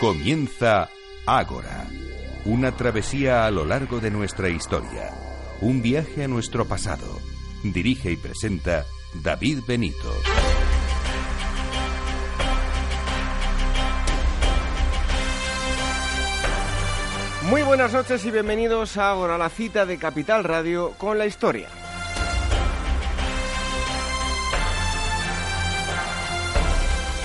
Comienza Ágora, una travesía a lo largo de nuestra historia, un viaje a nuestro pasado. Dirige y presenta David Benito. Muy buenas noches y bienvenidos a Ágora, la cita de Capital Radio con la historia.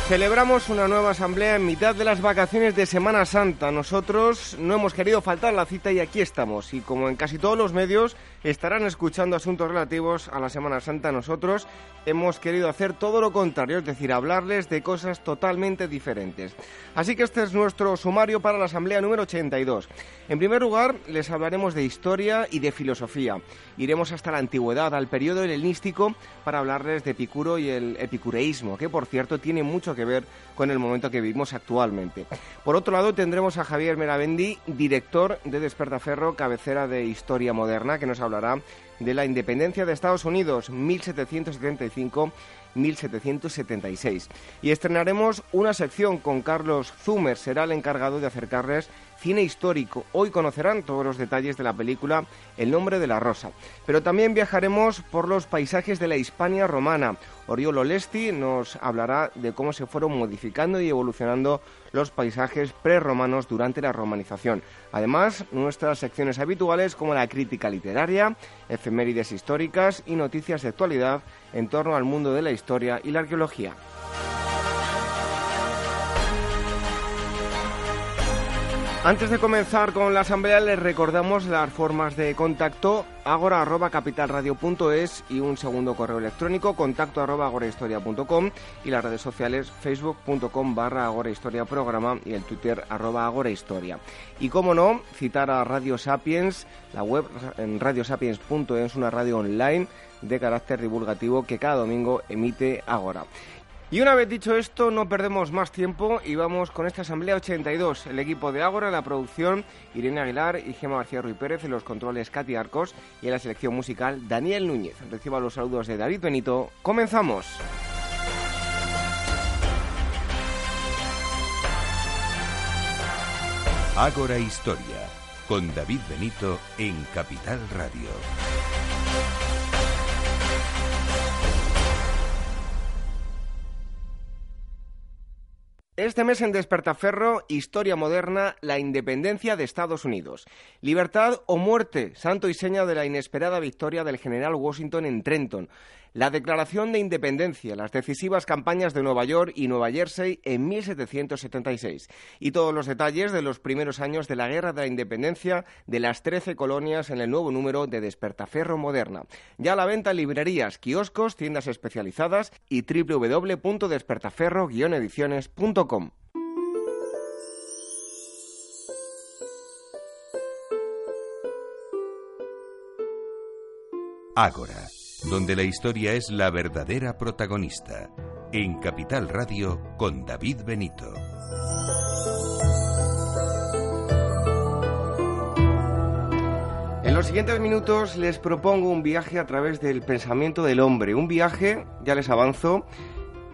Celebramos una nueva asamblea en mitad de las vacaciones de Semana Santa. Nosotros no hemos querido faltar la cita y aquí estamos. Y como en casi todos los medios estarán escuchando asuntos relativos a la Semana Santa, nosotros hemos querido hacer todo lo contrario, es decir, hablarles de cosas totalmente diferentes. Así que este es nuestro sumario para la asamblea número 82. En primer lugar, les hablaremos de historia y de filosofía. Iremos hasta la antigüedad, al periodo helenístico, para hablarles de Epicuro y el epicureísmo, que por cierto tiene mucho que ver con el momento que vivimos actualmente. Por otro lado, tendremos a Javier Meravendi, director de Despertaferro, cabecera de Historia Moderna, que nos hablará de la independencia de Estados Unidos, 1775-1776. Y estrenaremos una sección con Carlos Zumer, será el encargado de acercarles cine histórico. Hoy conocerán todos los detalles de la película El nombre de la rosa. Pero también viajaremos por los paisajes de la Hispania romana. Oriolo Lesti nos hablará de cómo se fueron modificando y evolucionando los paisajes prerromanos durante la romanización. Además, nuestras secciones habituales como la crítica literaria, efemérides históricas y noticias de actualidad en torno al mundo de la historia y la arqueología. Antes de comenzar con la asamblea les recordamos las formas de contacto agora@capitalradio.es y un segundo correo electrónico contacto arroba agorahistoria.com y las redes sociales facebook.com barra agorahistoria programa y el twitter arroba agorahistoria. Y como no, citar a Radio Sapiens, la web en radiosapiens.es, una radio online de carácter divulgativo que cada domingo emite Agora. Y una vez dicho esto, no perdemos más tiempo y vamos con esta Asamblea 82. El equipo de Ágora, la producción, Irene Aguilar y Gemma García Ruiz Pérez, en los controles Katy Arcos y en la selección musical Daniel Núñez. Reciba los saludos de David Benito. ¡Comenzamos! Ágora Historia, con David Benito en Capital Radio. Este mes en Despertaferro, Historia Moderna, la independencia de Estados Unidos. Libertad o muerte, santo y seña de la inesperada victoria del general Washington en Trenton. La declaración de independencia, las decisivas campañas de Nueva York y Nueva Jersey en 1776 y todos los detalles de los primeros años de la Guerra de la Independencia de las 13 colonias en el nuevo número de Despertaferro Moderna. Ya a la venta en librerías, kioscos, tiendas especializadas y www.despertaferro-ediciones.com. Ágora donde la historia es la verdadera protagonista. En Capital Radio con David Benito. En los siguientes minutos les propongo un viaje a través del pensamiento del hombre. Un viaje, ya les avanzo,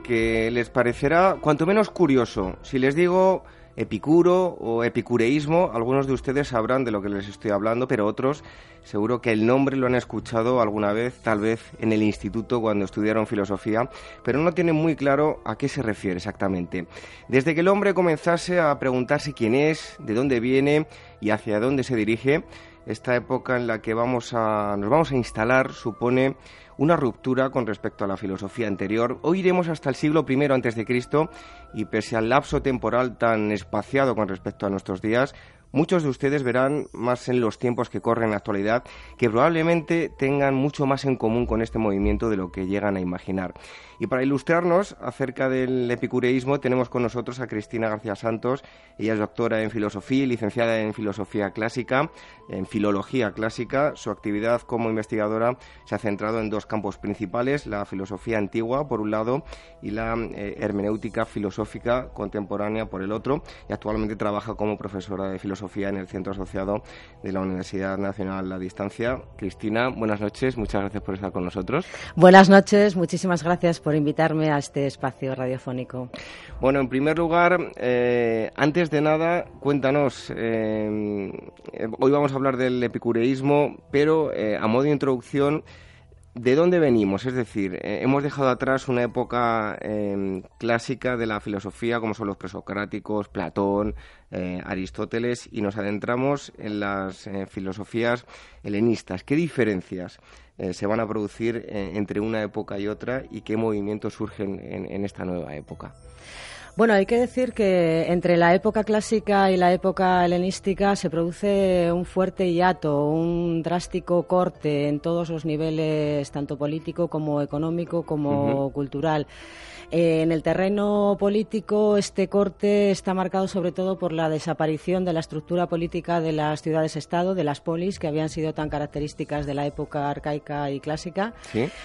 que les parecerá cuanto menos curioso. Si les digo epicuro o epicureísmo, algunos de ustedes sabrán de lo que les estoy hablando, pero otros seguro que el nombre lo han escuchado alguna vez, tal vez en el instituto cuando estudiaron filosofía, pero no tienen muy claro a qué se refiere exactamente. Desde que el hombre comenzase a preguntarse quién es, de dónde viene y hacia dónde se dirige, esta época en la que vamos a, nos vamos a instalar supone una ruptura con respecto a la filosofía anterior. Hoy iremos hasta el siglo I Cristo y pese al lapso temporal tan espaciado con respecto a nuestros días, muchos de ustedes verán más en los tiempos que corren en la actualidad que probablemente tengan mucho más en común con este movimiento de lo que llegan a imaginar. Y para ilustrarnos acerca del epicureísmo tenemos con nosotros a Cristina García Santos. Ella es doctora en filosofía y licenciada en filosofía clásica, en filología clásica. Su actividad como investigadora se ha centrado en dos campos principales, la filosofía antigua por un lado y la eh, hermenéutica filosófica contemporánea por el otro. Y actualmente trabaja como profesora de filosofía Filosofía en el Centro Asociado de la Universidad Nacional La Distancia. Cristina, buenas noches, muchas gracias por estar con nosotros. Buenas noches, muchísimas gracias por invitarme a este espacio radiofónico. Bueno, en primer lugar, eh, antes de nada, cuéntanos, eh, hoy vamos a hablar del epicureísmo, pero eh, a modo de introducción, ¿De dónde venimos? Es decir, eh, hemos dejado atrás una época em, clásica de la filosofía, como son los presocráticos, Platón, eh, Aristóteles, y nos adentramos en las eh, filosofías helenistas. ¿Qué diferencias se van a producir entre una época y otra y qué movimientos surgen en esta nueva época? Bueno, hay que decir que entre la época clásica y la época helenística se produce un fuerte hiato, un drástico corte en todos los niveles, tanto político como económico como cultural. Eh, en el terreno político, este corte está marcado sobre todo por la desaparición de la estructura política de las ciudades-estado, de las polis, que habían sido tan características de la época arcaica y clásica.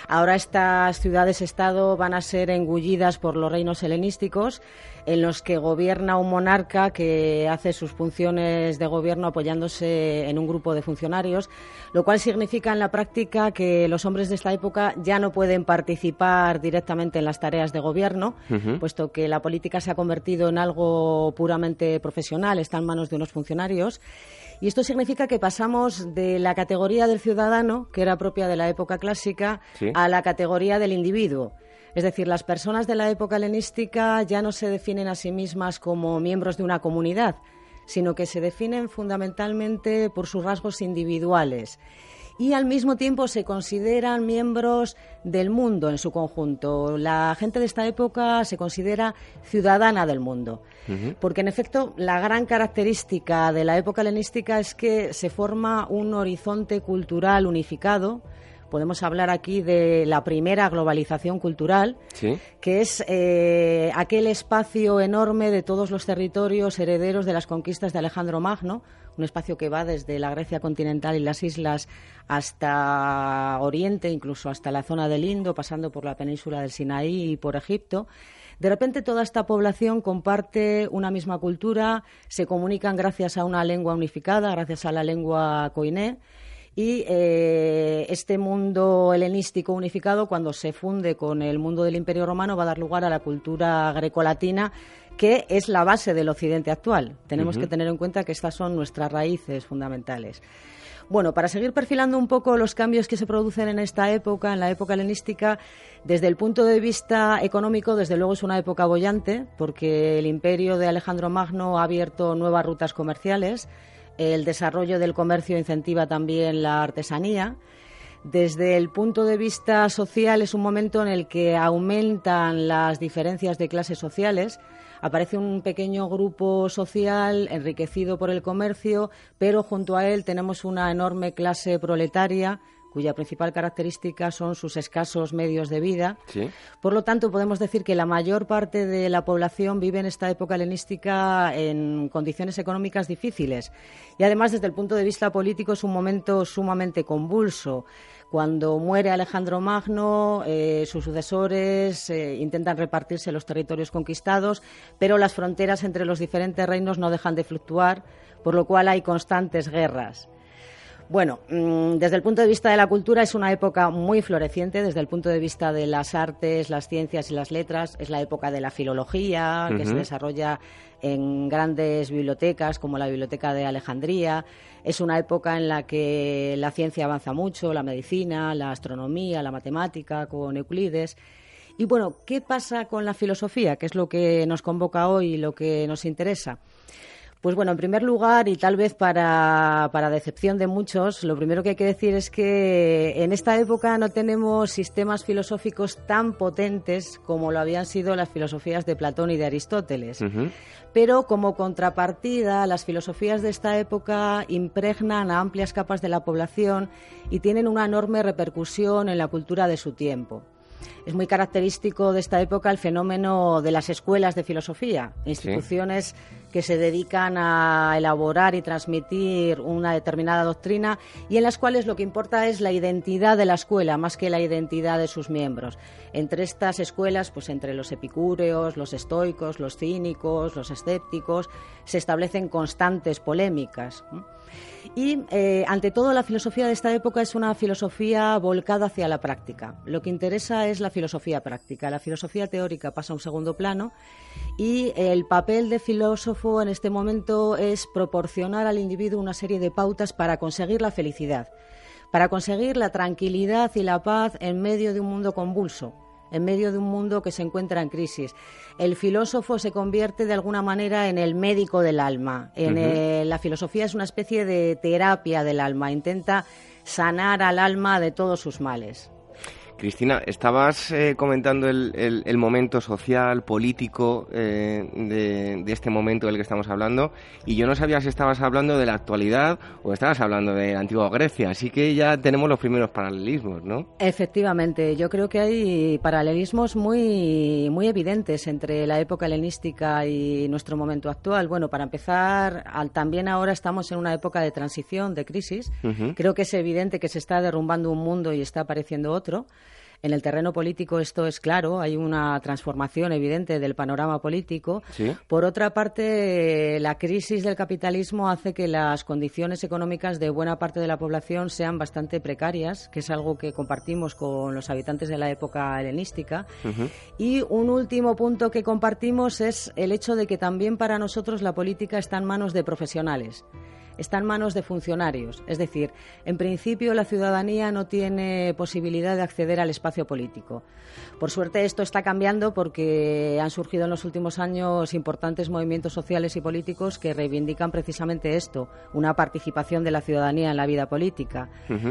Ahora estas ciudades-estado van a ser engullidas por los reinos helenísticos en los que gobierna un monarca que hace sus funciones de gobierno apoyándose en un grupo de funcionarios, lo cual significa en la práctica que los hombres de esta época ya no pueden participar directamente en las tareas de gobierno, puesto que la política se ha convertido en algo puramente profesional, está en manos de unos funcionarios. Y esto significa que pasamos de la categoría del ciudadano, que era propia de la época clásica, a la categoría del individuo. Es decir, las personas de la época helenística ya no se definen a sí mismas como miembros de una comunidad, sino que se definen fundamentalmente por sus rasgos individuales. Y al mismo tiempo se consideran miembros del mundo en su conjunto. La gente de esta época se considera ciudadana del mundo, porque en efecto la gran característica de la época helenística es que se forma un horizonte cultural unificado podemos hablar aquí de la primera globalización cultural, que es eh, aquel espacio enorme de todos los territorios herederos de las conquistas de Alejandro Magno, un espacio que va desde la Grecia continental y las islas hasta Oriente, incluso hasta la zona del Indo, pasando por la península del Sinaí y por Egipto. De repente toda esta población comparte una misma cultura, se comunican gracias a una lengua unificada, gracias a la lengua koiné, y eh, este mundo helenístico unificado, cuando se funde con el mundo del Imperio Romano, va a dar lugar a la cultura grecolatina, que es la base del Occidente actual. Tenemos que tener en cuenta que estas son nuestras raíces fundamentales. Bueno, para seguir perfilando un poco los cambios que se producen en esta época, en la época helenística, desde el punto de vista económico, desde luego es una época bollante, porque el imperio de Alejandro Magno ha abierto nuevas rutas comerciales, el desarrollo del comercio incentiva también la artesanía. Desde el punto de vista social es un momento en el que aumentan las diferencias de clases sociales. Aparece un pequeño grupo social enriquecido por el comercio, pero junto a él tenemos una enorme clase proletaria cuya principal característica son sus escasos medios de vida. Por lo tanto, podemos decir que la mayor parte de la población vive en esta época helenística en condiciones económicas difíciles. Y además, desde el punto de vista político, es un momento sumamente convulso. Cuando muere Alejandro Magno, eh, sus sucesores eh, intentan repartirse los territorios conquistados, pero las fronteras entre los diferentes reinos no dejan de fluctuar, por lo cual hay constantes guerras. Bueno, mm, desde el punto de vista de la cultura es una época muy floreciente, desde el punto de vista de las artes, las ciencias y las letras. Es la época de la filología, que se desarrolla en grandes bibliotecas como la Biblioteca de Alejandría. Es una época en la que la ciencia avanza mucho, la medicina, la astronomía, la matemática, con Euclides. Y bueno, ¿qué pasa con la filosofía? Que es lo que nos convoca hoy y lo que nos interesa. Pues bueno, en primer lugar, y tal vez para, para, decepción de muchos, lo primero que hay que decir es que en esta época no tenemos sistemas filosóficos tan potentes como lo habían sido las filosofías de Platón y de Aristóteles. Pero como contrapartida, las filosofías de esta época impregnan a amplias capas de la población y tienen una enorme repercusión en la cultura de su tiempo. Es muy característico de esta época el fenómeno de las escuelas de filosofía, instituciones que se dedican a elaborar y transmitir una determinada doctrina y en las cuales lo que importa es la identidad de la escuela más que la identidad de sus miembros. Entre estas escuelas, pues entre los epicúreos, los estoicos, los cínicos, los escépticos, se establecen constantes polémicas. Y eh, ante todo la filosofía de esta época es una filosofía volcada hacia la práctica. Lo que interesa es la filosofía práctica. La filosofía teórica pasa a un segundo plano y el papel de filósofo en este momento es proporcionar al individuo una serie de pautas para conseguir la felicidad, para conseguir la tranquilidad y la paz en medio de un mundo convulso en medio de un mundo que se encuentra en crisis. El filósofo se convierte de alguna manera en el médico del alma. En la filosofía es una especie de terapia del alma, intenta sanar al alma de todos sus males. Cristina, estabas eh, comentando el, momento social, político eh, de, este momento del que estamos hablando y yo no sabía si estabas hablando de la actualidad o estabas hablando de la antigua Grecia, así que ya tenemos los primeros paralelismos, ¿no? Efectivamente, yo creo que hay paralelismos muy, muy evidentes entre la época helenística y nuestro momento actual. Bueno, para empezar, también ahora estamos en una época de transición, de crisis. Creo que es evidente que se está derrumbando un mundo y está apareciendo otro. En el terreno político esto es claro, hay una transformación evidente del panorama político. Por otra parte, la crisis del capitalismo hace que las condiciones económicas de buena parte de la población sean bastante precarias, que es algo que compartimos con los habitantes de la época helenística. Y un último punto que compartimos es el hecho de que también para nosotros la política está en manos de profesionales está en manos de funcionarios. Es decir, en principio la ciudadanía no tiene posibilidad de acceder al espacio político. Por suerte esto está cambiando porque han surgido en los últimos años importantes movimientos sociales y políticos que reivindican precisamente esto, una participación de la ciudadanía en la vida política.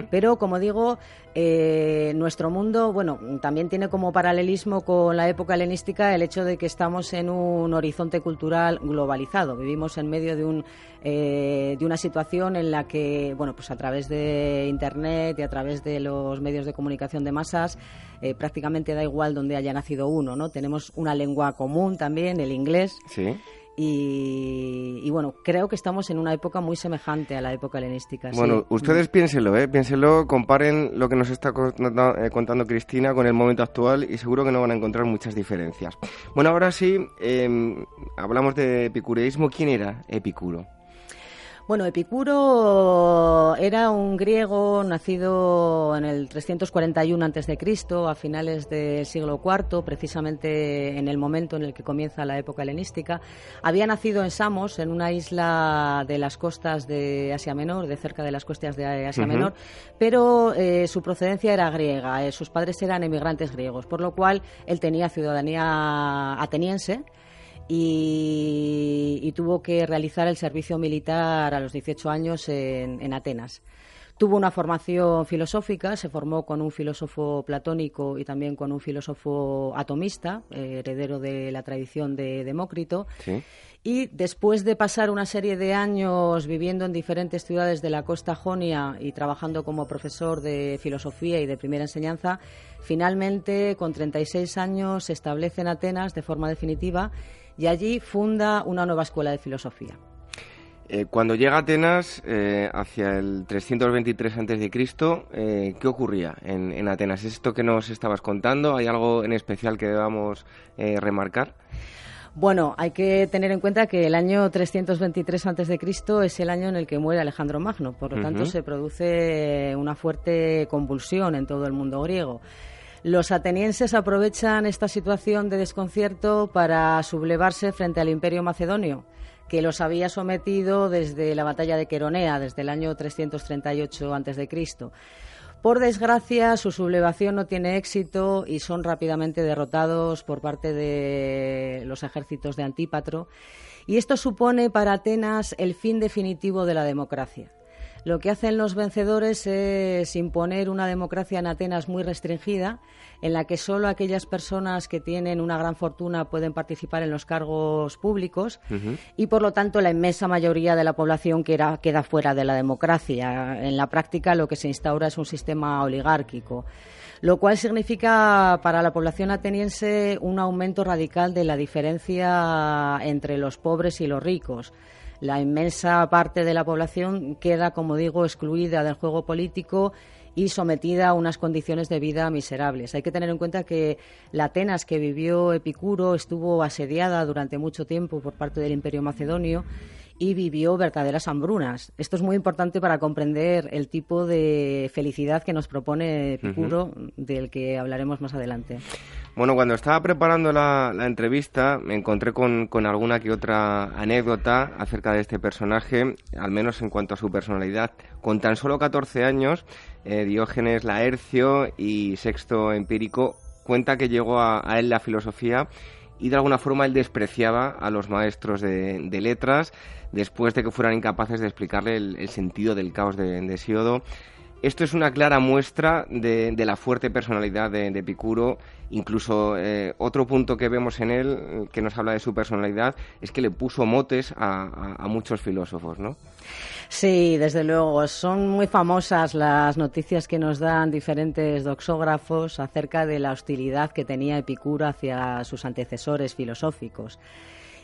Pero, como digo, eh, nuestro mundo, bueno, también tiene como paralelismo con la época helenística el hecho de que estamos en un horizonte cultural globalizado. Vivimos en medio de un eh, de una situación en la que, bueno, pues a través de Internet y a través de los medios de comunicación de masas, eh, prácticamente da igual donde haya nacido uno, ¿no? Tenemos una lengua común también, el inglés. Sí. Y, bueno, creo que estamos en una época muy semejante a la época helenística. Bueno, ustedes piénsenlo, ¿eh? piénsenlo, comparen lo que nos está eh, contando Cristina con el momento actual y seguro que no van a encontrar muchas diferencias. Bueno, ahora sí, em, hablamos de epicureísmo. ¿Quién era Epicuro? Bueno, Epicuro era un griego nacido en el 341 a.C., a finales del siglo IV, precisamente en el momento en el que comienza la época helenística. Había nacido en Samos, en una isla de las costas de Asia Menor, de cerca de las costas de Asia Menor, pero eh, su procedencia era griega, eh, sus padres eran emigrantes griegos, por lo cual él tenía ciudadanía ateniense y, tuvo que realizar el servicio militar a los 18 años en, Atenas. Tuvo una formación filosófica, se formó con un filósofo platónico y también con un filósofo atomista, eh, heredero de la tradición de Demócrito. Y después de pasar una serie de años viviendo en diferentes ciudades de la costa jonia y trabajando como profesor de filosofía y de primera enseñanza, finalmente, con 36 años, se establece en Atenas de forma definitiva y allí funda una nueva escuela de filosofía. Eh, cuando llega a Atenas, eh, hacia el 323 a.C., eh, ¿qué ocurría en, Atenas? ¿Es esto que nos estabas contando? ¿Hay algo en especial que debamos eh, remarcar? Bueno, hay que tener en cuenta que el año 323 a.C. es el año en el que muere Alejandro Magno, por lo tanto se produce una fuerte convulsión en todo el mundo griego. Los atenienses aprovechan esta situación de desconcierto para sublevarse frente al imperio macedonio, que los había sometido desde la batalla de Queronea, desde el año 338 a.C. Por desgracia, su sublevación no tiene éxito y son rápidamente derrotados por parte de los ejércitos de Antípatro. Y esto supone para Atenas el fin definitivo de la democracia. Lo que hacen los vencedores es imponer una democracia en Atenas muy restringida, en la que solo aquellas personas que tienen una gran fortuna pueden participar en los cargos públicos y, por lo tanto, la inmensa mayoría de la población queda, queda fuera de la democracia. En la práctica, lo que se instaura es un sistema oligárquico lo cual significa para la población ateniense un aumento radical de la diferencia entre los pobres y los ricos la inmensa parte de la población queda, como digo, excluida del juego político y sometida a unas condiciones de vida miserables. Hay que tener en cuenta que la Atenas que vivió Epicuro estuvo asediada durante mucho tiempo por parte del Imperio Macedonio y vivió verdaderas hambrunas. Esto es muy importante para comprender el tipo de felicidad que nos propone Epicuro, del que hablaremos más adelante. Bueno, cuando estaba preparando la, entrevista me encontré con, alguna que otra anécdota acerca de este personaje, al menos en cuanto a su personalidad. Con tan solo 14 años, eh, Diógenes Laercio y Sexto Empírico cuenta que llegó a, él la filosofía y de alguna forma él despreciaba a los maestros de, letras después de que fueran incapaces de explicarle el, sentido del caos de, de esto es una clara muestra de, la fuerte personalidad de, Epicuro. Incluso eh, otro punto que vemos en él, que nos habla de su personalidad, es que le puso motes a, muchos filósofos, ¿no? Sí, desde luego. Son muy famosas las noticias que nos dan diferentes doxógrafos acerca de la hostilidad que tenía Epicuro hacia sus antecesores filosóficos.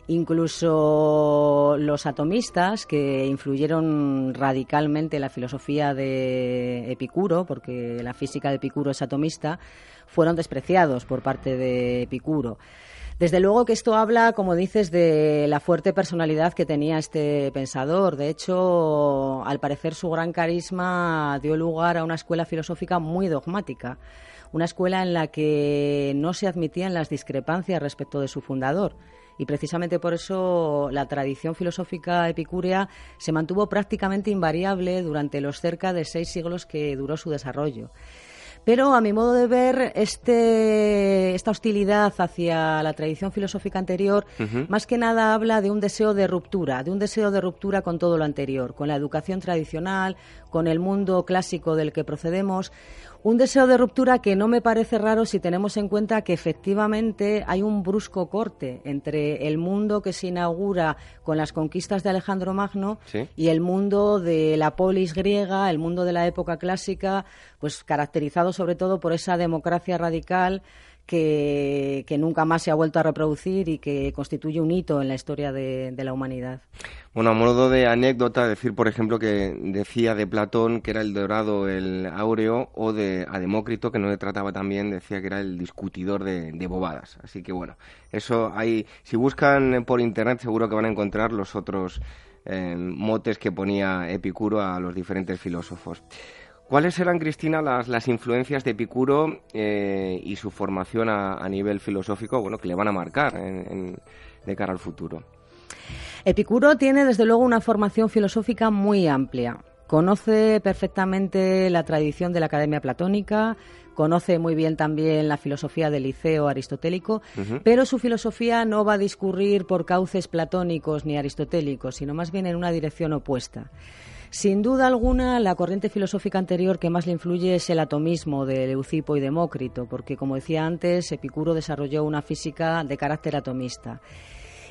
Incluso los atomistas, que influyeron radicalmente en la filosofía de Epicuro, porque la física de Epicuro es atomista, fueron despreciados por parte de Epicuro. Desde luego que esto habla, como dices, de la fuerte personalidad que tenía este pensador. De hecho, al parecer su gran carisma dio lugar a una escuela filosófica muy dogmática, una escuela en la que no se admitían las discrepancias respecto de su fundador y precisamente por eso la tradición filosófica epicúrea se mantuvo prácticamente invariable durante los cerca de seis siglos que duró su desarrollo. Pero a mi modo de ver, este, esta hostilidad hacia la tradición filosófica anterior, más que nada habla de un deseo de ruptura, de un deseo de ruptura con todo lo anterior, con la educación tradicional, con el mundo clásico del que procedemos, un deseo de ruptura que no me parece raro si tenemos en cuenta que efectivamente hay un brusco corte entre el mundo que se inaugura con las conquistas de Alejandro Magno y el mundo de la polis griega, el mundo de la época clásica, pues caracterizado sobre todo por esa democracia radical que, nunca más se ha vuelto a reproducir y que constituye un hito en la historia de, la humanidad. Bueno, a modo de anécdota, decir, por ejemplo, que decía de Platón que era el dorado, el áureo, o de a Demócrito, que no le trataba también, decía que era el discutidor de, bobadas. Así que bueno, eso hay, si buscan por internet seguro que van a encontrar los otros eh, motes que ponía Epicuro a los diferentes filósofos. ¿Cuáles eran, Cristina, las, influencias de Epicuro eh, y su formación a, nivel filosófico bueno, que le van a marcar de cara al futuro? Epicuro tiene, desde luego, una formación filosófica muy amplia. Conoce perfectamente la tradición de la Academia Platónica, conoce muy bien también la filosofía del liceo aristotélico, pero su filosofía no va a discurrir por cauces platónicos ni aristotélicos, sino más bien en una dirección opuesta. Sin duda alguna, la corriente filosófica anterior que más le influye es el atomismo de Leucipo y Demócrito, porque, como decía antes, Epicuro desarrolló una física de carácter atomista.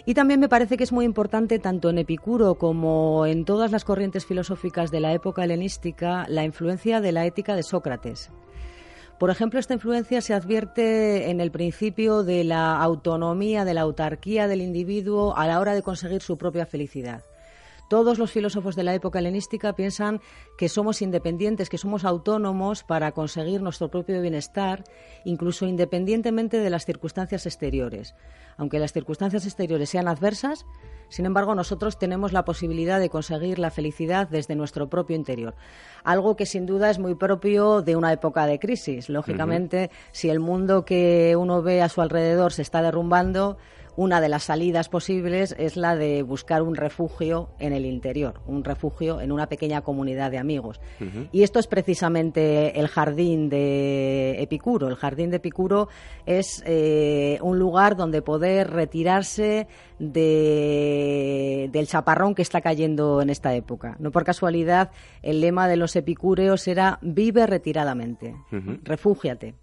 Y también me parece que es muy importante, tanto en Epicuro como en todas las corrientes filosóficas de la época helenística, la influencia de la ética de Sócrates. Por ejemplo, esta influencia se advierte en el principio de la autonomía, de la autarquía del individuo a la hora de conseguir su propia felicidad. Todos los filósofos de la época helenística piensan que somos independientes, que somos autónomos para conseguir nuestro propio bienestar, incluso independientemente de las circunstancias exteriores. Aunque las circunstancias exteriores sean adversas, sin embargo, nosotros tenemos la posibilidad de conseguir la felicidad desde nuestro propio interior. Algo que sin duda es muy propio de una época de crisis. Lógicamente, si el mundo que uno ve a su alrededor se está derrumbando, una de las salidas posibles es la de buscar un refugio en el interior, un refugio en una pequeña comunidad de amigos. Y esto es precisamente el jardín de Epicuro. El jardín de Epicuro es eh, un lugar donde poder retirarse del chaparrón que está cayendo en esta época. No por casualidad, el lema de los epicúreos era vive retiradamente, refúgiate.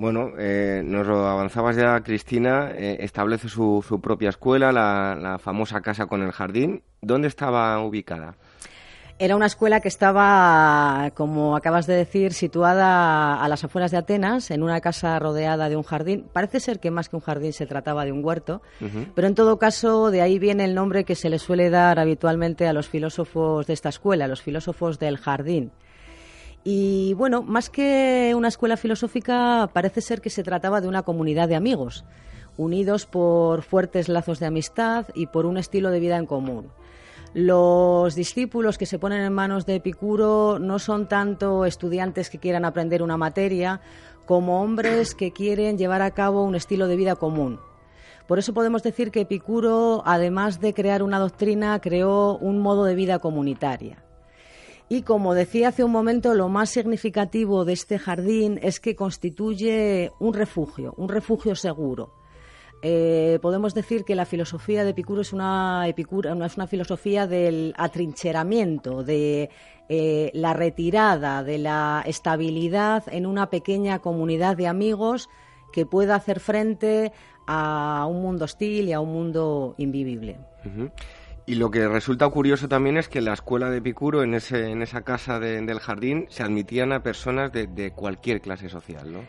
Bueno, eh, nos lo avanzabas ya, Cristina, eh, establece su, su, propia escuela, la, la, famosa casa con el jardín. ¿Dónde estaba ubicada? Era una escuela que estaba, como acabas de decir, situada a las afueras de Atenas, en una casa rodeada de un jardín. Parece ser que más que un jardín se trataba de un huerto, pero en todo caso de ahí viene el nombre que se le suele dar habitualmente a los filósofos de esta escuela, los filósofos del jardín. Y bueno, más que una escuela filosófica, parece ser que se trataba de una comunidad de amigos, unidos por fuertes lazos de amistad y por un estilo de vida en común. Los discípulos que se ponen en manos de Epicuro no son tanto estudiantes que quieran aprender una materia como hombres que quieren llevar a cabo un estilo de vida común. Por eso podemos decir que Epicuro, además de crear una doctrina, creó un modo de vida comunitaria. Y como decía hace un momento, lo más significativo de este jardín es que constituye un refugio, un refugio seguro. Eh, podemos decir que la filosofía de Epicuro es una, es una filosofía del atrincheramiento, de eh, la retirada, de la estabilidad en una pequeña comunidad de amigos que pueda hacer frente a un mundo hostil y a un mundo invivible. Y lo que resulta curioso también es que en la escuela de Epicuro, en, ese, en esa casa del jardín, se admitían a personas de, cualquier clase social, ¿no?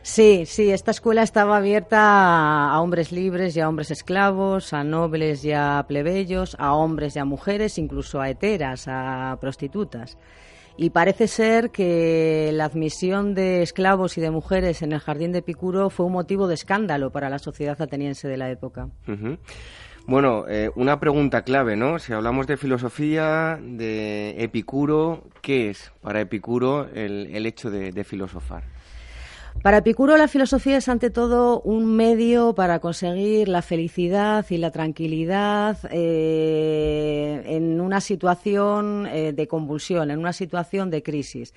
Sí, sí, esta escuela estaba abierta a hombres libres y a hombres esclavos, a nobles y a plebeyos, a hombres y a mujeres, incluso a heteras, a prostitutas. Y parece ser que la admisión de esclavos y de mujeres en el jardín de Epicuro fue un motivo de escándalo para la sociedad ateniense de la época. Bueno, eh, una pregunta clave, ¿no? Si hablamos de filosofía, de Epicuro, ¿qué es para Epicuro el, hecho de, filosofar? Para Epicuro la filosofía es ante todo un medio para conseguir la felicidad y la tranquilidad eh, en una situación eh, de convulsión, en una situación de crisis.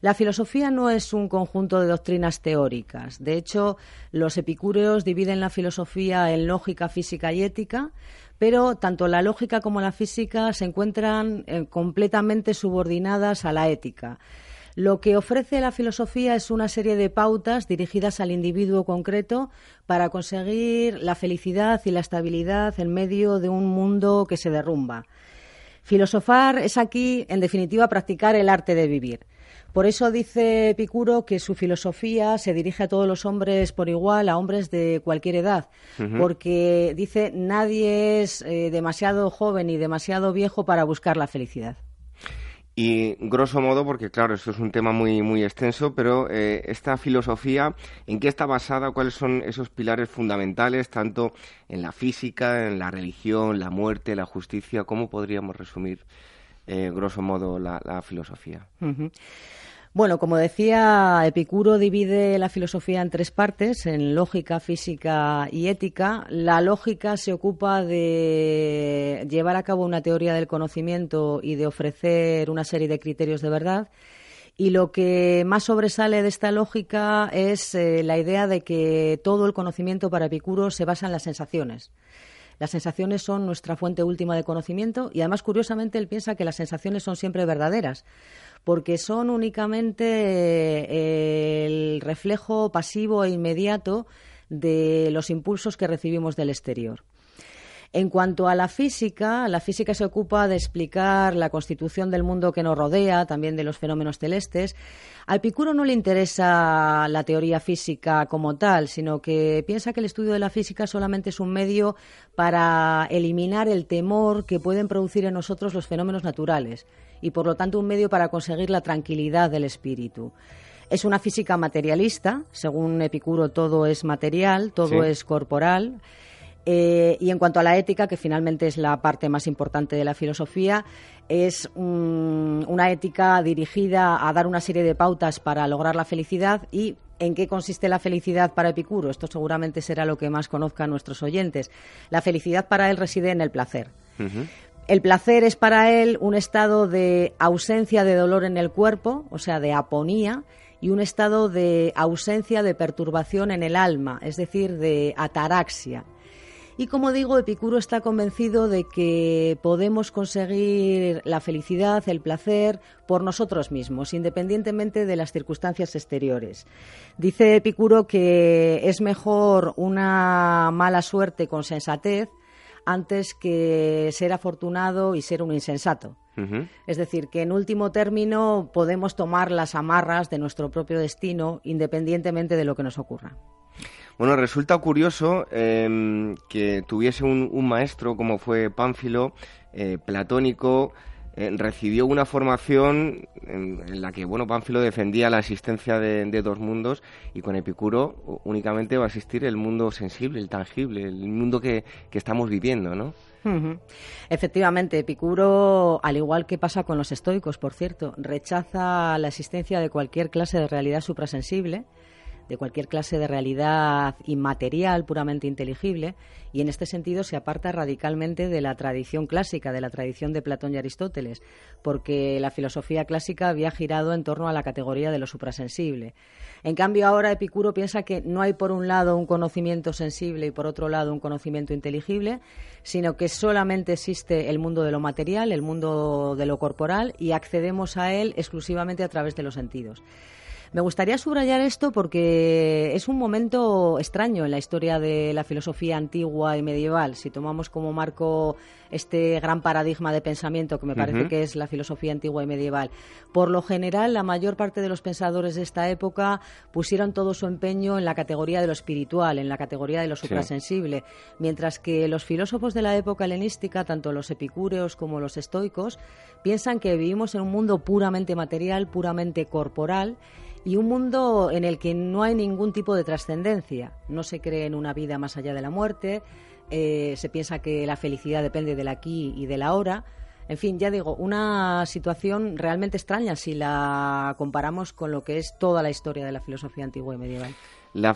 La filosofía no es un conjunto de doctrinas teóricas. De hecho, los epicúreos dividen la filosofía en lógica, física y ética, pero tanto la lógica como la física se encuentran eh, completamente subordinadas a la ética. Lo que ofrece la filosofía es una serie de pautas dirigidas al individuo concreto para conseguir la felicidad y la estabilidad en medio de un mundo que se derrumba. Filosofar es aquí, en definitiva, practicar el arte de vivir. Por eso dice Epicuro que su filosofía se dirige a todos los hombres por igual, a hombres de cualquier edad, porque dice nadie es eh, demasiado joven ni demasiado viejo para buscar la felicidad. Y grosso modo, porque claro, esto es un tema muy, muy extenso, pero eh, esta filosofía, ¿en qué está basada? ¿Cuáles son esos pilares fundamentales, tanto en la física, en la religión, la muerte, la justicia? ¿Cómo podríamos resumir, eh, grosso modo, la, filosofía? Bueno, como decía, Epicuro divide la filosofía en tres partes, en lógica, física y ética. La lógica se ocupa de llevar a cabo una teoría del conocimiento y de ofrecer una serie de criterios de verdad. Y lo que más sobresale de esta lógica es eh, la idea de que todo el conocimiento para Epicuro se basa en las sensaciones. Las sensaciones son nuestra fuente última de conocimiento y además, curiosamente, él piensa que las sensaciones son siempre verdaderas porque son únicamente eh, el reflejo pasivo e inmediato de los impulsos que recibimos del exterior. En cuanto a la física, la física se ocupa de explicar la constitución del mundo que nos rodea, también de los fenómenos celestes. Al Picuro no le interesa la teoría física como tal, sino que piensa que el estudio de la física solamente es un medio para eliminar el temor que pueden producir en nosotros los fenómenos naturales y, por lo tanto, un medio para conseguir la tranquilidad del espíritu. Es una física materialista, según Epicuro todo es material, todo es corporal. Eh, y en cuanto a la ética, que finalmente es la parte más importante de la filosofía, es una ética dirigida a dar una serie de pautas para lograr la felicidad y ¿En qué consiste la felicidad para Epicuro? Esto seguramente será lo que más conozcan nuestros oyentes. La felicidad para él reside en el placer. El placer es para él un estado de ausencia de dolor en el cuerpo, o sea, de aponía, y un estado de ausencia de perturbación en el alma, es decir, de ataraxia. Y como digo, Epicuro está convencido de que podemos conseguir la felicidad, el placer, por nosotros mismos, independientemente de las circunstancias exteriores. Dice Epicuro que es mejor una mala suerte con sensatez antes que ser afortunado y ser un insensato. Es decir, que en último término podemos tomar las amarras de nuestro propio destino independientemente de lo que nos ocurra. Bueno, resulta curioso em, que tuviese un, maestro como fue Pánfilo, eh, platónico, eh, recibió una formación en, la que bueno Pánfilo defendía la existencia de, dos mundos y con Epicuro únicamente va a existir el mundo sensible, el tangible, el mundo que, que estamos viviendo, ¿no? Efectivamente, Epicuro, al igual que pasa con los estoicos, por cierto, rechaza la existencia de cualquier clase de realidad suprasensible de cualquier clase de realidad inmaterial, puramente inteligible, y en este sentido se aparta radicalmente de la tradición clásica, de la tradición de Platón y Aristóteles, porque la filosofía clásica había girado en torno a la categoría de lo suprasensible. En cambio, ahora Epicuro piensa que no hay por un lado un conocimiento sensible y por otro lado un conocimiento inteligible, sino que solamente existe el mundo de lo material, el mundo de lo corporal, y accedemos a él exclusivamente a través de los sentidos. Me gustaría subrayar esto porque es un momento extraño en la historia de la filosofía antigua y medieval. Si tomamos como marco este gran paradigma de pensamiento que me parece que es la filosofía antigua y medieval. Por lo general, la mayor parte de los pensadores de esta época pusieron todo su empeño en la categoría de lo espiritual, en la categoría de lo suprasensible, mientras que los filósofos de la época helenística, tanto los epicúreos como los estoicos, piensan que vivimos en un mundo puramente material, puramente corporal, y un mundo en el que no hay ningún tipo de trascendencia. No se cree en una vida más allá de la muerte, eh, se piensa que la felicidad depende del aquí y del ahora. En fin, ya digo, una situación realmente extraña si la comparamos con lo que es toda la historia de la filosofía antigua y medieval. La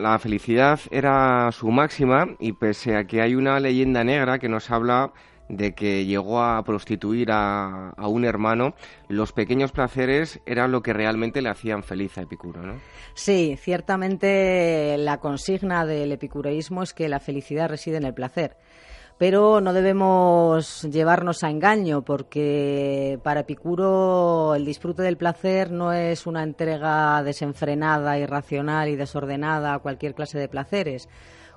la felicidad era su máxima y pese a que hay una leyenda negra que nos habla de que llegó a prostituir a, un hermano, los pequeños placeres eran lo que realmente le hacían feliz a Epicuro, ¿no? Sí, ciertamente la consigna del epicureísmo es que la felicidad reside en el placer. Pero no debemos llevarnos a engaño porque para Epicuro el disfrute del placer no es una entrega desenfrenada, irracional y desordenada a cualquier clase de placeres,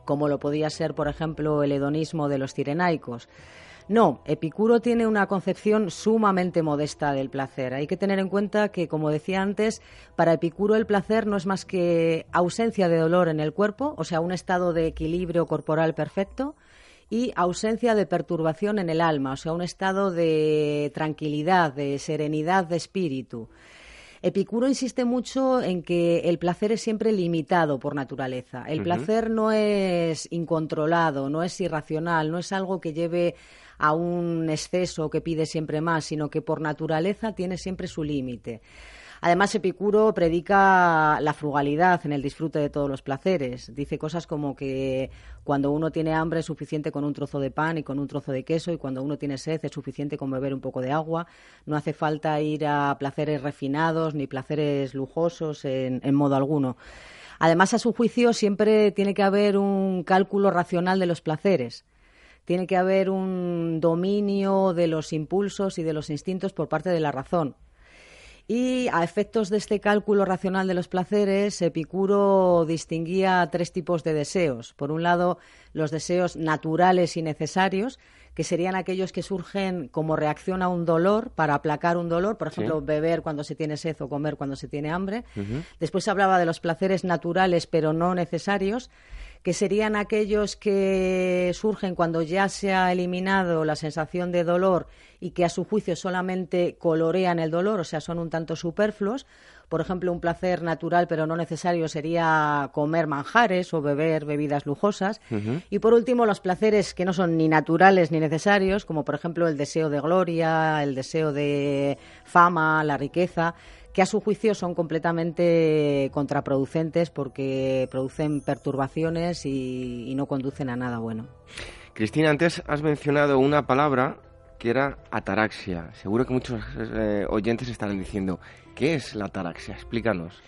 como lo podía ser, por ejemplo, el hedonismo de los cirenaicos no, Epicuro tiene una concepción sumamente modesta del placer. Hay que tener en cuenta que, como decía antes, para Epicuro el placer no es más que ausencia de dolor en el cuerpo, o sea, un estado de equilibrio corporal perfecto, y ausencia de perturbación en el alma, o sea, un estado de tranquilidad, de serenidad de espíritu. Epicuro insiste mucho en que el placer es siempre limitado por naturaleza. El placer no es incontrolado, no es irracional, no es algo que lleve a un exceso que pide siempre más, sino que por naturaleza tiene siempre su límite. Además, Epicuro predica la frugalidad en el disfrute de todos los placeres. Dice cosas como que cuando uno tiene hambre es suficiente con un trozo de pan y con un trozo de queso y cuando uno tiene sed es suficiente con beber un poco de agua. No hace falta ir a placeres refinados ni placeres lujosos en, en modo alguno. Además, a su juicio, siempre tiene que haber un cálculo racional de los placeres tiene que haber un dominio de los impulsos y de los instintos por parte de la razón. Y a efectos de este cálculo racional de los placeres, Epicuro distinguía tres tipos de deseos. Por un lado, los deseos naturales y necesarios, que serían aquellos que surgen como reacción a un dolor, para aplacar un dolor, por ejemplo, beber cuando se tiene sed o comer cuando se tiene hambre. Después se hablaba de los placeres naturales pero no necesarios, que serían aquellos que surgen cuando ya se ha eliminado la sensación de dolor y que a su juicio solamente colorean el dolor, o sea, son un tanto superfluos. Por ejemplo, un placer natural pero no necesario sería comer manjares o beber bebidas lujosas. Y por último, los placeres que no son ni naturales ni necesarios, como por ejemplo el deseo de gloria, el deseo de fama, la riqueza que a su juicio son completamente contraproducentes porque producen perturbaciones y, no conducen a nada bueno. Cristina, antes has mencionado una palabra que era ataraxia. Seguro que muchos eh, oyentes estarán diciendo, ¿qué es la ataraxia? Explícanos.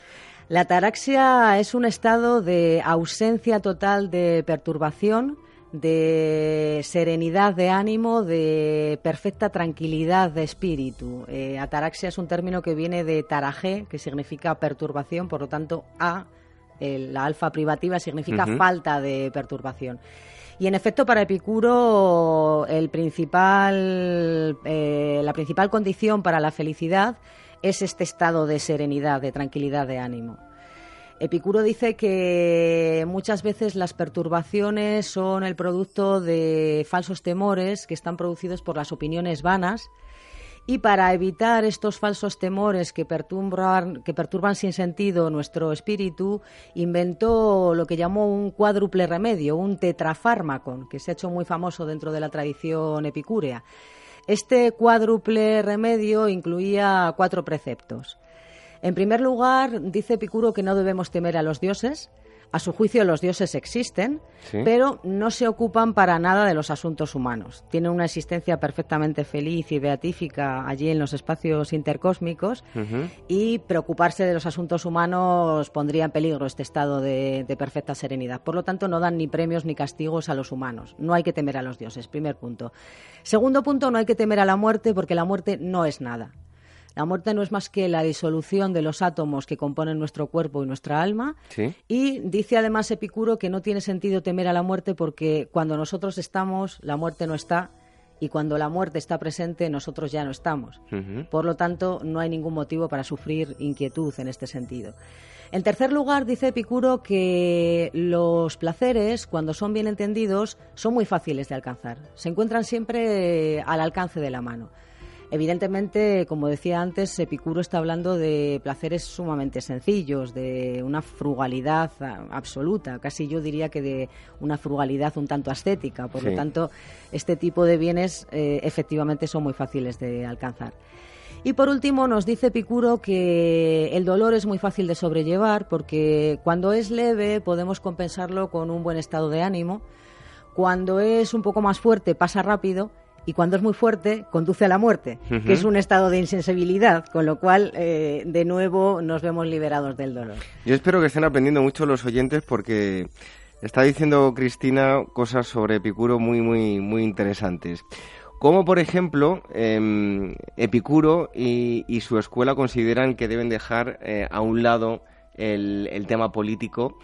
La ataraxia es un estado de ausencia total de perturbación, de serenidad de ánimo, de perfecta tranquilidad de espíritu. Eh, ataraxia es un término que viene de tarajé, que significa perturbación, por lo tanto, A, la alfa privativa, significa falta de perturbación. Y en efecto, para Epicuro, el principal, eh, la principal condición para la felicidad es este estado de serenidad, de tranquilidad de ánimo. Epicuro dice que muchas veces las perturbaciones son el producto de falsos temores que están producidos por las opiniones vanas y para evitar estos falsos temores que perturban, sin sentido nuestro espíritu, inventó lo que llamó un cuádruple remedio, un tetrafármaco, que se ha hecho muy famoso dentro de la tradición epicúrea. Este cuádruple remedio incluía cuatro preceptos. En primer lugar, dice Epicuro que no debemos temer a los dioses. A su juicio los dioses existen, pero no se ocupan para nada de los asuntos humanos. Tienen una existencia perfectamente feliz y beatífica allí en los espacios intercósmicos y preocuparse de los asuntos humanos pondría en peligro este estado de, de perfecta serenidad. Por lo tanto, no dan ni premios ni castigos a los humanos. No hay que temer a los dioses, primer punto. Segundo punto, no hay que temer a la muerte porque la muerte no es nada. La muerte no es más que la disolución de los átomos que componen nuestro cuerpo y nuestra alma. Y dice además Epicuro que no tiene sentido temer a la muerte porque cuando nosotros estamos, la muerte no está. Y cuando la muerte está presente, nosotros ya no estamos. Por lo tanto, no hay ningún motivo para sufrir inquietud en este sentido. En tercer lugar, dice Epicuro que los placeres, cuando son bien entendidos, son muy fáciles de alcanzar. Se encuentran siempre al alcance de la mano. Evidentemente, como decía antes, Epicuro está hablando de placeres sumamente sencillos, de una frugalidad absoluta, casi yo diría que de una frugalidad un tanto ascética. Por lo tanto, este tipo de bienes eh, efectivamente son muy fáciles de alcanzar. Y por último, nos dice Epicuro que el dolor es muy fácil de sobrellevar porque cuando es leve podemos compensarlo con un buen estado de ánimo. Cuando es un poco más fuerte pasa rápido y cuando es muy fuerte conduce a la muerte, que es un estado de insensibilidad, con lo cual eh, de nuevo nos vemos liberados del dolor. Yo espero que estén aprendiendo mucho los oyentes porque está diciendo Cristina cosas sobre Epicuro muy, muy, muy interesantes. Como por ejemplo, em, Epicuro y, su escuela consideran que deben dejar eh, a un lado el, el tema político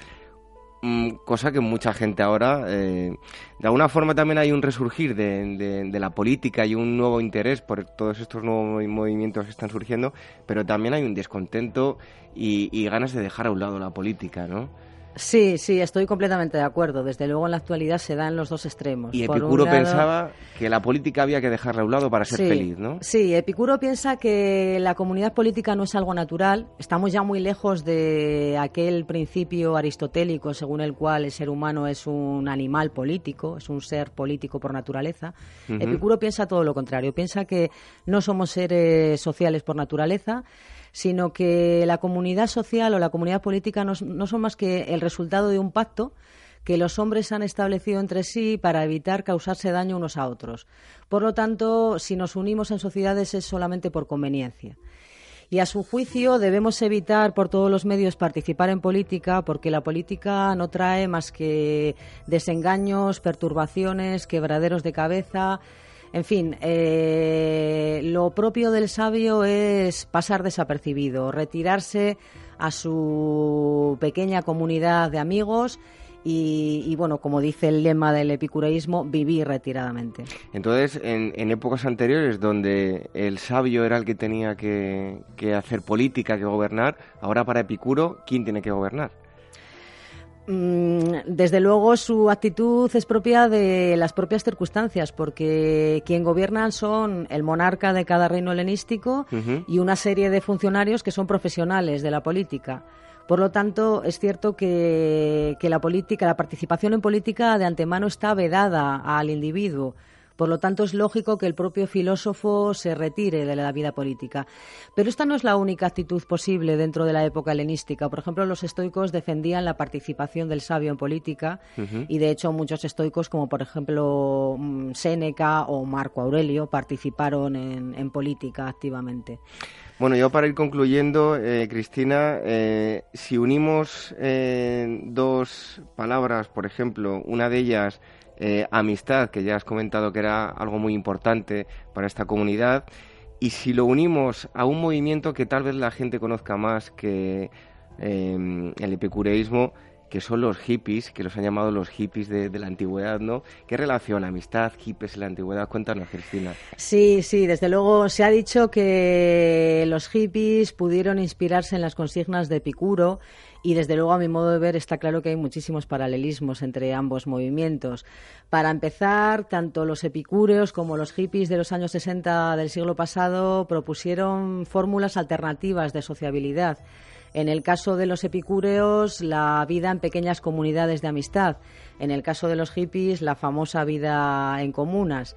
cosa que mucha gente ahora, eh, de alguna forma también hay un resurgir de, la política y un nuevo interés por todos estos nuevos movimientos que están surgiendo, pero también hay un descontento y ganas de dejar a un lado la política, ¿no? Sí, sí, estoy completamente de acuerdo. Desde luego en la actualidad se dan los dos extremos. Y Epicuro pensaba que la política había que dejarla a un lado para ser feliz, ¿no? Sí, Epicuro piensa que la comunidad política no es algo natural. Estamos ya muy lejos de aquel principio aristotélico según el cual el ser humano es un animal político, es un ser político por naturaleza. Epicuro piensa todo lo contrario. Piensa que no somos seres sociales por naturaleza sino que la comunidad social o la comunidad política no, son más que el resultado de un pacto que los hombres han establecido entre sí para evitar causarse daño unos a otros. Por lo tanto, si nos unimos en sociedades es solamente por conveniencia. Y a su juicio debemos evitar por todos los medios participar en política porque la política no trae más que desengaños, perturbaciones, quebraderos de cabeza, en fin, eh, lo propio del sabio es pasar desapercibido, retirarse a su pequeña comunidad de amigos y, bueno, como dice el lema del epicureísmo, vivir retiradamente. Entonces, en, épocas anteriores donde el sabio era el que tenía que, que hacer política, que gobernar, ahora para Epicuro, ¿quién tiene que gobernar? Mm, desde luego su actitud es propia de las propias circunstancias, porque quien gobiernan son el monarca de cada reino helenístico y una serie de funcionarios que son profesionales de la política. Por lo tanto, es cierto que, que la política, la participación en política de antemano está vedada al individuo. Por lo tanto, es lógico que el propio filósofo se retire de la vida política. Pero esta no es la única actitud posible dentro de la época helenística. Por ejemplo, los estoicos defendían la participación del sabio en política y, de hecho, muchos estoicos, como por ejemplo mm, Séneca o Marco Aurelio, participaron en, política activamente. Bueno, yo para ir concluyendo, eh, Cristina, eh, si unimos eh, dos palabras, por ejemplo, una de ellas eh, amistad, que ya has comentado que era algo muy importante para esta comunidad, y si lo unimos a un movimiento que tal vez la gente conozca más que em, el epicureísmo, que son los hippies, que los han llamado los hippies de, la antigüedad, ¿no? ¿Qué relación, amistad, hippies en la antigüedad? Cuéntanos, Cristina. Sí, sí, desde luego se ha dicho que los hippies pudieron inspirarse en las consignas de Epicuro y desde luego a mi modo de ver está claro que hay muchísimos paralelismos entre ambos movimientos. Para empezar, tanto los epicúreos como los hippies de los años 60 del siglo pasado propusieron fórmulas alternativas de sociabilidad. En el caso de los epicúreos, la vida en pequeñas comunidades de amistad. En el caso de los hippies, la famosa vida en comunas.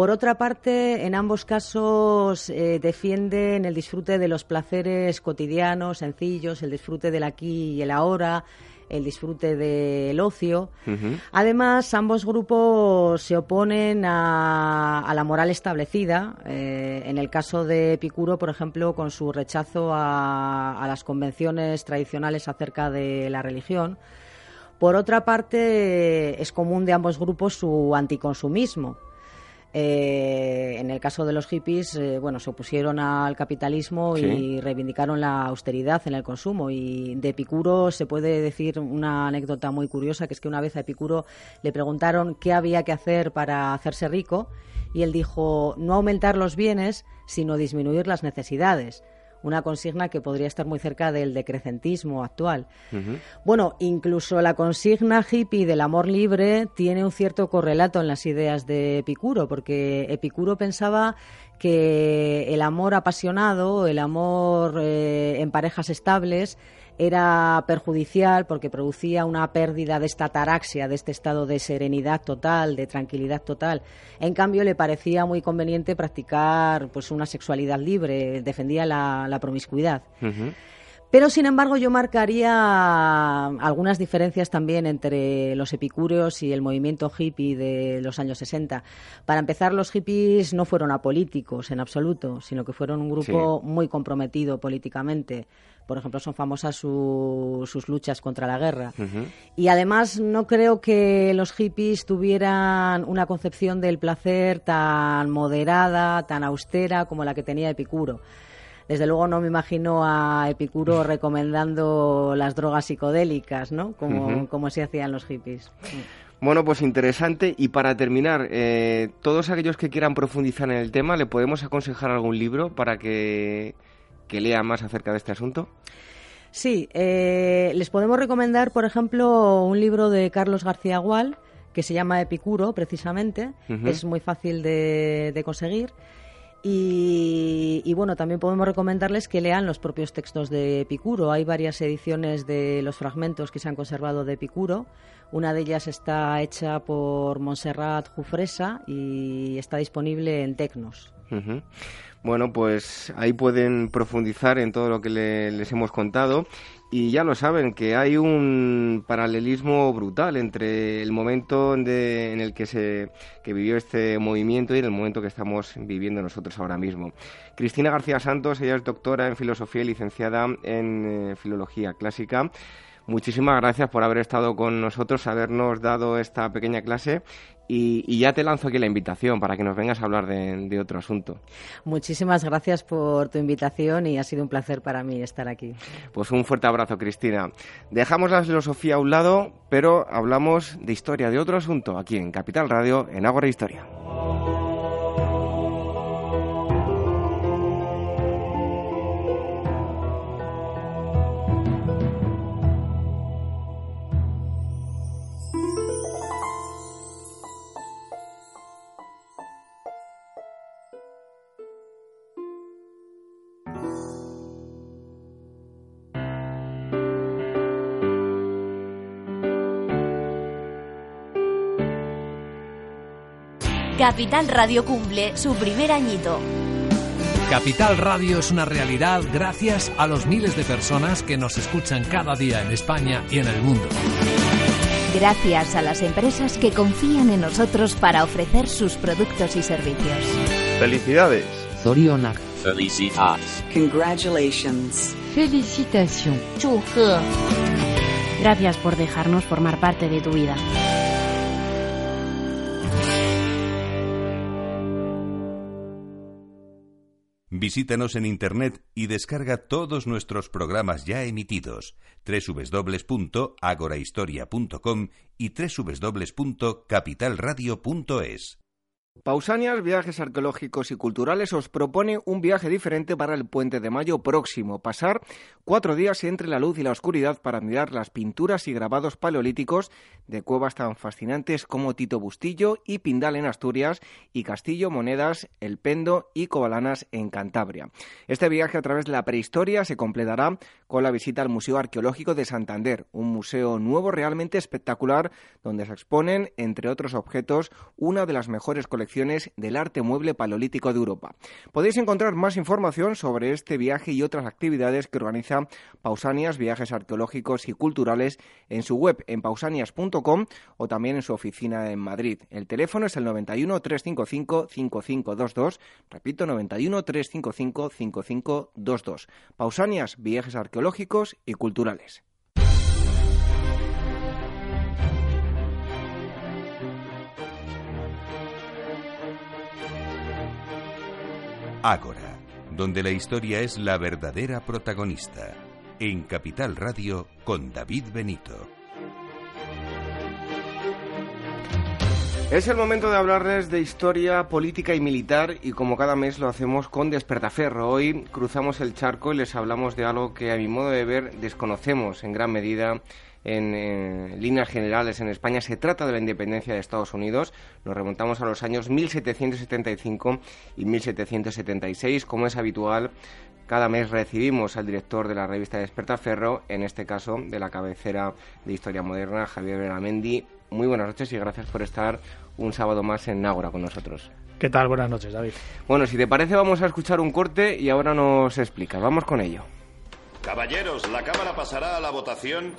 Por otra parte, en ambos casos eh, defienden el disfrute de los placeres cotidianos, sencillos, el disfrute del aquí y el ahora, el disfrute del ocio. Además, ambos grupos se oponen a, la moral establecida. Eh, en el caso de Epicuro, por ejemplo, con su rechazo a, a las convenciones tradicionales acerca de la religión. Por otra parte, es común de ambos grupos su anticonsumismo. Eh, en el caso de los hippies, eh, bueno, se opusieron al capitalismo y reivindicaron la austeridad en el consumo. Y de Epicuro se puede decir una anécdota muy curiosa, que es que una vez a Epicuro le preguntaron qué había que hacer para hacerse rico y él dijo no aumentar los bienes, sino disminuir las necesidades una consigna que podría estar muy cerca del decrecentismo actual. Bueno, incluso la consigna hippie del amor libre tiene un cierto correlato en las ideas de Epicuro, porque Epicuro pensaba que el amor apasionado, el amor eh, en parejas estables, era perjudicial porque producía una pérdida de esta taraxia, de este estado de serenidad total, de tranquilidad total. En cambio, le parecía muy conveniente practicar pues una sexualidad libre, defendía la, promiscuidad. Pero, sin embargo, yo marcaría algunas diferencias también entre los epicúreos y el movimiento hippie de los años 60. Para empezar, los hippies no fueron apolíticos en absoluto, sino que fueron un grupo muy comprometido políticamente. Por ejemplo, son famosas sus luchas contra la guerra. Y además, no creo que los hippies tuvieran una concepción del placer tan moderada, tan austera como la que tenía Epicuro desde luego no me imagino a Epicuro recomendando las drogas psicodélicas, ¿no? Como, como se hacían los hippies. Bueno, pues interesante. Y para terminar, eh, todos aquellos que quieran profundizar en el tema, ¿le podemos aconsejar algún libro para que, lea más acerca de este asunto? Sí, eh, les podemos recomendar, por ejemplo, un libro de Carlos García Gual que se llama Epicuro, precisamente. Es muy fácil de conseguir. Y, bueno, también podemos recomendarles que lean los propios textos de Epicuro. Hay varias ediciones de los fragmentos que se han conservado de Epicuro. Una de ellas está hecha por Montserrat Jufresa y está disponible en Tecnos. Bueno, pues ahí pueden profundizar en todo lo que les hemos contado y ya lo saben, que hay un paralelismo brutal entre el momento en el que se que vivió este movimiento y el momento que estamos viviendo nosotros ahora mismo. Cristina García Santos, ella es doctora en filosofía y licenciada en eh, filología clásica. Muchísimas gracias por haber estado con nosotros, habernos dado esta pequeña clase y, ya te lanzo aquí la invitación para que nos vengas a hablar de, otro asunto. Muchísimas gracias por tu invitación y ha sido un placer para mí estar aquí. Pues un fuerte abrazo, Cristina. Dejamos la filosofía a un lado, pero hablamos de historia, de otro asunto, aquí en Capital Radio, en Ágora Historia. Capital Radio cumple su primer añito. Capital Radio es una realidad gracias a los miles de personas que nos escuchan cada día en España y en el mundo. Gracias a las empresas que confían en nosotros para ofrecer sus productos y servicios. ¡Felicidades! Zorionak. Felicitas. Congratulations. Felicitación. Gracias por dejarnos formar parte de tu vida. Visítanos en internet y descarga todos nuestros programas ya emitidos www.agorahistoria.com y www.capitalradio.es. Pausanias Viajes Arqueológicos y Culturales os propone un viaje diferente para el puente de mayo próximo, pasar cuatro días entre la luz y la oscuridad para mirar las pinturas y grabados paleolíticos de cuevas tan fascinantes como Tito Bustillo y Pindal en Asturias y Castillo, Monedas, El Pendo y Cobalanas en Cantabria. Este viaje a través de la prehistoria se completará con la visita al Museo Arqueológico de Santander, un museo nuevo realmente espectacular donde se exponen, entre otros objetos, una de las mejores colecciones del arte mueble paleolítico de Europa. Podéis encontrar más información sobre este viaje y otras actividades que organiza Pausanias Viajes Arqueológicos y Culturales en su web en pausanias.com o también en su oficina en Madrid. El teléfono es el 91 355 5522. Repito, 91 355 5522. Pausanias Viajes Arqueológicos y Culturales. Ágora, donde la historia es la verdadera protagonista. En Capital Radio con David Benito. Es el momento de hablarles de historia política y militar y como cada mes lo hacemos con Despertaferro. Hoy cruzamos el charco y les hablamos de algo que a mi modo de ver desconocemos en gran medida en eh, líneas generales en España. Se trata de la independencia de Estados Unidos. Nos remontamos a los años 1775 y 1776. Como es habitual, cada mes recibimos al director de la revista Despertaferro, en este caso de la cabecera de Historia Moderna, Javier Beramendi. Muy buenas noches y gracias por estar un sábado más en Nágora con nosotros. ¿Qué tal? Buenas noches, David. Bueno, si te parece vamos a escuchar un corte y ahora nos explica. Vamos con ello. Caballeros, la Cámara pasará a la votación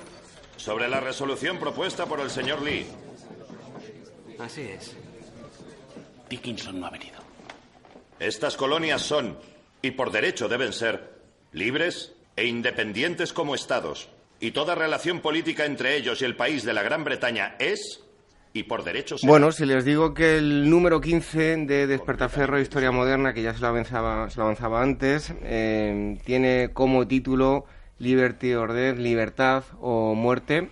sobre la resolución propuesta por el señor Lee. Así es. Dickinson no ha venido. Estas colonias son, y por derecho deben ser, libres e independientes como estados. Y toda relación política entre ellos y el país de la Gran Bretaña es, y por derecho será. Bueno, si les digo que el número 15 de Despertaferro Historia Moderna, que ya se lo avanzaba, se lo avanzaba antes, eh, tiene como título Liberty or Death, Libertad o Muerte.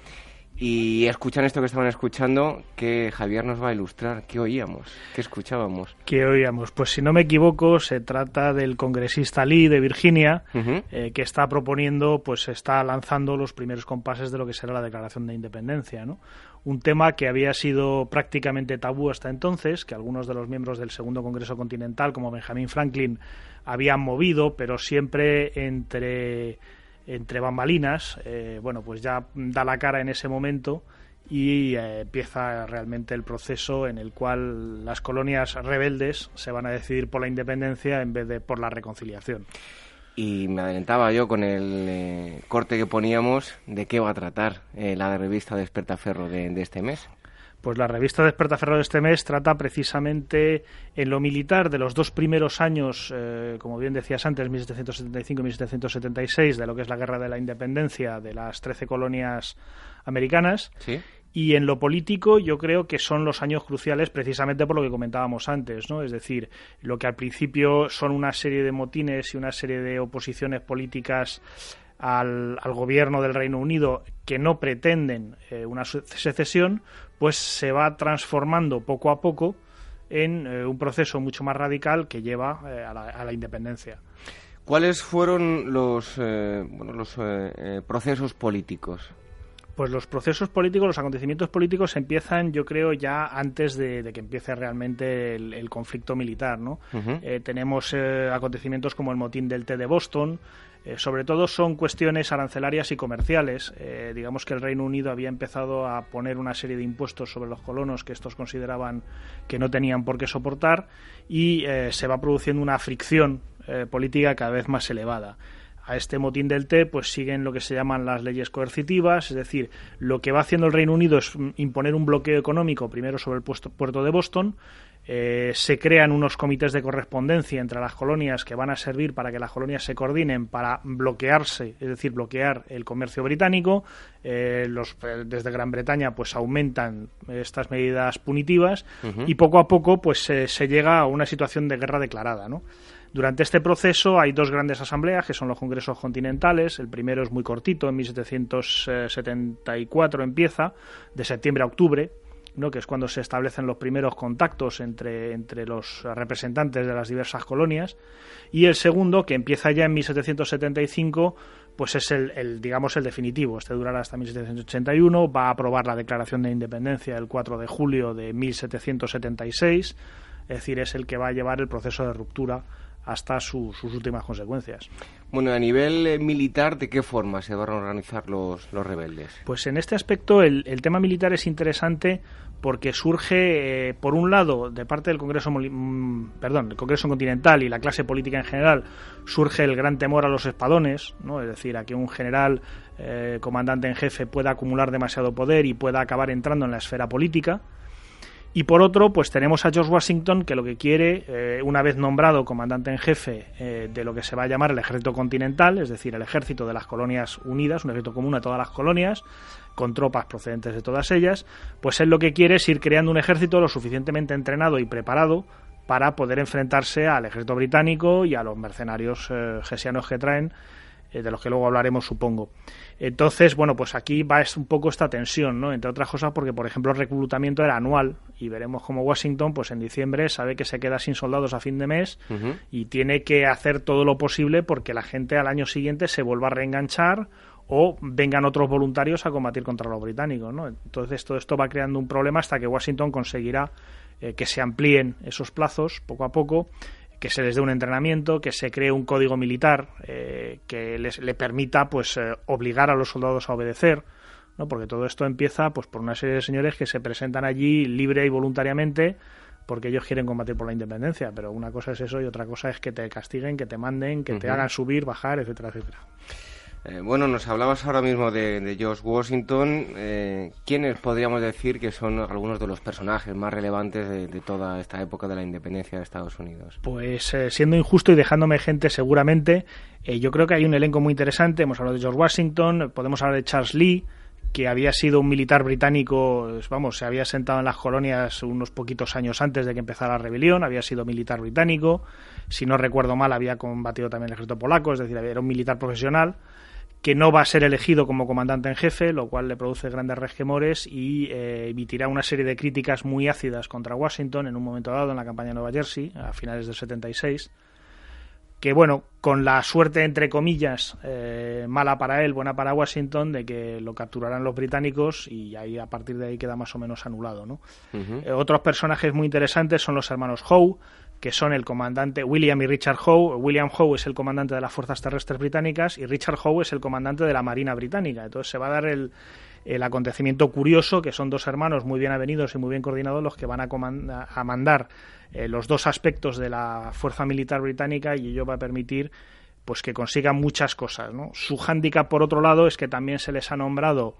Y escuchan esto que estaban escuchando, que Javier nos va a ilustrar. ¿Qué oíamos? ¿Qué escuchábamos? ¿Qué oíamos? Pues si no me equivoco, se trata del congresista Lee de Virginia, eh, que está proponiendo, pues está lanzando los primeros compases de lo que será la Declaración de Independencia, ¿no? Un tema que había sido prácticamente tabú hasta entonces, que algunos de los miembros del Segundo Congreso Continental, como Benjamin Franklin, habían movido, pero siempre entre entre bambalinas, eh, bueno, pues ya da la cara en ese momento y eh, empieza realmente el proceso en el cual las colonias rebeldes se van a decidir por la independencia en vez de por la reconciliación. Y me adelantaba yo con el eh, corte que poníamos de qué va a tratar la revista Despertaferro de, de este mes. Pues la revista Despertaferro de este mes trata precisamente en lo militar de los dos primeros años, eh, como bien decías antes, 1775 y 1776, de lo que es la Guerra de la Independencia de las trece colonias americanas. Y en lo político yo creo que son los años cruciales precisamente por lo que comentábamos antes, ¿no? Es decir, lo que al principio son una serie de motines y una serie de oposiciones políticas al, gobierno del Reino Unido que no pretenden eh, una secesión, pues se va transformando poco a poco en eh, un proceso mucho más radical que lleva eh, a, la, independencia. ¿Cuáles fueron los, bueno, los procesos políticos? Pues los procesos políticos, los acontecimientos políticos empiezan, yo creo, ya antes de, que empiece realmente el, conflicto militar, ¿no? Eh, tenemos eh, acontecimientos como el motín del té de Boston, eh, sobre todo son cuestiones arancelarias y comerciales. Eh, digamos que el Reino Unido había empezado a poner una serie de impuestos sobre los colonos que estos consideraban que no tenían por qué soportar y eh, se va produciendo una fricción política cada vez más elevada a este motín del té, pues siguen lo que se llaman las leyes coercitivas, es decir, lo que va haciendo el Reino Unido es imponer un bloqueo económico primero sobre el puerto de Boston, eh, se crean unos comités de correspondencia entre las colonias que van a servir para que las colonias se coordinen para bloquearse, es decir, bloquear el comercio británico. Eh, los, eh, desde Gran Bretaña pues aumentan estas medidas punitivas y poco a poco pues se llega a una situación de guerra declarada, ¿no? Durante este proceso hay dos grandes asambleas, que son los congresos continentales. El primero es muy cortito, en 1774 empieza, de septiembre a octubre, ¿no? que es cuando se establecen los primeros contactos entre, entre los representantes de las diversas colonias. Y el segundo, que empieza ya en 1775, pues es el, el, digamos el definitivo. Este durará hasta 1781, va a aprobar la Declaración de Independencia el 4 de julio de 1776, es decir, es el que va a llevar el proceso de ruptura hasta sus últimas consecuencias. Bueno, a nivel eh, militar, ¿de qué forma se van a organizar los, los rebeldes? Pues en este aspecto el, tema militar es interesante porque surge, eh, por un lado, de parte del Congreso, mm, perdón, el Congreso Continental y la clase política en general, surge el gran temor a los espadones, ¿no? es decir, a que un general eh, comandante en jefe pueda acumular demasiado poder y pueda acabar entrando en la esfera política. Y por otro, pues tenemos a George Washington que lo que quiere, eh, una vez nombrado comandante en jefe eh, de lo que se va a llamar el ejército continental, es decir, el ejército de las colonias unidas, un ejército común a todas las colonias, con tropas procedentes de todas ellas, pues él lo que quiere es ir creando un ejército lo suficientemente entrenado y preparado para poder enfrentarse al ejército británico y a los mercenarios eh, gesianos que traen eh, de los que luego hablaremos, supongo. Entonces, bueno, pues aquí va un poco esta tensión, ¿no? Entre otras cosas porque, por ejemplo, el reclutamiento era anual y veremos cómo Washington, pues en diciembre sabe que se queda sin soldados a fin de mes y tiene que hacer todo lo posible porque la gente al año siguiente se vuelva a reenganchar o vengan otros voluntarios a combatir contra los británicos, ¿no? Entonces todo esto va creando un problema hasta que Washington conseguirá eh, que se amplíen esos plazos poco a poco que se les dé un entrenamiento, que se cree un código militar eh, que les, le permita pues eh, obligar a los soldados a obedecer, ¿no? porque todo esto empieza pues por una serie de señores que se presentan allí libre y voluntariamente porque ellos quieren combatir por la independencia, pero una cosa es eso y otra cosa es que te castiguen, que te manden, que te hagan subir, bajar, etcétera, etcétera. Eh, bueno, nos hablabas ahora mismo de, George Washington. Eh, ¿Quiénes podríamos decir que son algunos de los personajes más relevantes de, toda esta época de la independencia de Estados Unidos? Pues eh, siendo injusto y dejándome gente seguramente, eh, yo creo que hay un elenco muy interesante. Hemos hablado de George Washington, podemos hablar de Charles Lee, que había sido un militar británico, pues, vamos, se había sentado en las colonias unos poquitos años antes de que empezara la rebelión, había sido militar británico, si no recuerdo mal había combatido también el ejército polaco, es decir, era un militar profesional que no va a ser elegido como comandante en jefe, lo cual le produce grandes resquemores y eh, emitirá una serie de críticas muy ácidas contra Washington en un momento dado en la campaña de Nueva Jersey, a finales del 76, que bueno, con la suerte entre comillas, eh, mala para él, buena para Washington, de que lo capturarán los británicos y ahí a partir de ahí queda más o menos anulado. ¿no? Eh, otros personajes muy interesantes son los hermanos Howe, que son el comandante William y Richard Howe. William Howe es el comandante de las fuerzas terrestres británicas y Richard Howe es el comandante de la Marina británica. Entonces se va a dar el, acontecimiento curioso que son dos hermanos muy bien avenidos y muy bien coordinados los que van a, a mandar eh, los dos aspectos de la fuerza militar británica y ello va a permitir pues que consigan muchas cosas. Su hándicap, por otro lado, es que también se les ha nombrado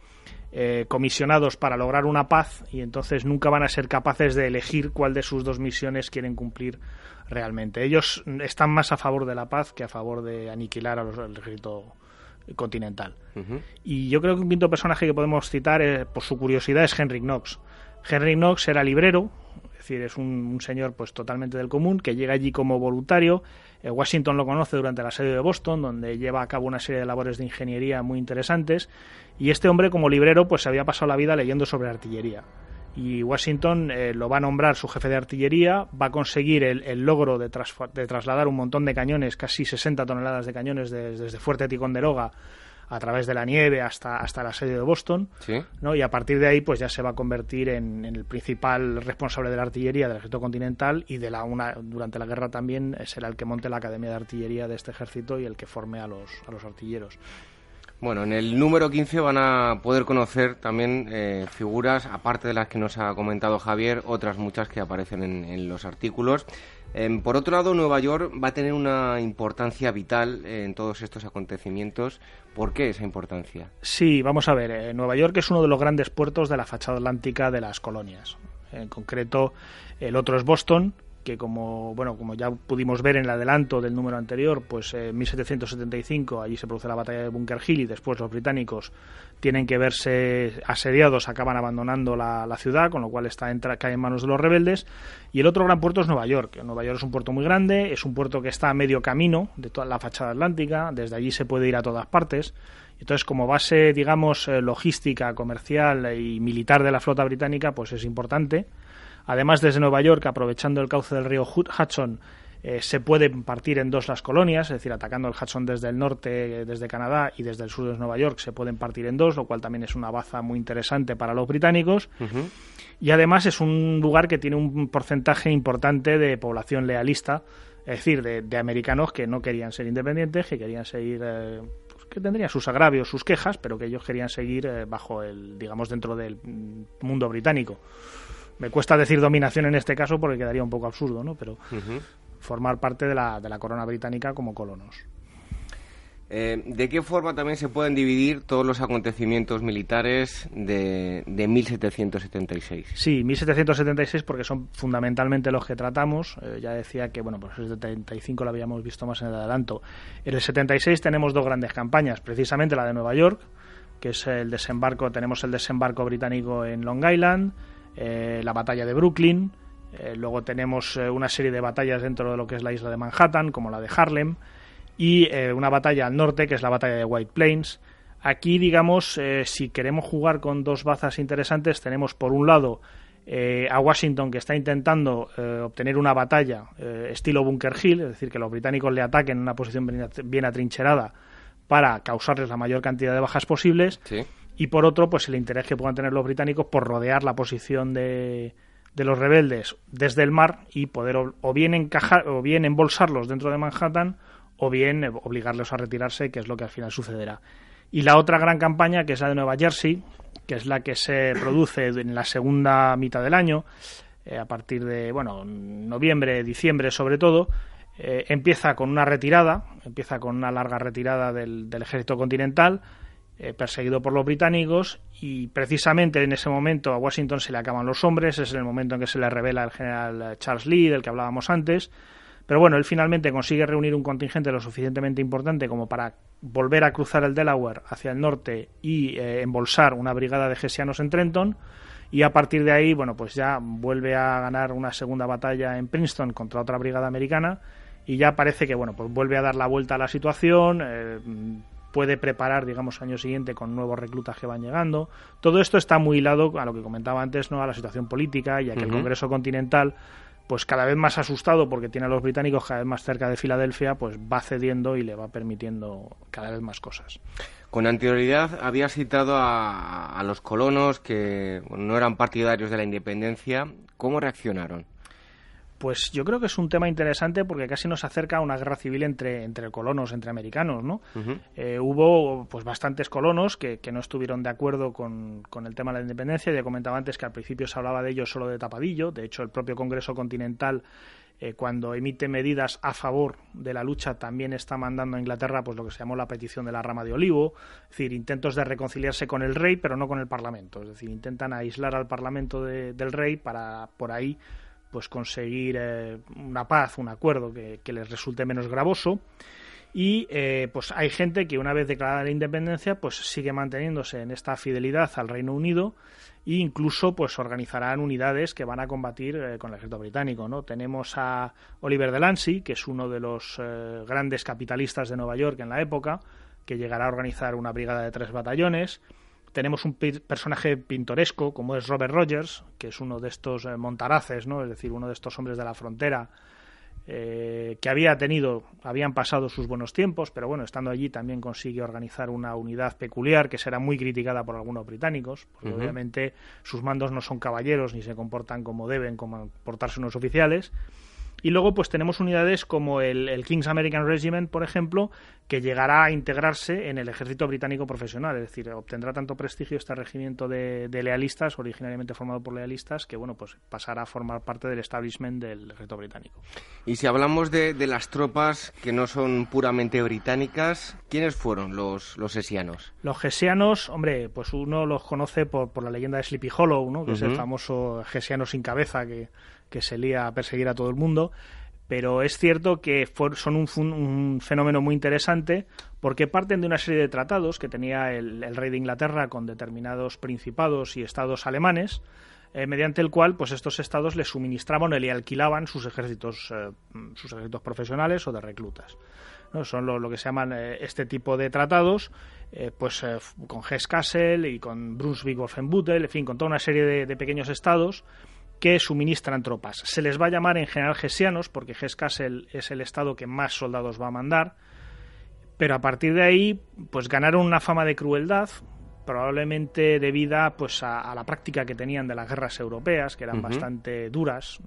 eh, comisionados para lograr una paz y entonces nunca van a ser capaces de elegir cuál de sus dos misiones quieren cumplir realmente. Ellos están más a favor de la paz que a favor de aniquilar al ejército continental. Y yo creo que un quinto personaje que podemos citar eh, por su curiosidad es Henry Knox. Henry Knox era librero, es decir, es un, señor pues totalmente del común que llega allí como voluntario. Eh, Washington lo conoce durante la serie de Boston, donde lleva a cabo una serie de labores de ingeniería muy interesantes y este hombre, como librero, pues se había pasado la vida leyendo sobre artillería. Y Washington eh, lo va a nombrar su jefe de artillería, va a conseguir el, logro de, trasladar un montón de cañones, casi 60 toneladas de cañones desde Fuerte Ticonderoga a través de la nieve hasta, hasta el asedio de Boston, ¿no? y a partir de ahí pues ya se va a convertir en, el principal responsable de la artillería del ejército continental y de la una durante la guerra también será el que monte la academia de artillería de este ejército y el que forme a los, a los artilleros. Bueno, en el número 15 van a poder conocer también eh, figuras, aparte de las que nos ha comentado Javier, otras muchas que aparecen en los artículos. Em, por otro lado, Nueva York va a tener una importancia vital en todos estos acontecimientos. ¿Por qué esa importancia? Sí, vamos a ver. Eh, Nueva York es uno de los grandes puertos de la fachada atlántica de las colonias. En concreto, el otro es Boston, que como bueno como ya pudimos ver en el adelanto del número anterior pues en 1775 allí se produce la batalla de Bunker Hill y después los británicos tienen que verse asediados acaban abandonando la, ciudad con lo cual está entra, cae en manos de los rebeldes. Y el otro gran puerto es Nueva York. Nueva York es un puerto muy grande es un puerto que está a medio camino de toda la fachada atlántica desde allí se puede ir a todas partes. Entonces, como base, digamos, eh, logística, comercial y militar de la flota británica, pues es importante. Además, desde Nueva York, aprovechando el cauce del río Hudson, eh, se pueden partir en dos las colonias, es decir, atacando el Hudson desde el norte, desde Canadá, y desde el sur de Nueva York, se pueden partir en dos, lo cual también es una baza muy interesante para los británicos. Y además es un lugar que tiene un porcentaje importante de población lealista, es decir, de, americanos que no querían ser independientes, que querían seguir. Eh, pues, que tendrían sus agravios, sus quejas, pero que ellos querían seguir eh, bajo el, digamos, dentro del mundo británico. Me cuesta decir dominación en este caso porque quedaría un poco absurdo, ¿no? Pero formar parte de la, de la corona británica como colonos. Eh, ¿De qué forma también se pueden dividir todos los acontecimientos militares de, de 1776? Sí, 1776 porque son fundamentalmente los que tratamos. Eh, ya decía que, bueno, pues el 75 lo habíamos visto más en el adelanto. En el 76 tenemos dos grandes campañas, precisamente la de Nueva York, que es el desembarco, tenemos el desembarco británico en Long Island, eh, la batalla de Brooklyn, eh, luego tenemos eh, una serie de batallas dentro de lo que es la isla de Manhattan, como la de Harlem, y una batalla al norte, que es la batalla de White Plains. Aquí, digamos, si queremos jugar con dos bazas interesantes, tenemos por un lado a Washington que está intentando obtener una batalla estilo Bunker Hill, es decir, que los británicos le ataquen en una posición bien, atrincherada para causarles la mayor cantidad de bajas posibles. Y por otro, pues el interés que puedan tener los británicos por rodear la posición de, de los rebeldes desde el mar y poder o, bien encajar o bien embolsarlos dentro de Manhattan o bien obligarlos a retirarse, que es lo que al final sucederá. Y la otra gran campaña, que es la de Nueva Jersey, que es la que se produce en la segunda mitad del año, eh, a partir de, bueno, noviembre, diciembre sobre todo, eh, empieza con una retirada, empieza con una larga retirada del, del ejército continental, eh, perseguido por los británicos y precisamente en ese momento a Washington se le acaban los hombres, es el momento en que se le revela el general Charles Lee, del que hablábamos antes, pero bueno, él finalmente consigue reunir un contingente lo suficientemente importante como para volver a cruzar el Delaware hacia el norte y eh, embolsar una brigada de gesianos en Trenton. Y a partir de ahí, bueno, pues ya vuelve a ganar una segunda batalla en Princeton contra otra brigada americana. Y ya parece que, bueno, pues vuelve a dar la vuelta a la situación, eh, puede preparar, digamos, año siguiente con nuevos reclutas que van llegando. Todo esto está muy hilado a lo que comentaba antes, ¿no? A la situación política y a que el Congreso Continental pues cada vez más asustado porque tiene a los británicos cada vez más cerca de Filadelfia, pues va cediendo y le va permitiendo cada vez más cosas. Con anterioridad había citado a, a los colonos que no eran partidarios de la independencia. ¿Cómo reaccionaron? Pues yo creo que es un tema interesante porque casi nos acerca a una guerra civil entre, entre colonos, entre americanos, ¿no? Eh, hubo pues bastantes colonos que, que no estuvieron de acuerdo con, con, el tema de la independencia. Ya comentaba antes que al principio se hablaba de ello solo de tapadillo. De hecho, el propio Congreso Continental eh, cuando emite medidas a favor de la lucha también está mandando a Inglaterra pues lo que se llamó la petición de la rama de olivo, es decir, intentos de reconciliarse con el rey pero no con el Parlamento, es decir, intentan aislar al Parlamento del rey para por ahí pues conseguir eh, una paz, un acuerdo que, les resulte menos gravoso. Y eh, pues hay gente que una vez declarada la independencia, pues sigue manteniéndose en esta fidelidad al Reino Unido e incluso pues organizarán unidades que van a combatir eh, con el ejército británico. ¿no? Tenemos a Oliver de Lancey, que es uno de los grandes capitalistas de Nueva York en la época, que llegará a organizar una brigada de tres batallones tenemos un personaje pintoresco como es Robert Rogers, que es uno de estos eh, montaraces, ¿no? es decir, uno de estos hombres de la frontera eh, que había tenido, habían pasado sus buenos tiempos, pero bueno, estando allí también consigue organizar una unidad peculiar que será muy criticada por algunos británicos, porque obviamente sus mandos no son caballeros ni se comportan como deben comportarse unos oficiales. Y luego pues tenemos unidades como el, King's American Regiment, por ejemplo, que llegará a integrarse en el ejército británico profesional, es decir, obtendrá tanto prestigio este regimiento de, lealistas, originariamente formado por lealistas, que bueno, pues pasará a formar parte del establishment del ejército británico. Y si hablamos de, las tropas que no son puramente británicas, ¿quiénes fueron los, los hesianos? Los hesianos, hombre, pues uno los conoce por, por la leyenda de Sleepy Hollow, ¿no? que es el famoso hesiano sin cabeza que que se lía a perseguir a todo el mundo, pero es cierto que son un, fenómeno muy interesante porque parten de una serie de tratados que tenía el, rey de Inglaterra con determinados principados y estados alemanes, eh, mediante el cual pues estos estados le suministraban o le alquilaban sus ejércitos, eh, sus ejércitos profesionales o de reclutas. ¿no? Son lo, que se llaman eh, este tipo de tratados, pues con Hesse-Kassel y con Brunswick-Wolfenbüttel, en fin, con toda una serie de pequeños estados que suministran tropas. Se les va a llamar en general gesianos, porque Hesse-Kassel es el estado que más soldados va a mandar, pero a partir de ahí, pues ganaron una fama de crueldad, probablemente debida pues a, la práctica que tenían de las guerras europeas, que eran bastante duras,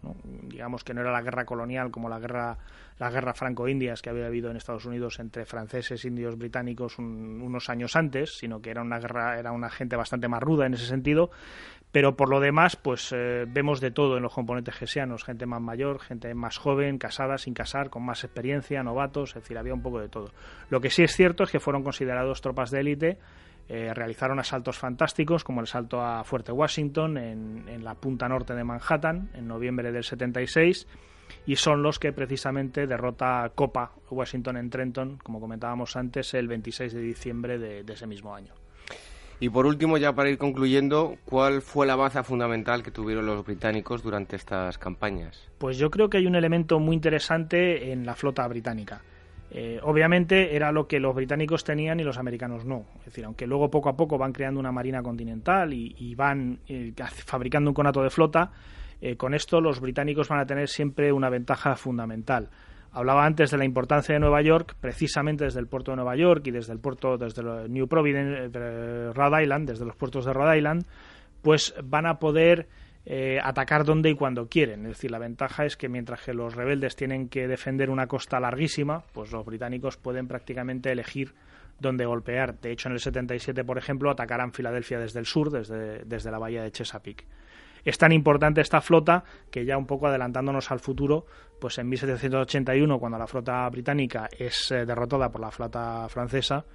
digamos que no era la guerra colonial como la guerra la guerra franco-indias que había habido en Estados Unidos entre franceses, indios, británicos unos años antes, sino que era una guerra, era una gente bastante más ruda en ese sentido, pero por lo demás, pues eh, vemos de todo en los componentes gesianos, gente más mayor, gente más joven, casada, sin casar, con más experiencia, novatos, es decir, había un poco de todo. Lo que sí es cierto es que fueron considerados tropas de élite, eh, realizaron asaltos fantásticos, como el salto a Fuerte Washington en, en la punta norte de Manhattan, en noviembre del 76, y son los que precisamente derrota Copa Washington en Trenton, como comentábamos antes, el 26 de diciembre de, ese mismo año. Y por último, ya para ir concluyendo, ¿cuál fue la baza fundamental que tuvieron los británicos durante estas campañas? Pues yo creo que hay un elemento muy interesante en la flota británica. Eh, obviamente era lo que los británicos tenían y los americanos no. Es decir, aunque luego poco a poco van creando una marina continental y, van eh, fabricando un conato de flota, eh, con esto los británicos van a tener siempre una ventaja fundamental. Hablaba antes de la importancia de Nueva York, precisamente desde el puerto de Nueva York y desde el puerto, desde New Providence, eh, Rhode Island, desde los puertos de Rhode Island, pues van a poder eh, atacar donde y cuando quieren. Es decir, la ventaja es que mientras que los rebeldes tienen que defender una costa larguísima, pues los británicos pueden prácticamente elegir dónde golpear. De hecho, en el 77, por ejemplo, atacarán Filadelfia desde el sur, desde, desde la bahía de Chesapeake. Es tan importante esta flota que ya un poco adelantándonos al futuro, pues en 1781, cuando la flota británica es eh, derrotada por la flota francesa,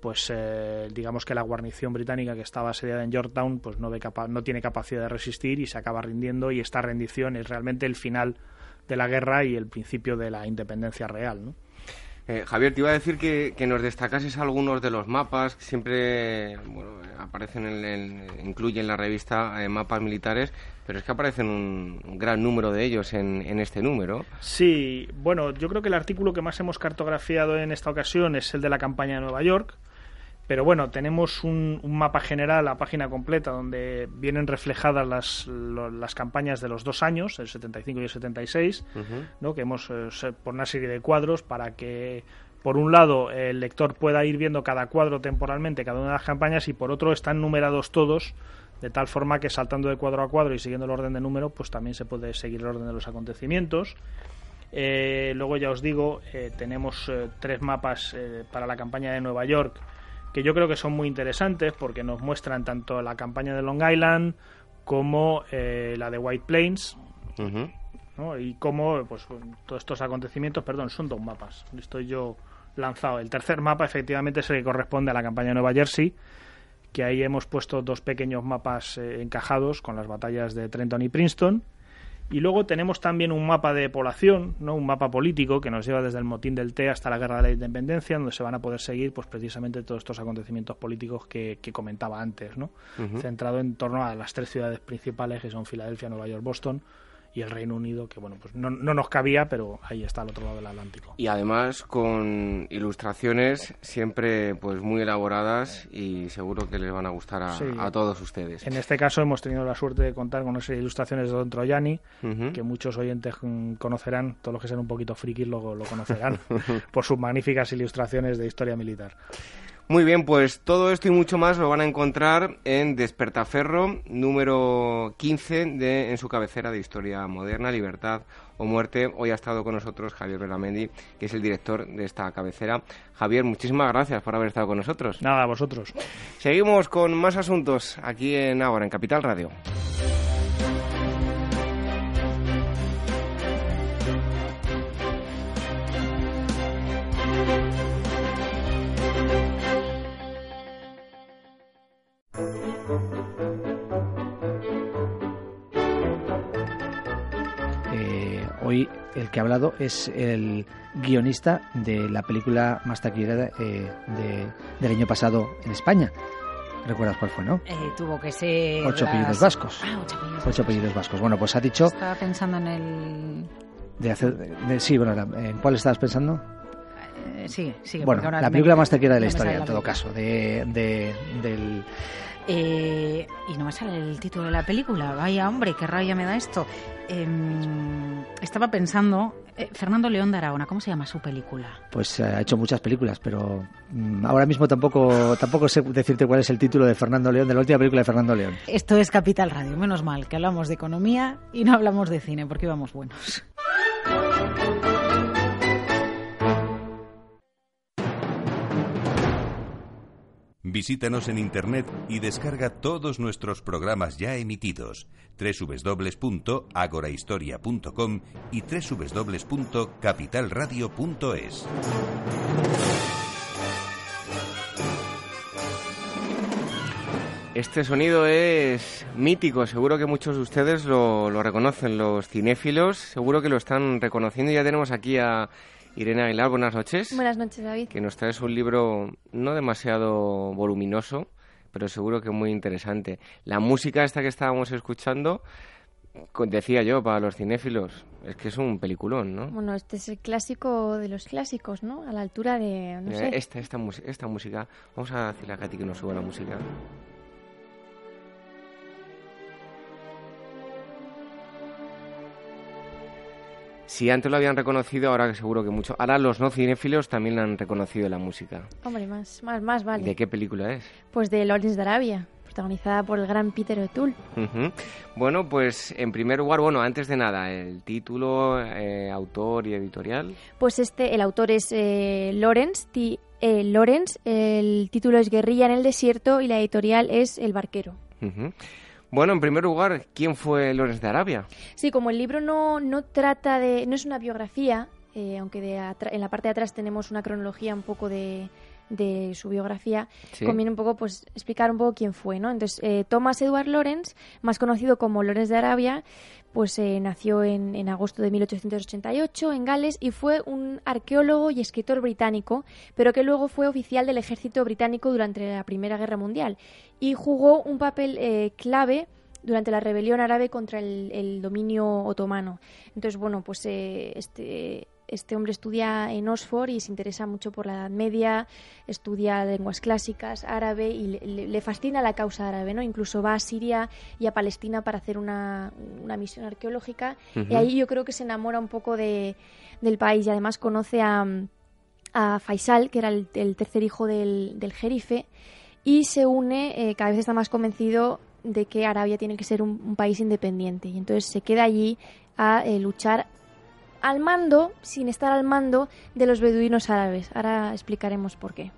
pues eh, digamos que la guarnición británica que estaba asediada en Yorktown, pues no, ve no tiene capacidad de resistir y se acaba rindiendo y esta rendición es realmente el final de la guerra y el principio de la independencia real, ¿no? Eh, Javier, te iba a decir que, nos destacases algunos de los mapas que siempre aparecen, en, incluyen en la revista eh, mapas militares, pero es que aparecen un, gran número de ellos en, en, este número. Sí, bueno, yo creo que el artículo que más hemos cartografiado en esta ocasión es el de la campaña de Nueva York, pero bueno, tenemos un, mapa general, la página completa, donde vienen reflejadas las, las campañas de los dos años, el 75 y el 76, ¿no? que hemos eh, por una serie de cuadros para que, por un lado, el lector pueda ir viendo cada cuadro temporalmente, cada una de las campañas, y por otro, están numerados todos de tal forma que saltando de cuadro a cuadro y siguiendo el orden de número, pues también se puede seguir el orden de los acontecimientos. Eh, luego ya os digo, eh, tenemos tres mapas para la campaña de Nueva York que yo creo que son muy interesantes porque nos muestran tanto la campaña de Long Island como eh, la de White Plains. Y cómo pues, todos estos acontecimientos, perdón, son dos mapas. Estoy yo lanzado. El tercer mapa efectivamente es el que corresponde a la campaña de Nueva Jersey, que ahí hemos puesto dos pequeños mapas eh, encajados con las batallas de Trenton y Princeton y luego tenemos también un mapa de población, ¿no? un mapa político que nos lleva desde el motín del Té hasta la guerra de la independencia, donde se van a poder seguir pues precisamente todos estos acontecimientos políticos que, comentaba antes, ¿no? centrado en torno a las tres ciudades principales que son Filadelfia, Nueva York, Boston, y el Reino Unido, que bueno, pues no, no nos cabía, pero ahí está al otro lado del Atlántico. Y además con ilustraciones siempre pues muy elaboradas y seguro que les van a gustar a, Sí. a todos ustedes. En este caso hemos tenido la suerte de contar con esas ilustraciones de Don Troyani, que muchos oyentes conocerán, todos los que sean un poquito frikis lo, lo conocerán, por sus magníficas ilustraciones de historia militar. Muy bien, pues todo esto y mucho más lo van a encontrar en Despertaferro, número 15 de, en su cabecera de Historia Moderna, Libertad o Muerte. Hoy ha estado con nosotros Javier Beramendi, que es el director de esta cabecera. Javier, muchísimas gracias por haber estado con nosotros. Nada, a vosotros. Seguimos con más asuntos aquí en Ahora, en Capital Radio. Hoy el que ha hablado es el guionista de la película más taquillera eh, de- del año pasado en España. ¿Recuerdas cuál fue, no? Eh, tuvo que ser... Ocho apellidos las- vascos. Ah, ocho apellidos Ocho apellidos vascos. Bueno, pues ha dicho Estaba pensando en el... de hacer... de- sí, bueno, ¿en cuál estabas pensando? eh, sí, sí. Bueno, la me- película más taquillera de la no historia, en todo caso, de, de- del... Eh, y no me sale el título de la película. Vaya, hombre, qué rabia me da esto. Em, estaba pensando... eh, Fernando León de Aragona, ¿cómo se llama su película? Pues eh, ha hecho muchas películas, pero mm, ahora mismo tampoco tampoco sé decirte cuál es el título de Fernando León, de la última película de Fernando León. Esto es Capital Radio. Menos mal que hablamos de economía y no hablamos de cine, porque íbamos buenos. Visítanos en internet y descarga todos nuestros programas ya emitidos www.agorahistoria.com y www.capitalradio.es. Este sonido es mítico, seguro que muchos de ustedes lo, lo reconocen, los cinéfilos, seguro que lo están reconociendo. Ya tenemos aquí a Irene Aguilar, buenas noches. Buenas noches, David. Que nos traes un libro no demasiado voluminoso, pero seguro que muy interesante. La música esta que estábamos escuchando, decía yo, para los cinéfilos, es que es un peliculón, ¿no? Bueno, este es el clásico de los clásicos, ¿no? A la altura de, no sé. esta, esta, esta música, vamos a decirle a Katy que nos suba la música. Si antes lo habían reconocido, ahora seguro que mucho. Ahora los no cinéfilos también han reconocido la música. Hombre, más, más, más vale. ¿De qué película es? Pues de Lawrence de Arabia, protagonizada por el gran Peter O'Toole. Ujú. Bueno, pues en primer lugar, bueno, antes de nada, el título, eh, autor y editorial. Pues este, el autor es eh, Lawrence, T. eh, Lawrence, el título es Guerrilla en el desierto y la editorial es El barquero. Ujú. Bueno, en primer lugar, ¿quién fue Lorenz de Arabia? Sí, como el libro no, no trata de. no es una biografía, eh, aunque de en la parte de atrás tenemos una cronología un poco de, de su biografía, Sí. conviene un poco pues explicar un poco quién fue, ¿no? Entonces, eh, Thomas Edward Lawrence, más conocido como Lawrence de Arabia, pues eh, nació en, en agosto de 1888 en Gales y fue un arqueólogo y escritor británico, pero que luego fue oficial del ejército británico durante la Primera Guerra Mundial y jugó un papel eh, clave durante la rebelión árabe contra el, dominio otomano. Entonces, bueno, pues eh, este, este hombre estudia en Oxford y se interesa mucho por la Edad Media, estudia lenguas clásicas, árabe y le, fascina la causa árabe, ¿no? Incluso va a Siria y a Palestina para hacer una, una misión arqueológica y ahí yo creo que se enamora un poco de, del país y además conoce a, a Faisal, que era el, el tercer hijo del, del jerife, y se une, eh, cada vez está más convencido de que Arabia tiene que ser un, un país independiente. Y entonces se queda allí a eh, luchar al mando, sin estar al mando, de los beduinos árabes. Ahora explicaremos por qué.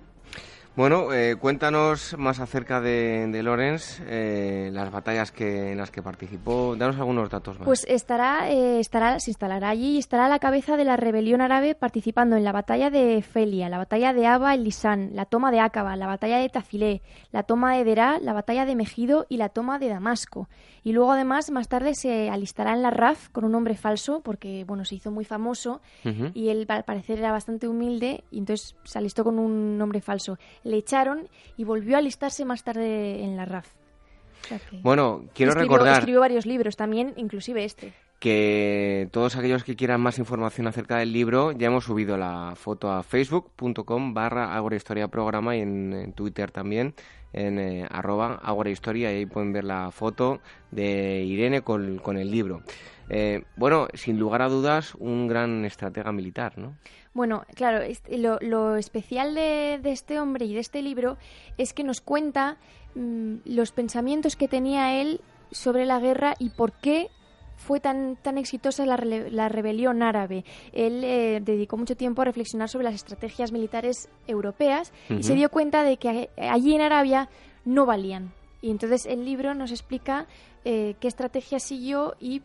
Bueno, eh, cuéntanos más acerca de, de Lorenz, eh, las batallas que, en las que participó. Danos algunos datos más. Pues estará, eh, estará, se instalará allí y estará a la cabeza de la rebelión árabe participando en la batalla de Felia, la batalla de Aba el Lisán, la toma de Aqaba, la batalla de Tafilé, la toma de Derá, la batalla de Megido y la toma de Damasco. Y luego además más tarde se alistará en la RAF con un nombre falso porque bueno se hizo muy famoso y él al parecer era bastante humilde y entonces se alistó con un nombre falso. Le echaron y volvió a alistarse más tarde en la RAF. O sea que- Bueno, quiero escribió, recordar- Escribió varios libros también, inclusive este. que todos aquellos que quieran más información acerca del libro, ya hemos subido la foto a facebook.com barra Historia Programa y en, Twitter también, en eh, arroba Historia, y ahí pueden ver la foto de Irene con, con el libro. Eh, bueno, sin lugar a dudas, un gran estratega militar, ¿no? Bueno, claro, lo, especial de, este hombre y de este libro es que nos cuenta mm, los pensamientos que tenía él sobre la guerra y por qué fue tan, tan exitosa la, la rebelión árabe. Él eh, dedicó mucho tiempo a reflexionar sobre las estrategias militares europeas y se dio cuenta de que allí en Arabia no valían. Y entonces el libro nos explica eh, qué estrategia siguió y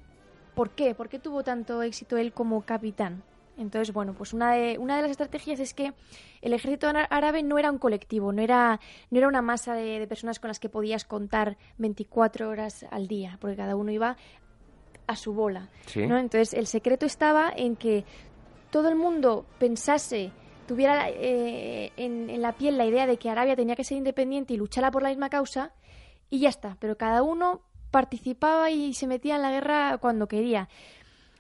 por qué, por qué tuvo tanto éxito él como capitán. Entonces, bueno, pues una de, una de las estrategias es que el ejército árabe no era un colectivo, no era, no era una masa de, personas con las que podías contar 24 horas al día, porque cada uno iba a su bola. ¿no? Entonces, el secreto estaba en que todo el mundo pensase, tuviera eh, en, en la piel la idea de que Arabia tenía que ser independiente y luchara por la misma causa, y ya está. Pero cada uno participaba y se metía en la guerra cuando quería.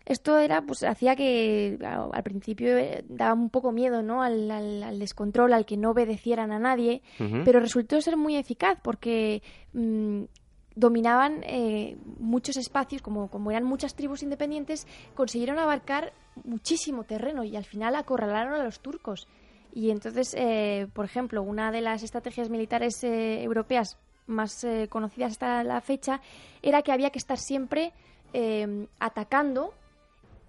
Esto era, pues, hacía que al principio eh, daba un poco miedo, ¿no? Al, al, descontrol, al que no obedecieran a nadie, pero resultó ser muy eficaz porque mm, dominaban eh, muchos espacios, como, como eran muchas tribus independientes, consiguieron abarcar muchísimo terreno y al final acorralaron a los turcos. Y entonces, eh, por ejemplo, una de las estrategias militares europeas más conocidas hasta la fecha era que había que estar siempre atacando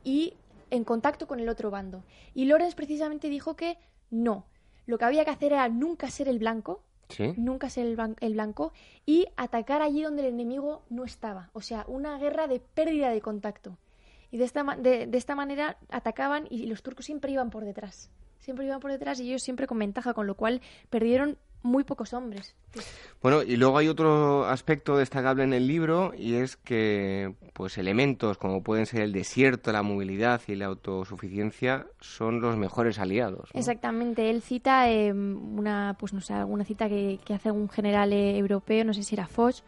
y en contacto con el otro bando. Y Lorenz precisamente dijo que no. Lo que había que hacer era nunca ser el blanco, nunca ser el, el, blanco, y atacar allí donde el enemigo no estaba. O sea, una guerra de pérdida de contacto. Y de esta, de, de esta manera atacaban y los turcos siempre iban por detrás. Siempre iban por detrás y ellos siempre con ventaja, con lo cual perdieron muy pocos hombres. Bueno, y luego hay otro aspecto destacable en el libro y es que pues elementos como pueden ser el desierto, la movilidad y la autosuficiencia son los mejores aliados. Exactamente, él cita eh, una pues no sé, alguna cita que, hace un general eh, europeo, no sé si era Foch,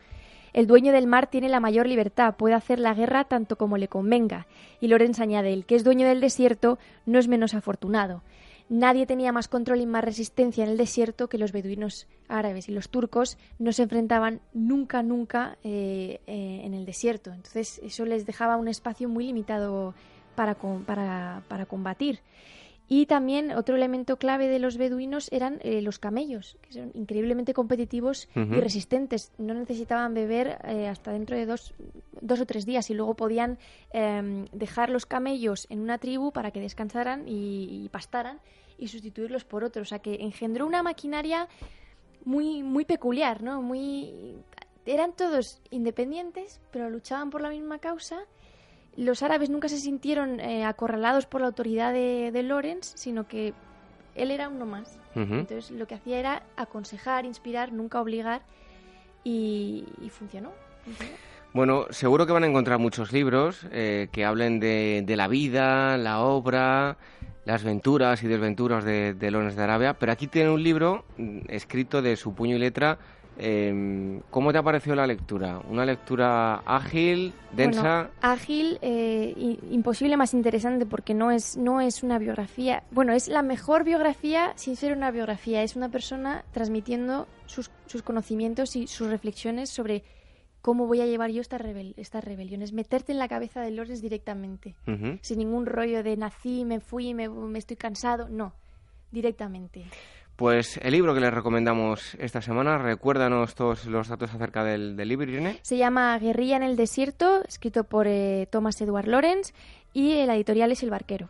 el dueño del mar tiene la mayor libertad, puede hacer la guerra tanto como le convenga. Y Lorenz añade, el que es dueño del desierto no es menos afortunado. Nadie tenía más control y más resistencia en el desierto que los beduinos árabes y los turcos no se enfrentaban nunca, nunca eh, eh, en el desierto. Entonces eso les dejaba un espacio muy limitado para, para, combatir. Y también otro elemento clave de los beduinos eran eh, los camellos, que son increíblemente competitivos y resistentes. No necesitaban beber hasta dentro de dos, dos, o tres días y luego podían em, dejar los camellos en una tribu para que descansaran y pastaran y sustituirlos por otros. O sea, que engendró una maquinaria muy, muy peculiar, ¿no? Muy... Eran todos independientes, pero luchaban por la misma causa. Los árabes nunca se sintieron eh, acorralados por la autoridad de, de Lorenz, sino que él era uno más. Entonces lo que hacía era aconsejar, inspirar, nunca obligar y, funcionó. Bueno, seguro que van a encontrar muchos libros eh, que hablen de, de, la vida, la obra, las venturas y desventuras de, de Lorenz de Arabia, pero aquí tiene un libro mm, escrito de su puño y letra. Em, ¿Cómo te ha parecido la lectura? ¿Una lectura ágil, densa? ágil, eh, imposible más interesante porque no es, no es una biografía. Bueno, es la mejor biografía sin ser una biografía. Es una persona transmitiendo sus, sus conocimientos y sus reflexiones sobre ¿cómo voy a llevar yo esta rebel estas rebeliones? Meterte en la cabeza de Lorenz directamente, sin ningún rollo de nací, me fui, me, estoy cansado, no, directamente. Pues el libro que les recomendamos esta semana, recuérdanos todos los datos acerca del, libro, Irene. Se llama Guerrilla en el desierto, escrito por eh, Thomas Edward Lorenz y el editorial es El Barquero.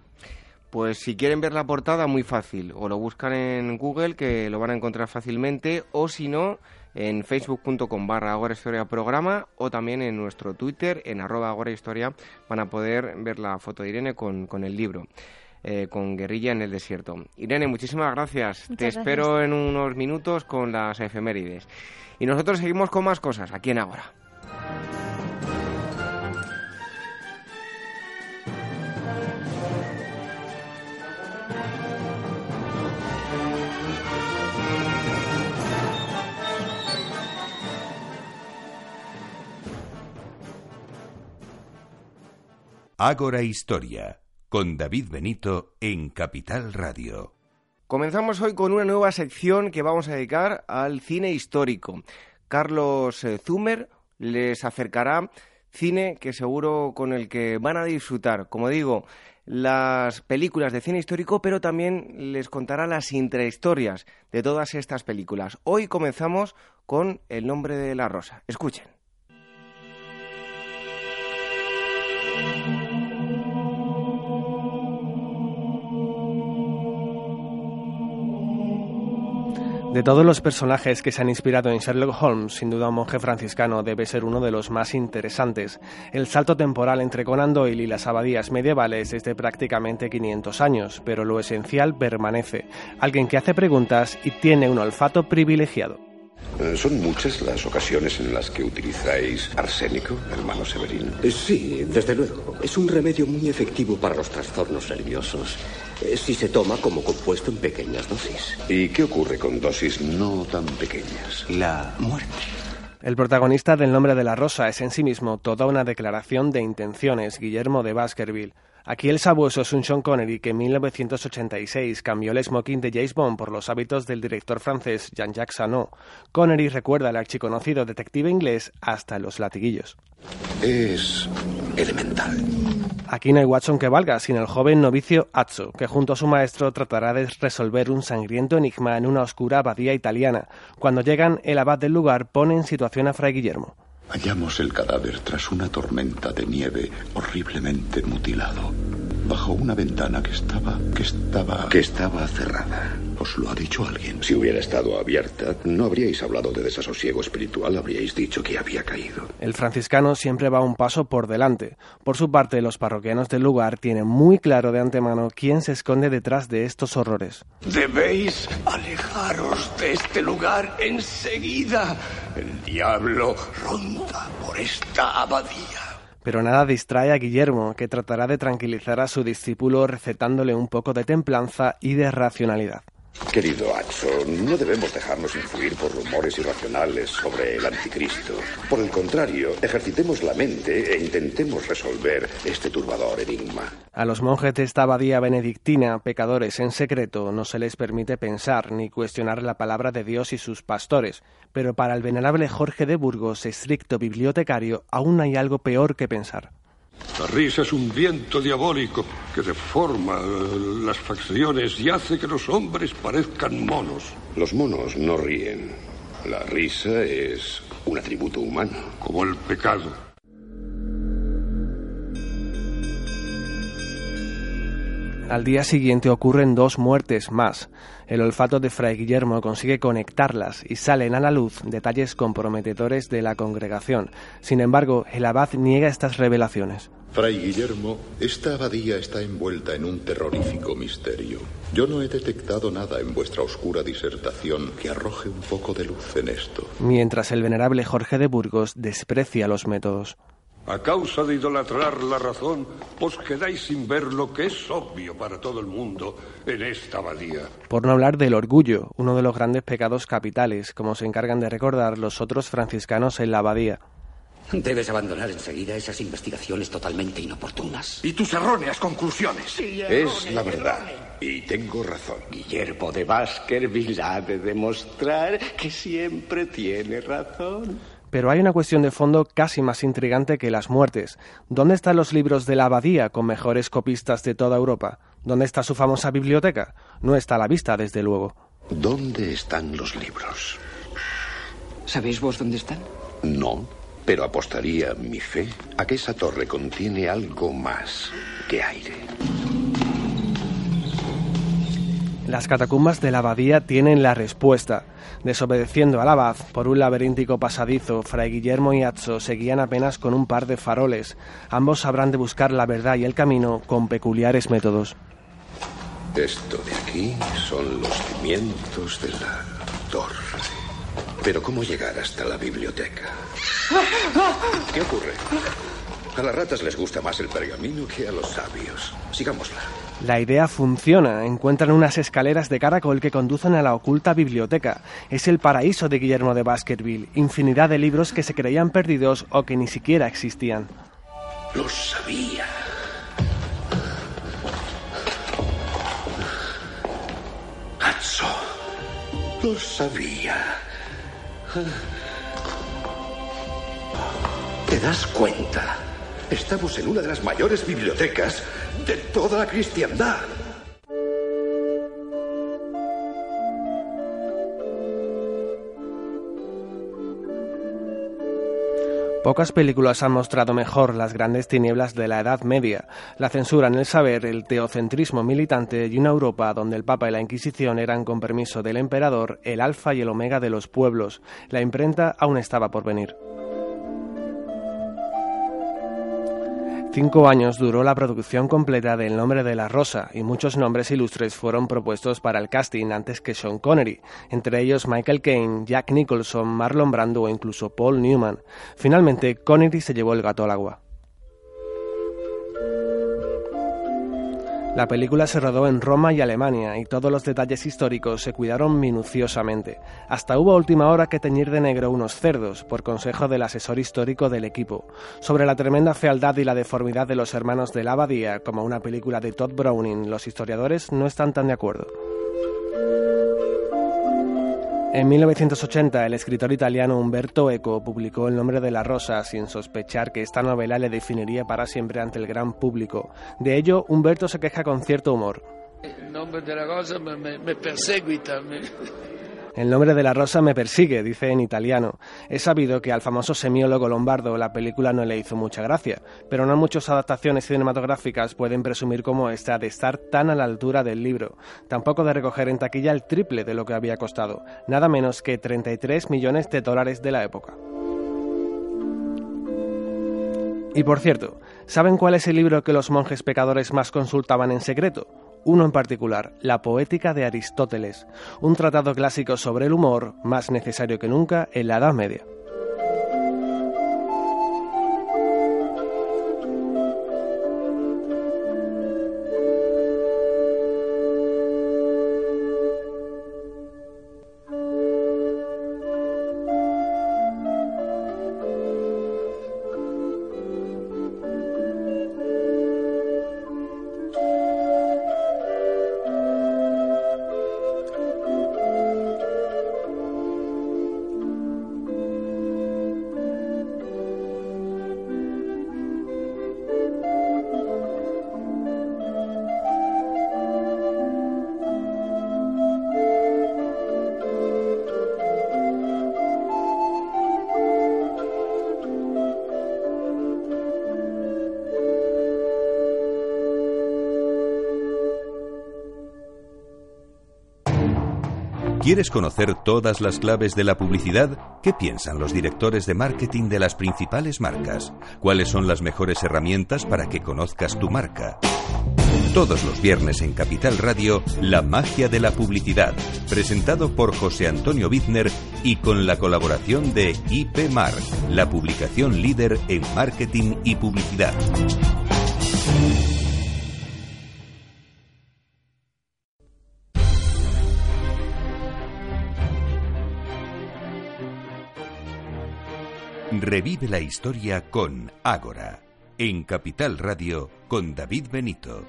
Pues si quieren ver la portada, muy fácil. O lo buscan en Google, que lo van a encontrar fácilmente, o si no, en facebook.com barra Agora Historia Programa o también en nuestro Twitter, en arroba Agora Historia, van a poder ver la foto de Irene con, con el libro. Eh, con Guerrilla en el Desierto. Irene, muchísimas gracias. Te espero en unos minutos con las efemérides. Y nosotros seguimos con más cosas aquí en Agora. Ágora Historia, con David Benito en Capital Radio. Comenzamos hoy con una nueva sección que vamos a dedicar al cine histórico. Carlos eh, Zumer les acercará cine que seguro con el que van a disfrutar. Como digo, las películas de cine histórico, pero también les contará las intrahistorias de todas estas películas. Hoy comenzamos con El nombre de la rosa. Escuchen. De todos los personajes que se han inspirado en Sherlock Holmes, sin duda un monje franciscano debe ser uno de los más interesantes. El salto temporal entre Conan Doyle y las abadías medievales es de prácticamente 500 años, pero lo esencial permanece. Alguien que hace preguntas y tiene un olfato privilegiado. Eh, ¿Son muchas las ocasiones en las que utilizáis arsénico, hermano Severino? Eh, sí, desde luego. Es un remedio muy efectivo para los trastornos nerviosos. Eh, si se toma como compuesto en pequeñas dosis. ¿Y qué ocurre con dosis no tan pequeñas? La muerte. El protagonista del Nombre de la Rosa es en sí mismo toda una declaración de intenciones, Guillermo de Baskerville. Aquí el sabueso es un Sean Connery que en 1986 cambió el smoking de James Bond por los hábitos del director francés Jean-Jacques Sanot. Connery recuerda al archiconocido detective inglés hasta los latiguillos. Es elemental. Aquí no hay Watson que valga, sin el joven novicio Azzo, que junto a su maestro tratará de resolver un sangriento enigma en una oscura abadía italiana. Cuando llegan, el abad del lugar pone en situación a Fray Guillermo. Hallamos el cadáver tras una tormenta de nieve horriblemente mutilado bajo una ventana que estaba que estaba que estaba cerrada. ¿Os lo ha dicho alguien? Si hubiera estado abierta, no habríais hablado de desasosiego espiritual, habríais dicho que había caído. El franciscano siempre va un paso por delante. Por su parte, los parroquianos del lugar tienen muy claro de antemano quién se esconde detrás de estos horrores. Debéis alejaros de este lugar enseguida. El diablo por esta abadía. Pero nada distrae a Guillermo, que tratará de tranquilizar a su discípulo recetándole un poco de templanza y de racionalidad. Querido Axo, no debemos dejarnos influir por rumores irracionales sobre el anticristo. Por el contrario, ejercitemos la mente e intentemos resolver este turbador enigma. A los monjes de esta abadía benedictina, pecadores en secreto, no se les permite pensar ni cuestionar la palabra de Dios y sus pastores, pero para el venerable Jorge de Burgos, estricto bibliotecario, aún hay algo peor que pensar. La risa es un viento diabólico que deforma las facciones y hace que los hombres parezcan monos. Los monos no ríen. La risa es un atributo humano. Como el pecado. Al día siguiente ocurren dos muertes más. El olfato de Fray Guillermo consigue conectarlas y salen a la luz detalles comprometedores de la congregación. Sin embargo, el abad niega estas revelaciones. Fray Guillermo, esta abadía está envuelta en un terrorífico misterio. Yo no he detectado nada en vuestra oscura disertación que arroje un poco de luz en esto. Mientras el venerable Jorge de Burgos desprecia los métodos. A causa de idolatrar la razón, os quedáis sin ver lo que es obvio para todo el mundo en esta abadía. Por no hablar del orgullo, uno de los grandes pecados capitales, como se encargan de recordar los otros franciscanos en la abadía. Debes abandonar enseguida esas investigaciones totalmente inoportunas. Y tus erróneas conclusiones. es la verdad. Y tengo razón. Guillermo de Baskerville ha de demostrar que siempre tiene razón. Pero hay una cuestión de fondo casi más intrigante que las muertes. ¿Dónde están los libros de la abadía con mejores copistas de toda Europa? ¿Dónde está su famosa biblioteca? No está a la vista, desde luego. ¿Dónde están los libros? ¿Sabéis vos dónde están? No, pero apostaría mi fe a que esa torre contiene algo más que aire. Las catacumbas de la abadía tienen la respuesta. Desobedeciendo al abad por un laberíntico pasadizo, Fray Guillermo y Azzo seguían apenas con un par de faroles. Ambos sabrán de buscar la verdad y el camino con peculiares métodos. Esto de aquí son los cimientos de la torre. Pero ¿cómo llegar hasta la biblioteca? ¿Qué ocurre? A las ratas les gusta más el pergamino que a los sabios. Sigámosla. La idea funciona. Encuentran unas escaleras de caracol que conducen a la oculta biblioteca. Es el paraíso de Guillermo de Baskerville. Infinidad de libros que se creían perdidos o que ni siquiera existían. Lo sabía. Lo sabía. ¿Te das cuenta? Estamos en una de las mayores bibliotecas de toda la cristiandad. Pocas películas han mostrado mejor las grandes tinieblas de la Edad Media, la censura en el saber, el teocentrismo militante y una Europa donde el Papa y la Inquisición eran, con permiso del emperador, el alfa y el omega de los pueblos. La imprenta aún estaba por venir. Cinco años duró la producción completa de El nombre de la rosa y muchos nombres ilustres fueron propuestos para el casting antes que Sean Connery, entre ellos Michael Caine, Jack Nicholson, Marlon Brando o incluso Paul Newman. Finalmente, Connery se llevó el gato al agua. La película se rodó en Roma y Alemania y todos los detalles históricos se cuidaron minuciosamente. Hasta hubo última hora que teñir de negro unos cerdos, por consejo del asesor histórico del equipo. Sobre la tremenda fealdad y la deformidad de los hermanos de la abadía, como una película de Todd Browning, los historiadores no están tan de acuerdo. En 1980, el escritor italiano Umberto Eco publicó El nombre de la rosa sin sospechar que esta novela le definiría para siempre ante el gran público. De ello, Umberto se queja con cierto humor. El nombre de la rosa me, perseguita. El nombre de la rosa me persigue, dice en italiano. Es sabido que al famoso semiólogo lombardo la película no le hizo mucha gracia, pero no muchas adaptaciones cinematográficas pueden presumir como esta de estar tan a la altura del libro, tampoco de recoger en taquilla el triple de lo que había costado, nada menos que 33 millones de dólares de la época. Y por cierto, ¿saben cuál es el libro que los monjes pecadores más consultaban en secreto? Uno en particular, La Poética de Aristóteles, un tratado clásico sobre el humor más necesario que nunca en la Edad Media. ¿Quieres conocer todas las claves de la publicidad? ¿Qué piensan los directores de marketing de las principales marcas? ¿Cuáles son las mejores herramientas para que conozcas tu marca? Todos los viernes en Capital Radio, La magia de la publicidad, presentado por José Antonio Bizner y con la colaboración de IP Mar, la publicación líder en marketing y publicidad. Revive la historia con Ágora, en Capital Radio con David Benito.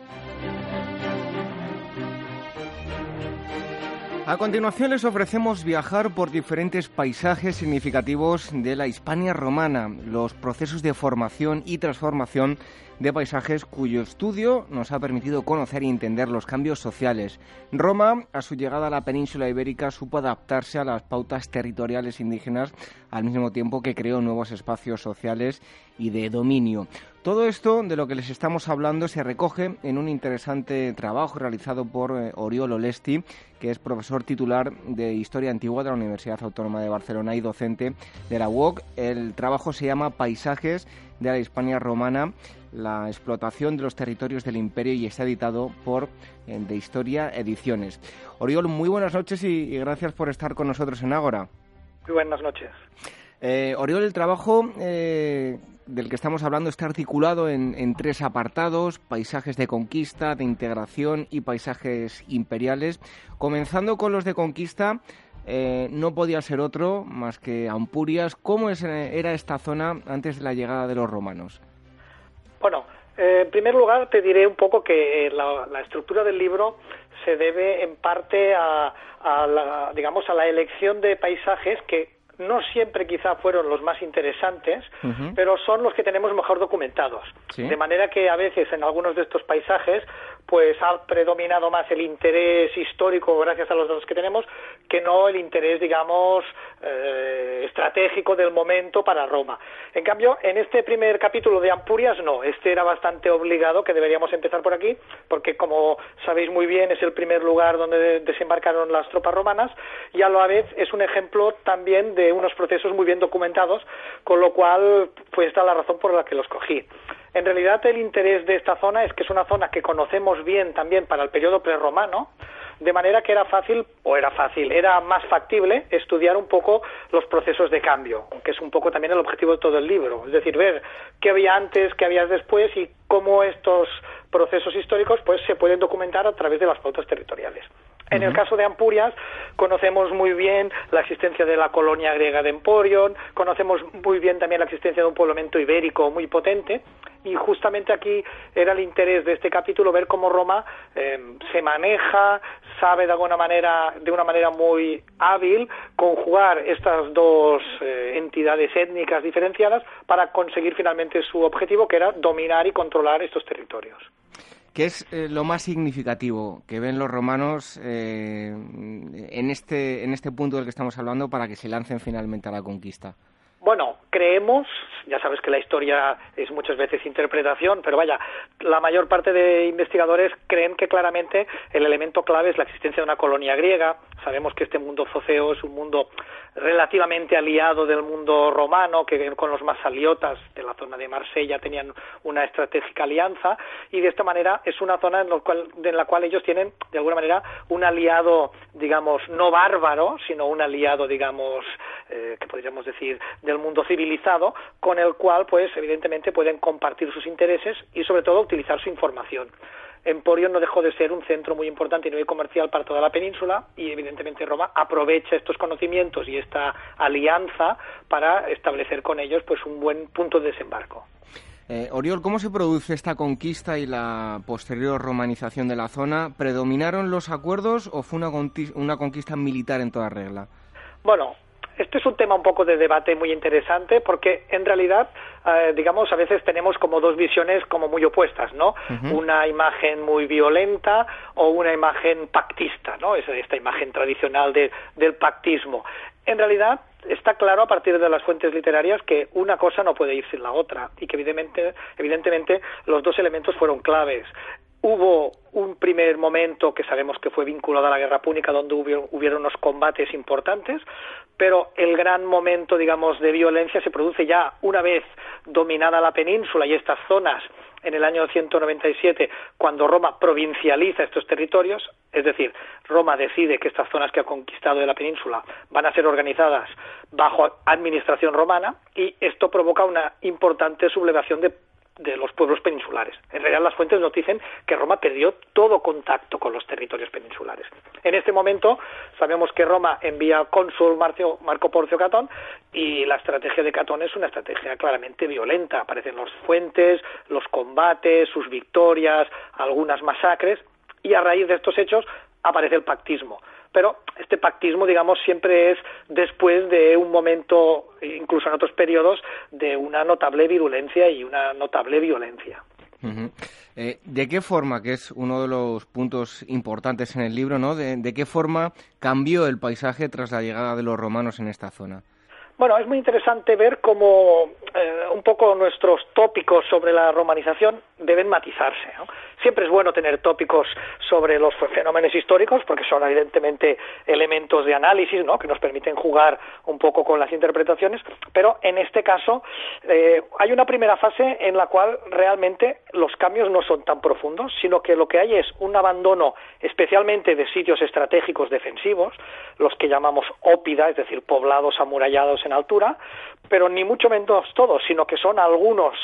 A continuación les ofrecemos viajar por diferentes paisajes significativos de la Hispania romana, los procesos de formación y transformación de paisajes cuyo estudio nos ha permitido conocer y entender los cambios sociales. Roma, a su llegada a la península ibérica, supo adaptarse a las pautas territoriales indígenas al mismo tiempo que creó nuevos espacios sociales y de dominio. Todo esto de lo que les estamos hablando se recoge en un interesante trabajo realizado por eh, Oriol Olesti, que es profesor titular de Historia Antigua de la Universidad Autónoma de Barcelona y docente de la UOC. El trabajo se llama Paisajes de la Hispania Romana la explotación de los territorios del imperio y está editado por eh, De Historia Ediciones. Oriol, muy buenas noches y, gracias por estar con nosotros en Ágora. Muy buenas noches. Eh, Oriol, el trabajo eh, del que estamos hablando está articulado en, tres apartados, paisajes de conquista, de integración y paisajes imperiales. Comenzando con los de conquista, no podía ser otro más que Ampurias. ¿Cómo era esta zona antes de la llegada de los romanos? Bueno, Eh, en primer lugar, te diré un poco que la, la estructura del libro se debe en parte a, a la, digamos, a la elección de paisajes que no siempre quizá fueron los más interesantes, pero son los que tenemos mejor documentados. De manera que a veces en algunos de estos paisajes pues ha predominado más el interés histórico gracias a los datos que tenemos que no el interés, digamos, eh, estratégico del momento para Roma. En cambio, en este primer capítulo de Ampurias no, este era bastante obligado que deberíamos empezar por aquí, porque como sabéis muy bien es el primer lugar donde desembarcaron las tropas romanas y a la vez es un ejemplo también de unos procesos muy bien documentados, con lo cual pues está la razón por la que los cogí. En realidad el interés de esta zona es que es una zona que conocemos bien también para el periodo prerromano, de manera que era fácil, o era fácil, era más factible estudiar un poco los procesos de cambio, que es un poco también el objetivo de todo el libro, es decir, ver qué había antes, qué había después y cómo estos procesos históricos pues se pueden documentar a través de las pautas territoriales. En el caso de Ampurias, conocemos muy bien la existencia de la colonia griega de Emporion, conocemos muy bien también la existencia de un poblamiento ibérico muy potente, y justamente aquí era el interés de este capítulo ver cómo Roma eh, se maneja, sabe de alguna manera, de una manera muy hábil, conjugar estas dos eh, entidades étnicas diferenciadas para conseguir finalmente su objetivo, que era dominar y controlar estos territorios. ¿Qué es eh, lo más significativo que ven los romanos eh, en, este, en este punto del que estamos hablando para que se lancen finalmente a la conquista? Bueno, creemos, ya sabes que la historia es muchas veces interpretación, pero vaya, la mayor parte de investigadores creen que claramente el elemento clave es la existencia de una colonia griega. Sabemos que este mundo foceo es un mundo relativamente aliado del mundo romano, que con los masaliotas de la zona de Marsella tenían una estratégica alianza, y de esta manera es una zona en, cual, en la cual ellos tienen, de alguna manera, un aliado, digamos, no bárbaro, sino un aliado, digamos, eh, que podríamos decir, del mundo civilizado, con el cual, pues, evidentemente pueden compartir sus intereses y, sobre todo, utilizar su información. Emporio no dejó de ser un centro muy importante nivel comercial para toda la península y evidentemente Roma aprovecha estos conocimientos y esta alianza para establecer con ellos pues un buen punto de desembarco. Eh, Oriol, ¿cómo se produce esta conquista y la posterior romanización de la zona? ¿Predominaron los acuerdos o fue una, una conquista militar en toda regla? Bueno, este es un tema un poco de debate muy interesante porque en realidad, eh, digamos, a veces tenemos como dos visiones como muy opuestas, ¿no? Una imagen muy violenta o una imagen pactista, ¿no? Esta, esta imagen tradicional del pactismo. En realidad, está claro a partir de las fuentes literarias que una cosa no puede ir sin la otra y que evidentemente, evidentemente los dos elementos fueron claves. Hubo un primer momento que sabemos que fue vinculado a la guerra púnica, donde hubo, hubieron unos combates importantes, pero el gran momento, digamos, de violencia se produce ya una vez dominada la península y estas zonas en el año 197, cuando Roma provincializa estos territorios, es decir, Roma decide que estas zonas que ha conquistado de la península van a ser organizadas bajo administración romana y esto provoca una importante sublevación de de los pueblos peninsulares. En realidad las fuentes nos dicen que Roma perdió todo contacto con los territorios peninsulares. En este momento sabemos que Roma envía cónsul Marco, Marco Porcio Catón y la estrategia de Catón es una estrategia claramente violenta. Aparecen las fuentes, los combates, sus victorias, algunas masacres y a raíz de estos hechos aparece el pactismo pero este pactismo, digamos, siempre es después de un momento, incluso en otros periodos, de una notable virulencia y una notable violencia. Eh, ¿De qué forma, que es uno de los puntos importantes en el libro, ¿no? de qué forma cambió el paisaje tras la llegada de los romanos en esta zona? Bueno, es muy interesante ver cómo eh, un poco nuestros tópicos sobre la romanización deben matizarse. Siempre es bueno tener tópicos sobre los fenómenos históricos porque son evidentemente elementos de análisis ¿no? que nos permiten jugar un poco con las interpretaciones, pero en este caso eh, hay una primera fase en la cual realmente los cambios no son tan profundos, sino que lo que hay es un abandono especialmente de sitios estratégicos defensivos, los que llamamos ópida, es decir, poblados amurallados en altura, pero ni mucho menos todos, sino que son algunos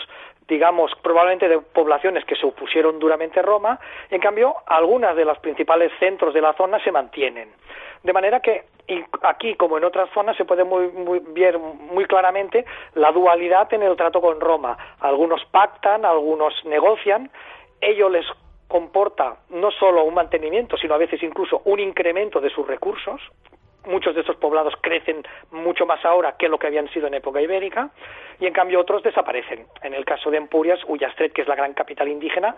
digamos, probablemente de poblaciones que se opusieron duramente a Roma, en cambio, algunas de los principales centros de la zona se mantienen. De manera que aquí, como en otras zonas, se puede muy, muy, ver muy claramente la dualidad en el trato con Roma. Algunos pactan, algunos negocian, ello les comporta no solo un mantenimiento, sino a veces incluso un incremento de sus recursos, muchos de estos poblados crecen mucho más ahora que lo que habían sido en época ibérica y en cambio otros desaparecen. En el caso de Empurias, Ullastret, que es la gran capital indígena,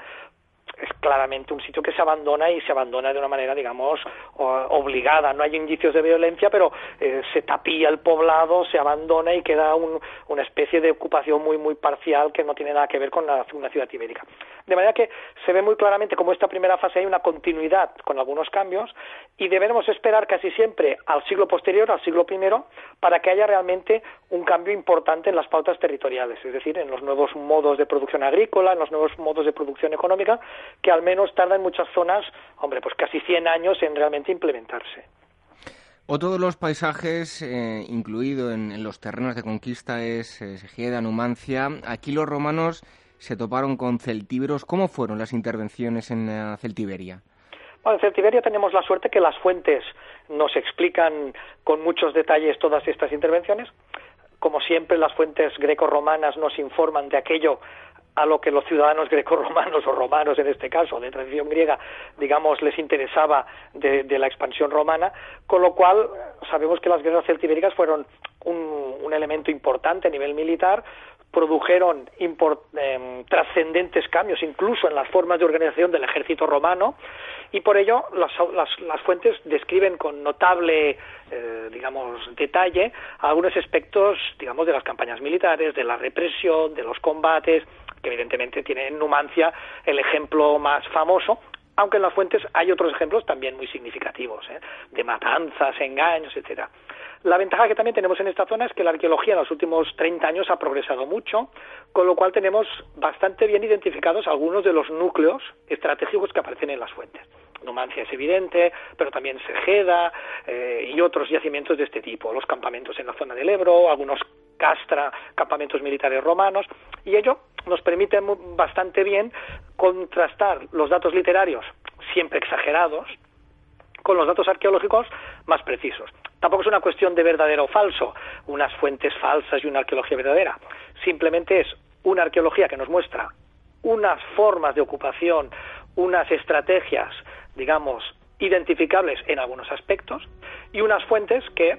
es claramente un sitio que se abandona y se abandona de una manera, digamos, obligada. No hay indicios de violencia, pero eh, se tapía el poblado, se abandona y queda una especie de ocupación muy, muy parcial que no tiene nada que ver con una ciudad ibérica. De manera que se ve muy claramente como esta primera fase hay una continuidad con algunos cambios y debemos esperar casi siempre al siglo posterior, al siglo I, para que haya realmente un cambio importante en las pautas territoriales, es decir, en los nuevos modos de producción agrícola, en los nuevos modos de producción económica, que al menos tarda en muchas zonas, hombre, pues casi 100 años en realmente implementarse. Otro de los paisajes eh, incluido en, los terrenos de conquista es eh, Segeda, Numancia. Aquí los romanos se toparon con celtíberos. ¿Cómo fueron las intervenciones en eh, Celtiberia? Bueno, en Celtiberia tenemos la suerte que las fuentes nos explican con muchos detalles todas estas intervenciones. Como siempre, las fuentes greco-romanas nos informan de aquello a lo que los ciudadanos greco-romanos o romanos en este caso, de tradición griega, digamos, les interesaba de, la expansión romana, con lo cual sabemos que las guerras celtibéricas fueron un elemento importante a nivel militar, produjeron em, trascendentes cambios incluso en las formas de organización del ejército romano y por ello las, fuentes describen con notable eh, digamos detalle algunos aspectos digamos de las campañas militares de la represión de los combates que evidentemente tiene en Numancia el ejemplo más famoso aunque en las fuentes hay otros ejemplos también muy significativos ¿eh? de matanzas engaños etcétera la ventaja que también tenemos en esta zona es que la arqueología en los últimos 30 años ha progresado mucho, con lo cual tenemos bastante bien identificados algunos de los núcleos estratégicos que aparecen en las fuentes. Numancia es evidente, pero también Segeda eh, y otros yacimientos de este tipo, los campamentos en la zona del Ebro, algunos castra, campamentos militares romanos, y ello nos permite bastante bien contrastar los datos literarios, siempre exagerados, con los datos arqueológicos más precisos. Tampoco es una cuestión de verdadero o falso, unas fuentes falsas y una arqueología verdadera. Simplemente es una arqueología que nos muestra unas formas de ocupación, unas estrategias, digamos, identificables en algunos aspectos y unas fuentes que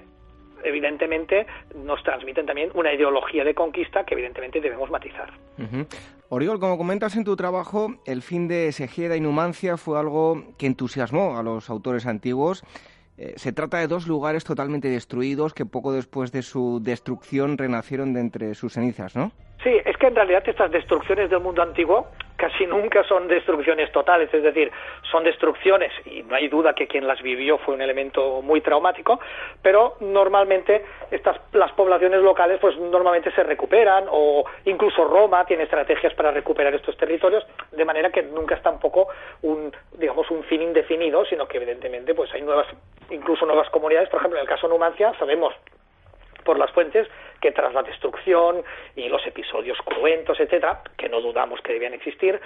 evidentemente nos transmiten también una ideología de conquista que evidentemente debemos matizar. Oriol, como comentas en tu trabajo, el fin de Segeda y Numancia fue algo que entusiasmó a los autores antiguos. Eh, se trata de dos lugares totalmente destruidos que poco después de su destrucción renacieron de entre sus cenizas, ¿no? Sí, es que en realidad estas destrucciones del mundo antiguo casi nunca son destrucciones totales, es decir, son destrucciones, y no hay duda que quien las vivió fue un elemento muy traumático, pero normalmente estas, las poblaciones locales pues normalmente se recuperan, o incluso Roma tiene estrategias para recuperar estos territorios, de manera que nunca es tampoco un, digamos, un fin indefinido, sino que evidentemente pues hay nuevas, incluso nuevas comunidades, por ejemplo, en el caso de Numancia sabemos por las fuentes que tras la destrucción y los episodios cruentos, etcétera, que no dudamos que debían existir,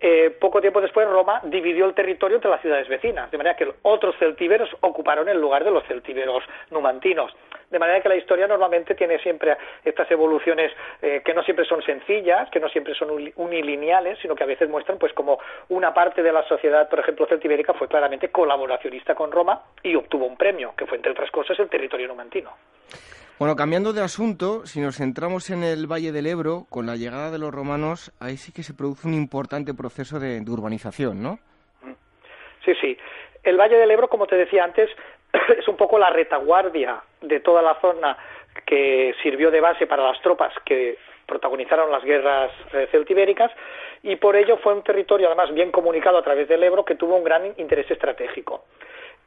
eh, poco tiempo después Roma dividió el territorio entre las ciudades vecinas, de manera que otros celtíberos ocuparon el lugar de los celtíberos numantinos. De manera que la historia normalmente tiene siempre estas evoluciones eh, que no siempre son sencillas, que no siempre son unilineales, sino que a veces muestran pues como una parte de la sociedad, por ejemplo, celtibérica fue claramente colaboracionista con Roma y obtuvo un premio, que fue entre otras cosas el territorio numantino. Bueno, cambiando de asunto, si nos centramos en el Valle del Ebro, con la llegada de los romanos, ahí sí que se produce un importante proceso de, urbanización, ¿no? Sí, sí. El Valle del Ebro, como te decía antes, es un poco la retaguardia de toda la zona que sirvió de base para las tropas que protagonizaron las guerras eh, y por ello fue un territorio además bien comunicado a través del Ebro que tuvo un gran interés estratégico.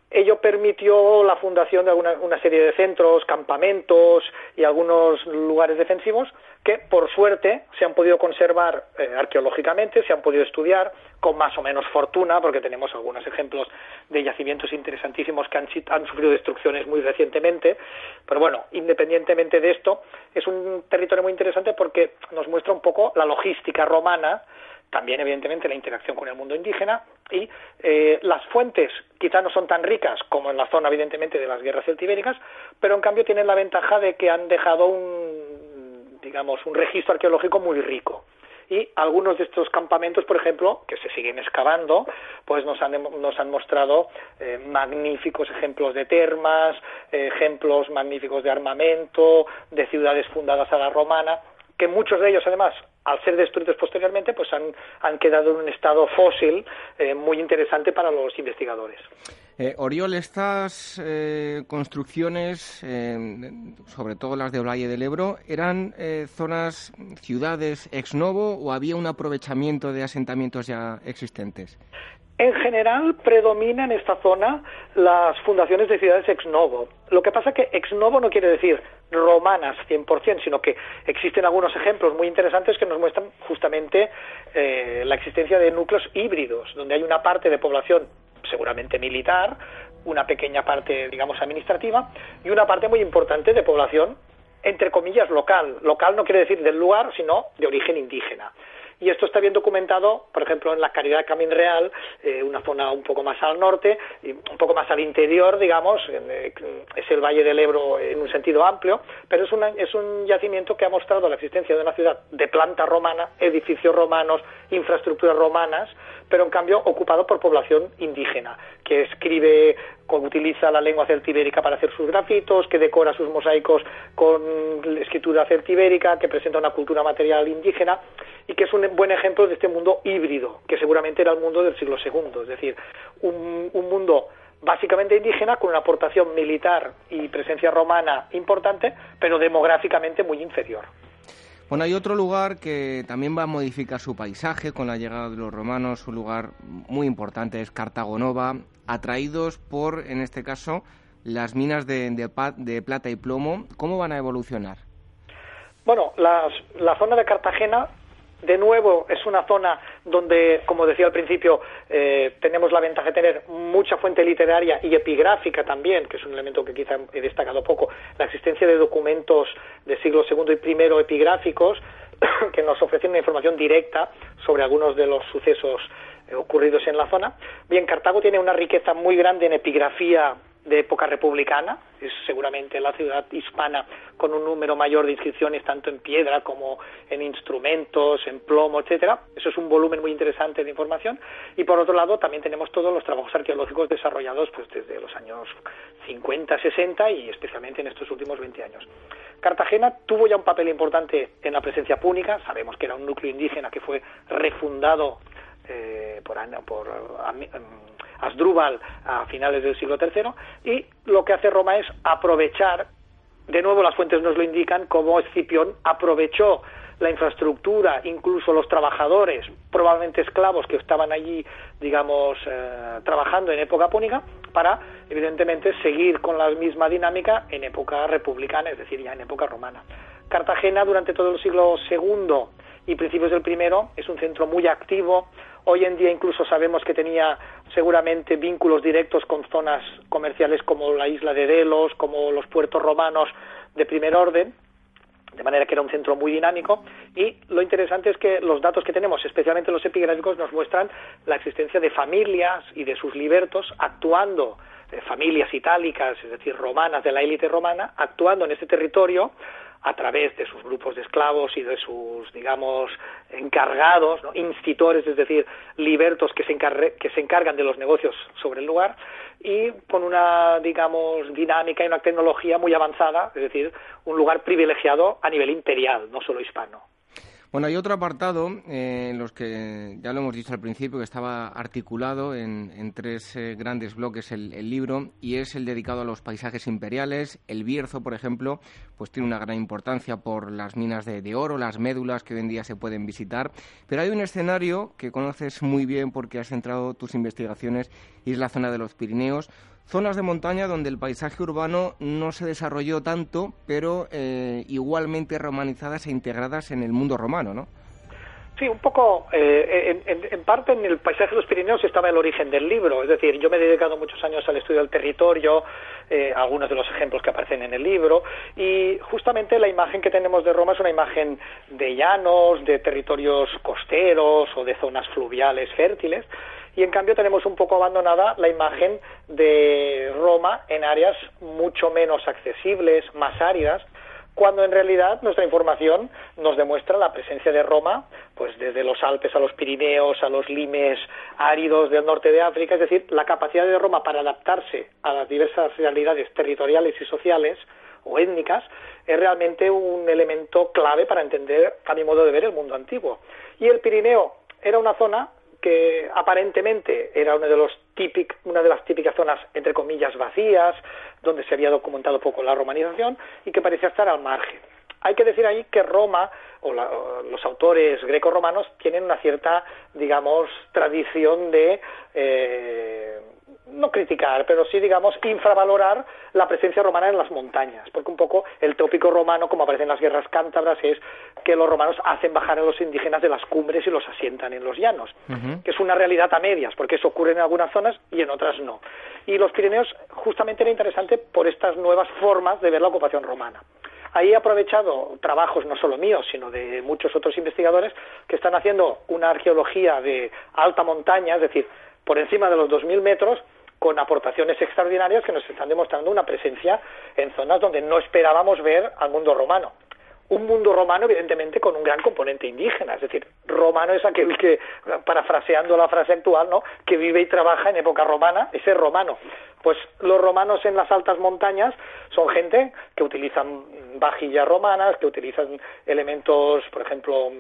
Ello permitió la fundación de una serie de centros, campamentos y algunos lugares defensivos que, por suerte, se han podido conservar eh, arqueológicamente, se han podido estudiar con más o menos fortuna, porque tenemos algunos ejemplos de yacimientos interesantísimos que han sufrido destrucciones muy recientemente. Pero bueno, independientemente de esto, es un territorio muy interesante porque nos muestra un poco la logística romana también evidentemente la interacción con el mundo indígena y eh, las fuentes quizá no son tan ricas como en la zona evidentemente de las guerras celtibéricas, pero en cambio tienen la ventaja de que han dejado un digamos un registro arqueológico muy rico. Y algunos de estos campamentos, por ejemplo, que se siguen excavando, pues nos han, nos han mostrado eh, magníficos ejemplos de termas, ejemplos magníficos de armamento, de ciudades fundadas a la romana, que muchos de ellos además al ser destruidos posteriormente, pues han, han quedado en un estado fósil eh, muy interesante para los investigadores. Eh, Oriol, estas eh, construcciones, sobre todo las de Valle del Ebro, ¿eran zonas, ciudades ex novo o había un aprovechamiento de asentamientos ya existentes? En general predomina en esta zona las fundaciones de ciudades ex novo. Lo que pasa que ex novo no quiere decir romanas 100%, sino que existen algunos ejemplos muy interesantes que nos muestran justamente eh, la existencia de núcleos híbridos, donde hay una parte de población seguramente militar, una pequeña parte, digamos, administrativa y una parte muy importante de población, entre comillas, local. Local no quiere decir del lugar, sino de origen indígena y esto está bien documentado, por ejemplo, en la Caridad Camín Real, eh, una zona un poco más al norte y un poco más al interior, digamos, eh, es el Valle del Ebro en un sentido amplio, pero es, es un yacimiento que ha mostrado la existencia de una ciudad de planta romana, edificios romanos, infraestructuras romanas, pero en cambio ocupado por población indígena, que escribe, utiliza la lengua celtibérica para hacer sus grafitos, que decora sus mosaicos con escritura celtibérica, que presenta una cultura material indígena y que es un buen ejemplo de este mundo híbrido, que seguramente era el mundo del siglo II, es decir, un, un mundo básicamente indígena con una aportación militar y presencia romana importante, pero demográficamente muy inferior. Bueno, hay otro lugar que también va a modificar su paisaje con la llegada de los romanos, un lugar muy importante es Cartagonova, atraídos por, en este caso, las minas de, de, plata y plomo. ¿Cómo van a evolucionar? Bueno, la zona de Cartagena de nuevo es una zona donde, como decía al principio, eh, tenemos la ventaja de tener mucha fuente literaria y epigráfica también, que es un elemento que quizá he destacado poco, la existencia de documentos de siglo II y I epigráficos que nos ofrecen una información directa sobre algunos de los sucesos eh, ocurridos en la zona. Bien, Cartago tiene una riqueza muy grande en epigrafía de época republicana, es seguramente la ciudad hispana con un número mayor de inscripciones tanto en piedra como en instrumentos, en plomo, etcétera. Eso es un volumen muy interesante de información y por otro lado también tenemos todos los trabajos arqueológicos desarrollados pues desde los años 50, 60 y especialmente en estos últimos 20 años. Cartagena tuvo ya un papel importante en la presencia púnica, sabemos que era un núcleo indígena que fue refundado eh, por, por Asdrúbal a finales del siglo III, y lo que hace Roma es aprovechar, de nuevo las fuentes nos lo indican, como Escipión aprovechó la infraestructura, incluso los trabajadores, probablemente esclavos que estaban allí, digamos, eh, trabajando en época púnica, para, evidentemente, seguir con la misma dinámica en época republicana, es decir, ya en época romana. Cartagena, durante todo el siglo II y principios del primero, es un centro muy activo, Hoy en día incluso sabemos que tenía seguramente vínculos directos con zonas comerciales como la isla de Delos, como los puertos romanos de primer orden, de manera que era un centro muy dinámico. Y lo interesante es que los datos que tenemos, especialmente los epigráficos, nos muestran la existencia de familias y de sus libertos actuando, eh, familias itálicas, es decir, romanas de la élite romana, actuando en este territorio a través de sus grupos de esclavos y de sus, digamos, encargados, ¿no? institutores, es decir, libertos que se, que se encargan de los negocios sobre el lugar y con una, digamos, dinámica y una tecnología muy avanzada, es decir, un lugar privilegiado a nivel imperial, no solo hispano. Bueno, hay otro apartado eh, en los que ya lo hemos dicho al principio que estaba articulado en, tres eh, grandes bloques el, libro y es el dedicado a los paisajes imperiales. El Bierzo, por ejemplo, pues tiene una gran importancia por las minas de, de, oro, las médulas que hoy en día se pueden visitar. Pero hay un escenario que conoces muy bien porque has centrado tus investigaciones y es la zona de los Pirineos zonas de montaña donde el paisaje urbano no se desarrolló tanto, pero eh, igualmente romanizadas e integradas en el mundo romano, ¿no? Sí, un poco, eh, en, parte en el paisaje de los Pirineos estaba el origen del libro, es decir, yo me he dedicado muchos años al estudio del territorio, eh, algunos de los ejemplos que aparecen en el libro, y justamente la imagen que tenemos de Roma es una imagen de llanos, de territorios costeros o de zonas fluviales fértiles, y en cambio tenemos un poco abandonada la imagen de Roma en áreas mucho menos accesibles, más áridas, cuando en realidad nuestra información nos demuestra la presencia de Roma, pues desde los Alpes a los Pirineos, a los limes áridos del norte de África, es decir, la capacidad de Roma para adaptarse a las diversas realidades territoriales y sociales o étnicas es realmente un elemento clave para entender, a mi modo de ver, el mundo antiguo. Y el Pirineo era una zona que aparentemente era uno de los una de las típicas zonas, entre comillas, vacías, donde se había documentado poco la romanización y que parecía estar al margen. Hay que decir ahí que Roma o, los autores greco-romanos tienen una cierta, digamos, tradición de eh, no criticar, pero sí, digamos, infravalorar la presencia romana en las montañas, porque un poco el tópico romano, como aparece en las guerras cántabras, es que los romanos hacen bajar a los indígenas de las cumbres y los asientan en los llanos, que es una realidad a medias, porque eso ocurre en algunas zonas y en otras no. Y los Pirineos justamente era interesante por estas nuevas formas de ver la ocupación romana. Ahí he aprovechado trabajos no solo míos, sino de muchos otros investigadores que están haciendo una arqueología de alta montaña, es decir, por encima de los 2.000 metros, con aportaciones extraordinarias que nos están demostrando una presencia en zonas donde no esperábamos ver al mundo romano. Un mundo romano, evidentemente, con un gran componente indígena, es decir, romano es aquel que, parafraseando la frase actual, ¿no? que vive y trabaja en época romana, ese es romano. Pues los romanos en las altas montañas son gente que utilizan vajillas romanas, que utilizan elementos, por ejemplo,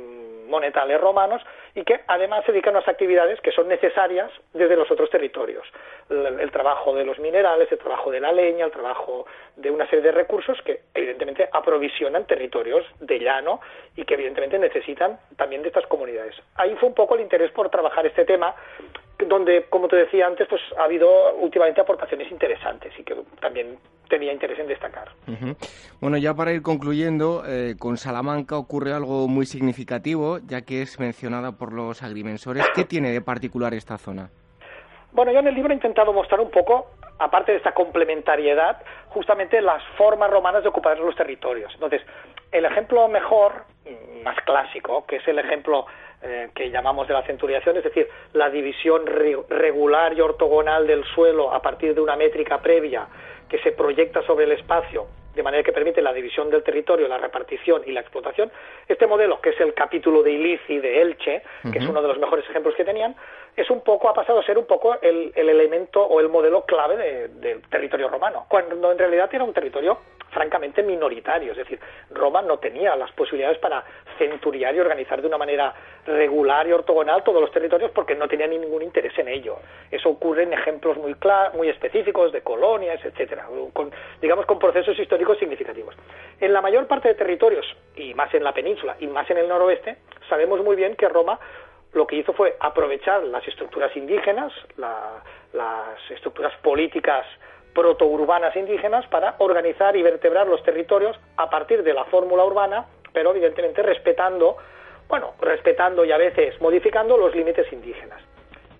monetales romanos y que además se dedican a unas actividades que son necesarias desde los otros territorios. El, trabajo de los minerales, el trabajo de la leña, el trabajo de una serie de recursos que evidentemente aprovisionan territorios de llano y que evidentemente necesitan también de estas comunidades. Ahí fue un poco el interés por trabajar este tema donde, como te decía antes, pues ha habido últimamente aportaciones interesantes y que también tenía interés en destacar. Bueno, ya para ir concluyendo, eh, con Salamanca ocurre algo muy significativo, ya que es mencionada por los agrimensores. ¿Qué tiene de particular esta zona? Bueno, yo en el libro he intentado mostrar un poco, aparte de esta complementariedad, justamente las formas romanas de ocupar los territorios. Entonces, el ejemplo mejor, más clásico, que es el ejemplo eh, que llamamos de la centuriación, es decir, la división regular y ortogonal del suelo a partir de una métrica previa que se proyecta sobre el espacio de manera que permite la división del territorio, la repartición y la explotación. Este modelo, que es el capítulo de Ilici de Elche, que es uno de los mejores ejemplos que tenían, es un poco, ha pasado a ser un poco el, elemento o el modelo clave del territorio romano, cuando en realidad era un territorio francamente minoritario, es decir, Roma no tenía las posibilidades para centuriar y organizar de una manera regular y ortogonal todos los territorios porque no tenía ningún interés en ello. Eso ocurre en ejemplos muy muy específicos de colonias, etcétera, con, digamos con procesos históricos significativos. En la mayor parte de territorios y más en la península y más en el noroeste, sabemos muy bien que Roma lo que hizo fue aprovechar las estructuras indígenas, las estructuras políticas protourbanas indígenas para organizar y vertebrar los territorios a partir de la fórmula urbana, pero evidentemente respetando, bueno, respetando y a veces modificando los límites indígenas.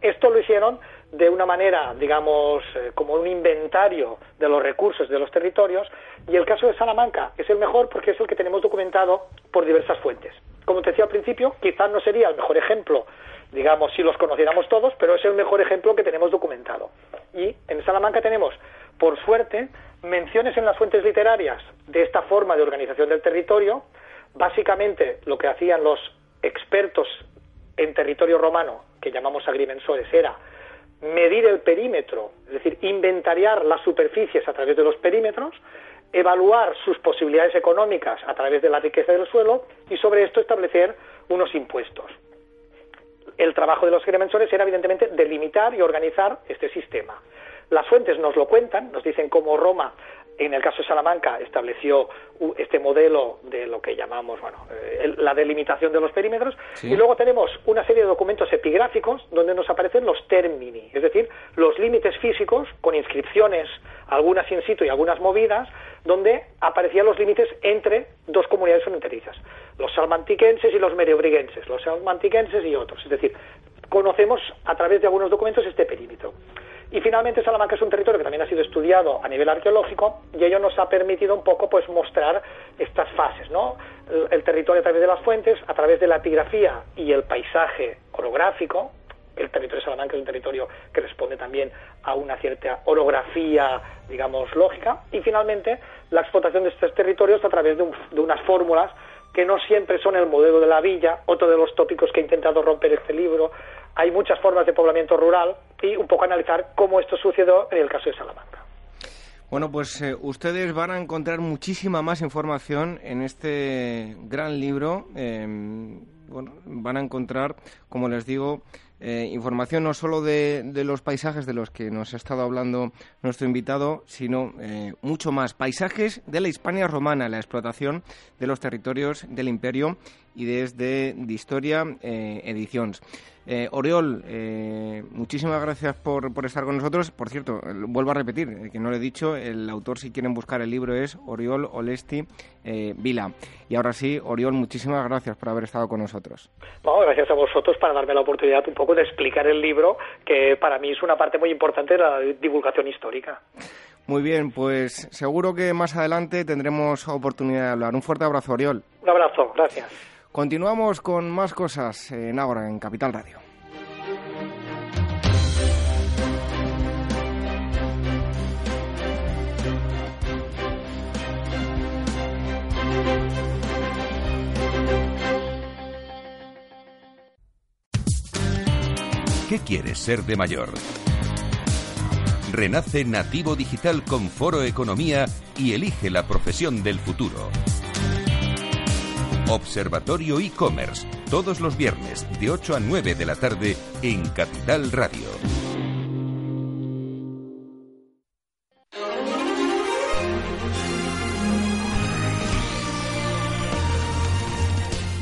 Esto lo hicieron de una manera, digamos, eh, como un inventario de los recursos de los territorios, y el caso de Salamanca es el mejor porque es el que tenemos documentado por diversas fuentes. Como te decía al principio, quizás no sería el mejor ejemplo, digamos, si los conociéramos todos, pero es el mejor ejemplo que tenemos documentado. Y en Salamanca tenemos por suerte, menciones en las fuentes literarias de esta forma de organización del territorio, básicamente lo que hacían los expertos en territorio romano, que llamamos agrimensores, era medir el perímetro, es decir, inventariar las superficies a través de los perímetros, evaluar sus posibilidades económicas a través de la riqueza del suelo y sobre esto establecer unos impuestos. El trabajo de los agrimensores era evidentemente delimitar y organizar este sistema. Las fuentes nos lo cuentan, nos dicen cómo Roma en el caso de Salamanca estableció este modelo de lo que llamamos bueno eh, la delimitación de los perímetros y luego tenemos una serie de documentos epigráficos donde nos aparecen los termini es decir los límites físicos con inscripciones algunas in situ y algunas movidas donde aparecían los límites entre dos comunidades fronterizas los salmantiquenses y los meriobriguenses los salmantiquenses y otros. Es decir conocemos a través de algunos documentos este perímetro y finalmente Salamanca es un territorio que también ha sido estudiado a nivel arqueológico y ello nos ha permitido un poco pues mostrar estas fases, ¿no? El, territorio a través de las fuentes, a través de la epigrafía y el paisaje orográfico. El territorio de Salamanca es un territorio que responde también a una cierta orografía, digamos, lógica. Y finalmente, la explotación de estos territorios a través de, de unas fórmulas que no siempre son el modelo de la villa, otro de los tópicos que he intentado romper este libro, hay muchas formas de poblamiento rural y un poco analizar cómo esto sucedió en el caso de Salamanca. Bueno, pues eh, ustedes van a encontrar muchísima más información en este gran libro. Em, van a encontrar, como les digo, eh, información no solo de, los paisajes de los que nos ha estado hablando nuestro invitado, sino eh, mucho más. Paisajes de la Hispania romana, la explotación de los territorios del imperio y desde de Historia Ediciones. Eh, Oriol, eh, muchísimas gracias por, por, estar con nosotros. Por cierto, vuelvo a repetir, eh, que no lo he dicho, el autor, si quieren buscar el libro, es Oriol Olesti Vila. Y ahora sí, Oriol, muchísimas gracias por haber estado con nosotros. gracias a vosotros para darme la oportunidad un poco de explicar el libro, que para mí es una parte muy importante de la divulgación histórica. Muy bien, pues seguro que más adelante tendremos oportunidad de hablar. Un fuerte abrazo, Oriol. Un abrazo, gracias. Continuamos con más cosas en ahora en Capital Radio. ¿Qué quieres ser de mayor? Renace Nativo Digital con Foro Economía y elige la profesión del futuro. Observatorio e-commerce, todos los viernes de 8 a 9 de la tarde en Capital Radio.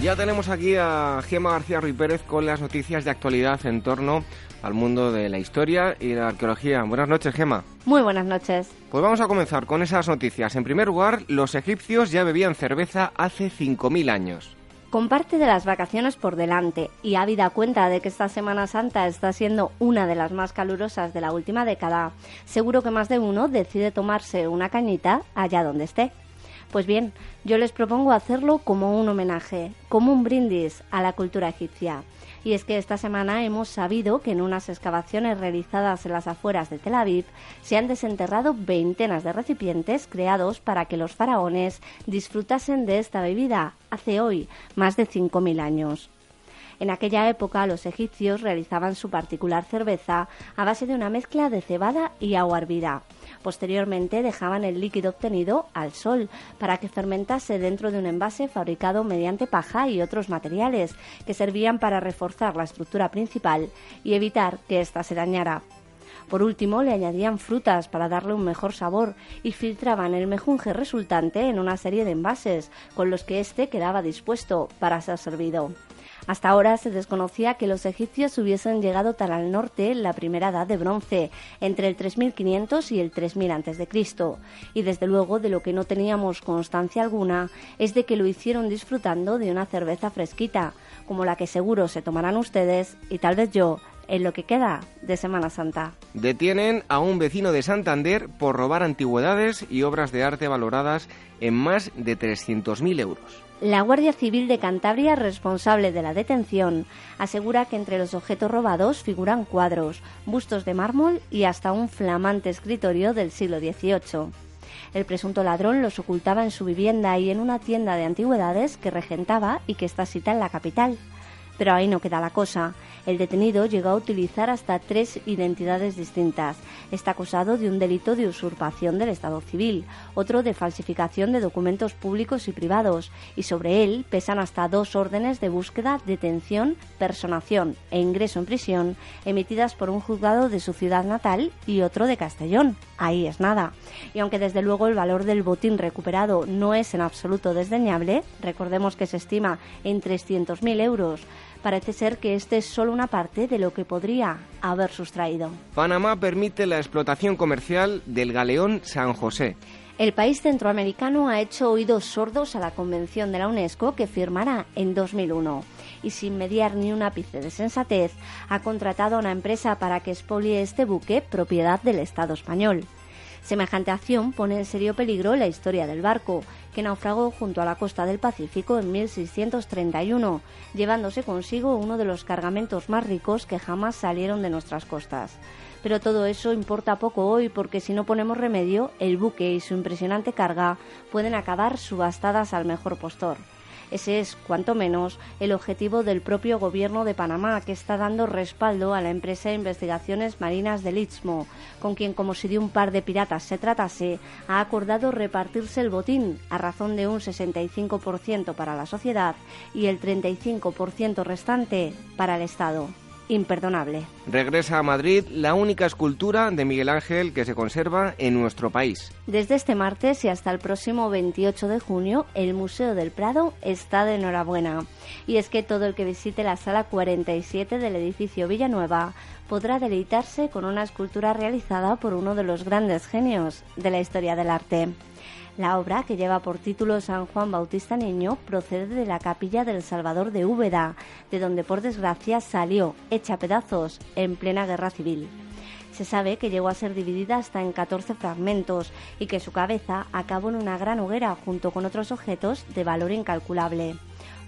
Ya tenemos aquí a Gema García Ruiz Pérez con las noticias de actualidad en torno al mundo de la historia y la arqueología. Buenas noches, Gema. Muy buenas noches. Pues vamos a comenzar con esas noticias. En primer lugar, los egipcios ya bebían cerveza hace 5.000 años. Con parte de las vacaciones por delante y habida cuenta de que esta Semana Santa está siendo una de las más calurosas de la última década, seguro que más de uno decide tomarse una cañita allá donde esté. Pues bien, yo les propongo hacerlo como un homenaje, como un brindis a la cultura egipcia. Y es que esta semana hemos sabido que en unas excavaciones realizadas en las afueras de Tel Aviv se han desenterrado veintenas de recipientes creados para que los faraones disfrutasen de esta bebida hace hoy más de 5.000 años. En aquella época los egipcios realizaban su particular cerveza a base de una mezcla de cebada y agua hervida. Posteriormente dejaban el líquido obtenido al sol para que fermentase dentro de un envase fabricado mediante paja y otros materiales que servían para reforzar la estructura principal y evitar que ésta se dañara. Por último, le añadían frutas para darle un mejor sabor y filtraban el mejunje resultante en una serie de envases con los que éste quedaba dispuesto para ser servido. Hasta ahora se desconocía que los egipcios hubiesen llegado tan al norte en la primera edad de bronce, entre el 3500 y el 3000 a.C. Y desde luego de lo que no teníamos constancia alguna es de que lo hicieron disfrutando de una cerveza fresquita, como la que seguro se tomarán ustedes y tal vez yo en lo que queda de Semana Santa. Detienen a un vecino de Santander por robar antigüedades y obras de arte valoradas en más de 300.000 euros. La Guardia Civil de Cantabria, responsable de la detención, asegura que entre los objetos robados figuran cuadros, bustos de mármol y hasta un flamante escritorio del siglo XVIII. El presunto ladrón los ocultaba en su vivienda y en una tienda de antigüedades que regentaba y que está cita en la capital. Pero ahí no queda la cosa. El detenido llegó a utilizar hasta tres identidades distintas. Está acusado de un delito de usurpación del Estado civil, otro de falsificación de documentos públicos y privados, y sobre él pesan hasta dos órdenes de búsqueda, detención, personación e ingreso en prisión emitidas por un juzgado de su ciudad natal y otro de Castellón. Ahí es nada. Y aunque desde luego el valor del botín recuperado no es en absoluto desdeñable, recordemos que se estima en 300.000 euros, parece ser que este es solo una parte de lo que podría haber sustraído. Panamá permite la explotación comercial del galeón San José. El país centroamericano ha hecho oídos sordos a la Convención de la UNESCO que firmará en 2001 y sin mediar ni un ápice de sensatez ha contratado a una empresa para que expolie este buque propiedad del Estado español. Semejante acción pone en serio peligro la historia del barco, que naufragó junto a la costa del Pacífico en 1631, llevándose consigo uno de los cargamentos más ricos que jamás salieron de nuestras costas. Pero todo eso importa poco hoy porque si no ponemos remedio, el buque y su impresionante carga pueden acabar subastadas al mejor postor. Ese es, cuanto menos, el objetivo del propio gobierno de Panamá, que está dando respaldo a la empresa de investigaciones marinas del Istmo, con quien, como si de un par de piratas se tratase, ha acordado repartirse el botín a razón de un 65% para la sociedad y el 35% restante para el Estado imperdonable. Regresa a Madrid la única escultura de Miguel Ángel que se conserva en nuestro país. Desde este martes y hasta el próximo 28 de junio, el Museo del Prado está de enhorabuena. Y es que todo el que visite la sala 47 del edificio Villanueva podrá deleitarse con una escultura realizada por uno de los grandes genios de la historia del arte. La obra, que lleva por título San Juan Bautista Niño, procede de la capilla del Salvador de Úbeda, de donde por desgracia salió, hecha pedazos, en plena guerra civil. Se sabe que llegó a ser dividida hasta en 14 fragmentos y que su cabeza acabó en una gran hoguera junto con otros objetos de valor incalculable.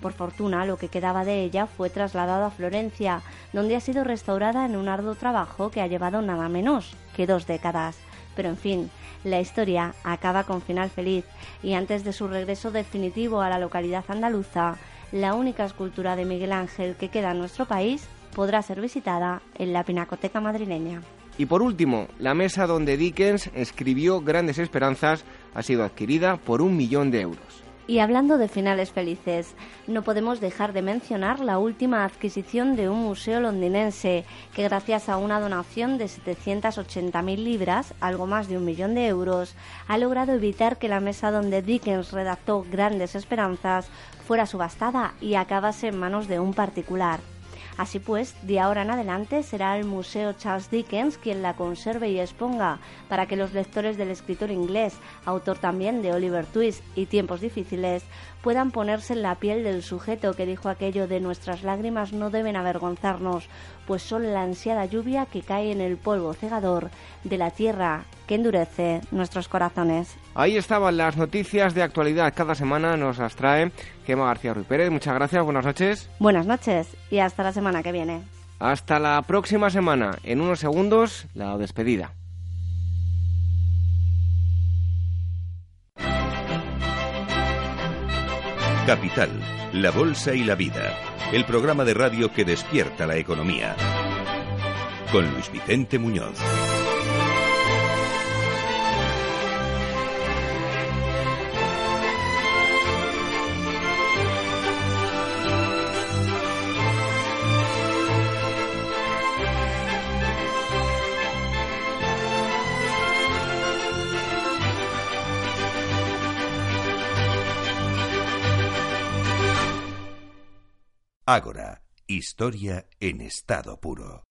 Por fortuna, lo que quedaba de ella fue trasladado a Florencia, donde ha sido restaurada en un arduo trabajo que ha llevado nada menos que dos décadas. Pero en fin, la historia acaba con final feliz y antes de su regreso definitivo a la localidad andaluza, la única escultura de Miguel Ángel que queda en nuestro país podrá ser visitada en la Pinacoteca madrileña. Y por último, la mesa donde Dickens escribió Grandes Esperanzas ha sido adquirida por un millón de euros. Y hablando de finales felices, no podemos dejar de mencionar la última adquisición de un museo londinense, que gracias a una donación de 780.000 libras, algo más de un millón de euros, ha logrado evitar que la mesa donde Dickens redactó Grandes Esperanzas fuera subastada y acabase en manos de un particular. Así pues, de ahora en adelante será el Museo Charles Dickens quien la conserve y exponga para que los lectores del escritor inglés, autor también de Oliver Twist y Tiempos difíciles, puedan ponerse en la piel del sujeto que dijo aquello de nuestras lágrimas no deben avergonzarnos, pues son la ansiada lluvia que cae en el polvo cegador de la tierra que endurece nuestros corazones. Ahí estaban las noticias de actualidad. Cada semana nos las trae Gema García Ruiz Pérez. Muchas gracias, buenas noches. Buenas noches y hasta la semana que viene. Hasta la próxima semana. En unos segundos, la despedida. Capital, la Bolsa y la Vida, el programa de radio que despierta la economía. Con Luis Vicente Muñoz. Ágora, historia en estado puro.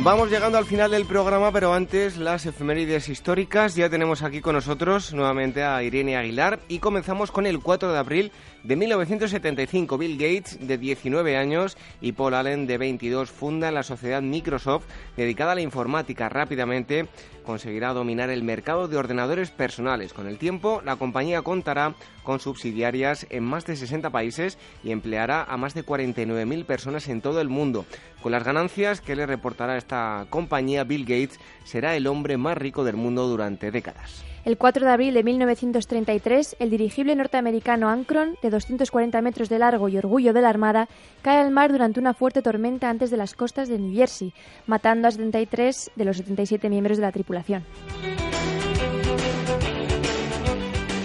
Vamos llegando al final del programa, pero antes las efemérides históricas. Ya tenemos aquí con nosotros nuevamente a Irene Aguilar y comenzamos con el 4 de abril de 1975. Bill Gates, de 19 años, y Paul Allen, de 22, fundan la sociedad Microsoft dedicada a la informática. Rápidamente conseguirá dominar el mercado de ordenadores personales. Con el tiempo, la compañía contará con subsidiarias en más de 60 países y empleará a más de 49.000 personas en todo el mundo. Con las ganancias que le reportará esta compañía, Bill Gates será el hombre más rico del mundo durante décadas. El 4 de abril de 1933, el dirigible norteamericano Ancron, de 240 metros de largo y orgullo de la Armada, cae al mar durante una fuerte tormenta antes de las costas de New Jersey, matando a 73 de los 77 miembros de la tripulación.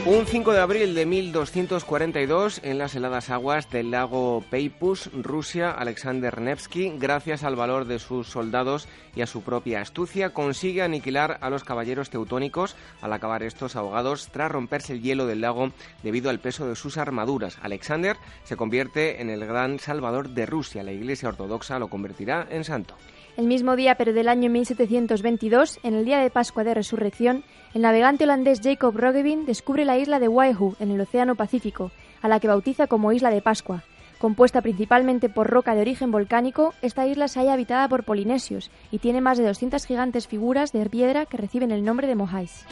Un 5 de abril de 1242, en las heladas aguas del lago Peipus, Rusia, Alexander Nevsky, gracias al valor de sus soldados y a su propia astucia, consigue aniquilar a los caballeros teutónicos al acabar estos ahogados tras romperse el hielo del lago debido al peso de sus armaduras. Alexander se convierte en el gran salvador de Rusia. La Iglesia Ortodoxa lo convertirá en santo. El mismo día, pero del año 1722, en el día de Pascua de Resurrección, el navegante holandés Jacob Roggeveen descubre la isla de Waihu, en el Océano Pacífico, a la que bautiza como Isla de Pascua. Compuesta principalmente por roca de origen volcánico, esta isla se halla habitada por polinesios y tiene más de 200 gigantes figuras de piedra que reciben el nombre de mojáis.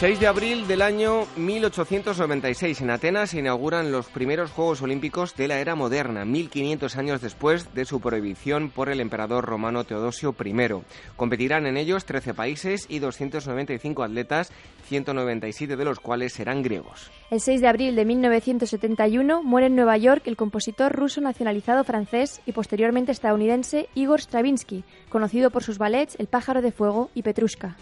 6 de abril del año 1896 en Atenas se inauguran los primeros Juegos Olímpicos de la era moderna, 1500 años después de su prohibición por el emperador romano Teodosio I. Competirán en ellos 13 países y 295 atletas, 197 de los cuales serán griegos. El 6 de abril de 1971 muere en Nueva York el compositor ruso nacionalizado francés y posteriormente estadounidense Igor Stravinsky, conocido por sus ballets El pájaro de fuego y Petrushka.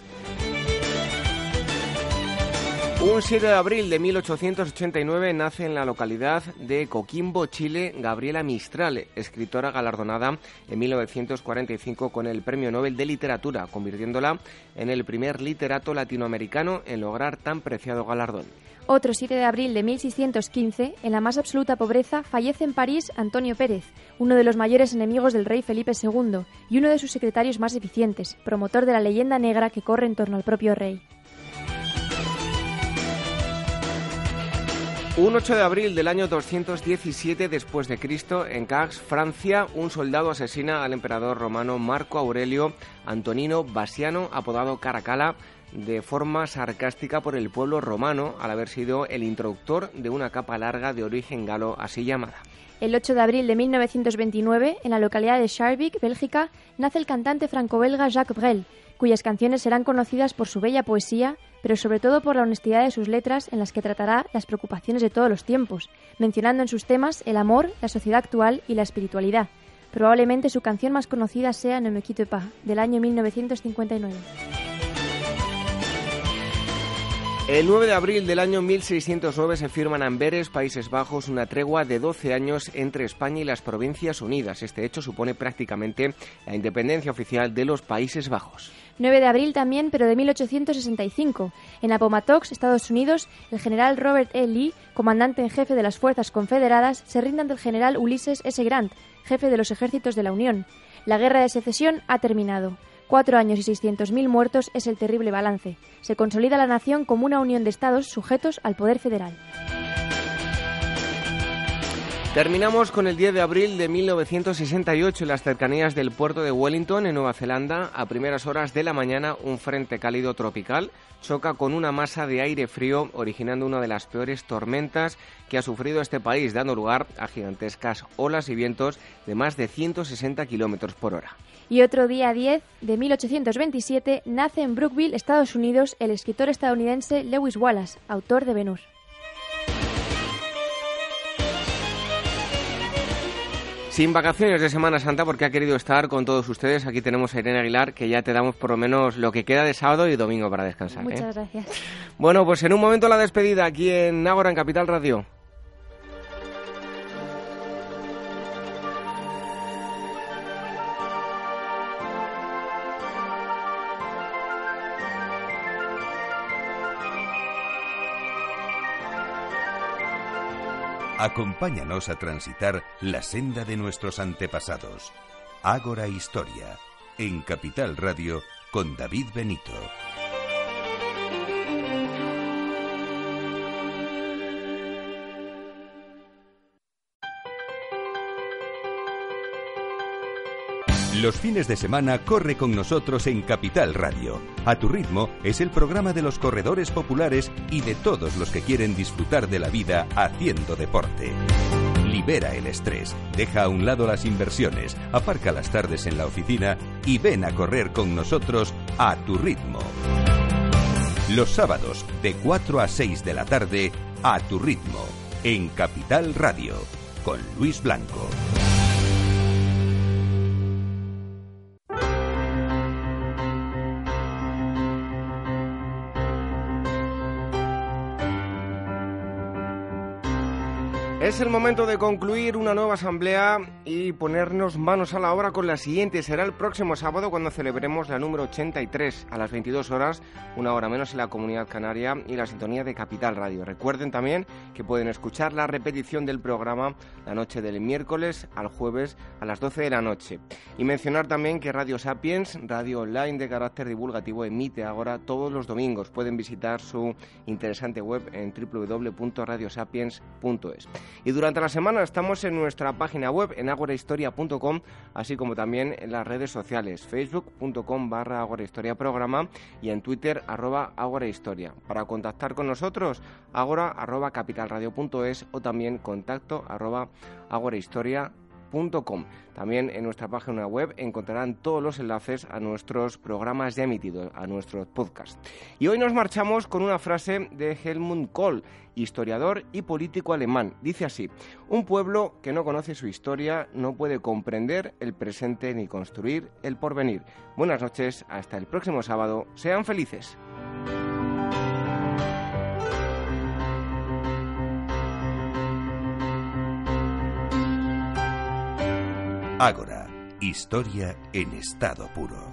Un 7 de abril de 1889 nace en la localidad de Coquimbo, Chile, Gabriela Mistral, escritora galardonada en 1945 con el Premio Nobel de Literatura, convirtiéndola en el primer literato latinoamericano en lograr tan preciado galardón. Otro 7 de abril de 1615, en la más absoluta pobreza, fallece en París Antonio Pérez, uno de los mayores enemigos del rey Felipe II y uno de sus secretarios más eficientes, promotor de la leyenda negra que corre en torno al propio rey. Un 8 de abril del año 217 después de Cristo, en Cax, Francia, un soldado asesina al emperador romano Marco Aurelio Antonino Basiano, apodado Caracala, de forma sarcástica por el pueblo romano al haber sido el introductor de una capa larga de origen galo así llamada. El 8 de abril de 1929, en la localidad de Schaerbeek, Bélgica, nace el cantante franco-belga Jacques Brel, cuyas canciones serán conocidas por su bella poesía, pero sobre todo por la honestidad de sus letras en las que tratará las preocupaciones de todos los tiempos, mencionando en sus temas el amor, la sociedad actual y la espiritualidad. Probablemente su canción más conocida sea Ne me quitte pas, del año 1959. El 9 de abril del año 1609 se firma en Amberes, Países Bajos, una tregua de 12 años entre España y las Provincias Unidas. Este hecho supone prácticamente la independencia oficial de los Países Bajos. 9 de abril también, pero de 1865. En Appomattox, Estados Unidos, el general Robert E. Lee, comandante en jefe de las fuerzas confederadas, se rinde ante el general Ulysses S. Grant, jefe de los ejércitos de la Unión. La guerra de secesión ha terminado. Cuatro años y 600.000 muertos es el terrible balance. Se consolida la nación como una unión de estados sujetos al poder federal. Terminamos con el 10 de abril de 1968 en las cercanías del puerto de Wellington, en Nueva Zelanda. A primeras horas de la mañana, un frente cálido tropical choca con una masa de aire frío, originando una de las peores tormentas que ha sufrido este país, dando lugar a gigantescas olas y vientos de más de 160 kilómetros por hora. Y otro día 10 de 1827 nace en Brookville, Estados Unidos, el escritor estadounidense Lewis Wallace, autor de Ben-Hur. Sin vacaciones de Semana Santa porque ha querido estar con todos ustedes. Aquí tenemos a Irene Aguilar, que ya te damos por lo menos lo que queda de sábado y domingo para descansar. ¿eh? Muchas gracias. Bueno, pues en un momento la despedida aquí en Ágora, en Capital Radio. Acompáñanos a transitar la senda de nuestros antepasados. Ágora Historia, en Capital Radio, con David Benito. Los fines de semana corre con nosotros en Capital Radio. A tu ritmo es el programa de los corredores populares y de todos los que quieren disfrutar de la vida haciendo deporte. Libera el estrés, deja a un lado las inversiones, aparca las tardes en la oficina y ven a correr con nosotros a tu ritmo. Los sábados de 4 a 6 de la tarde a tu ritmo en Capital Radio con Luis Blanco. Es el momento de concluir una nueva asamblea y ponernos manos a la obra con la siguiente. Será el próximo sábado cuando celebremos la número 83 a las 22 horas, una hora menos en la Comunidad Canaria y la sintonía de Capital Radio. Recuerden también que pueden escuchar la repetición del programa la noche del miércoles al jueves a las 12 de la noche. Y mencionar también que Radio Sapiens, radio online de carácter divulgativo, emite ahora todos los domingos. Pueden visitar su interesante web en www.radiosapiens.es. Y durante la semana estamos en nuestra página web en agorahistoria.com, así como también en las redes sociales, facebook.com barra agorahistoria programa y en twitter arroba agorahistoria. Para contactar con nosotros, agora arroba capitalradio.es o también contacto arroba agorahistoria.com también en nuestra página web encontrarán todos los enlaces a nuestros programas ya emitidos, a nuestros podcasts. Y hoy nos marchamos con una frase de Helmut Kohl, historiador y político alemán. Dice así, un pueblo que no conoce su historia no puede comprender el presente ni construir el porvenir. Buenas noches, hasta el próximo sábado, sean felices. Ágora, historia en estado puro.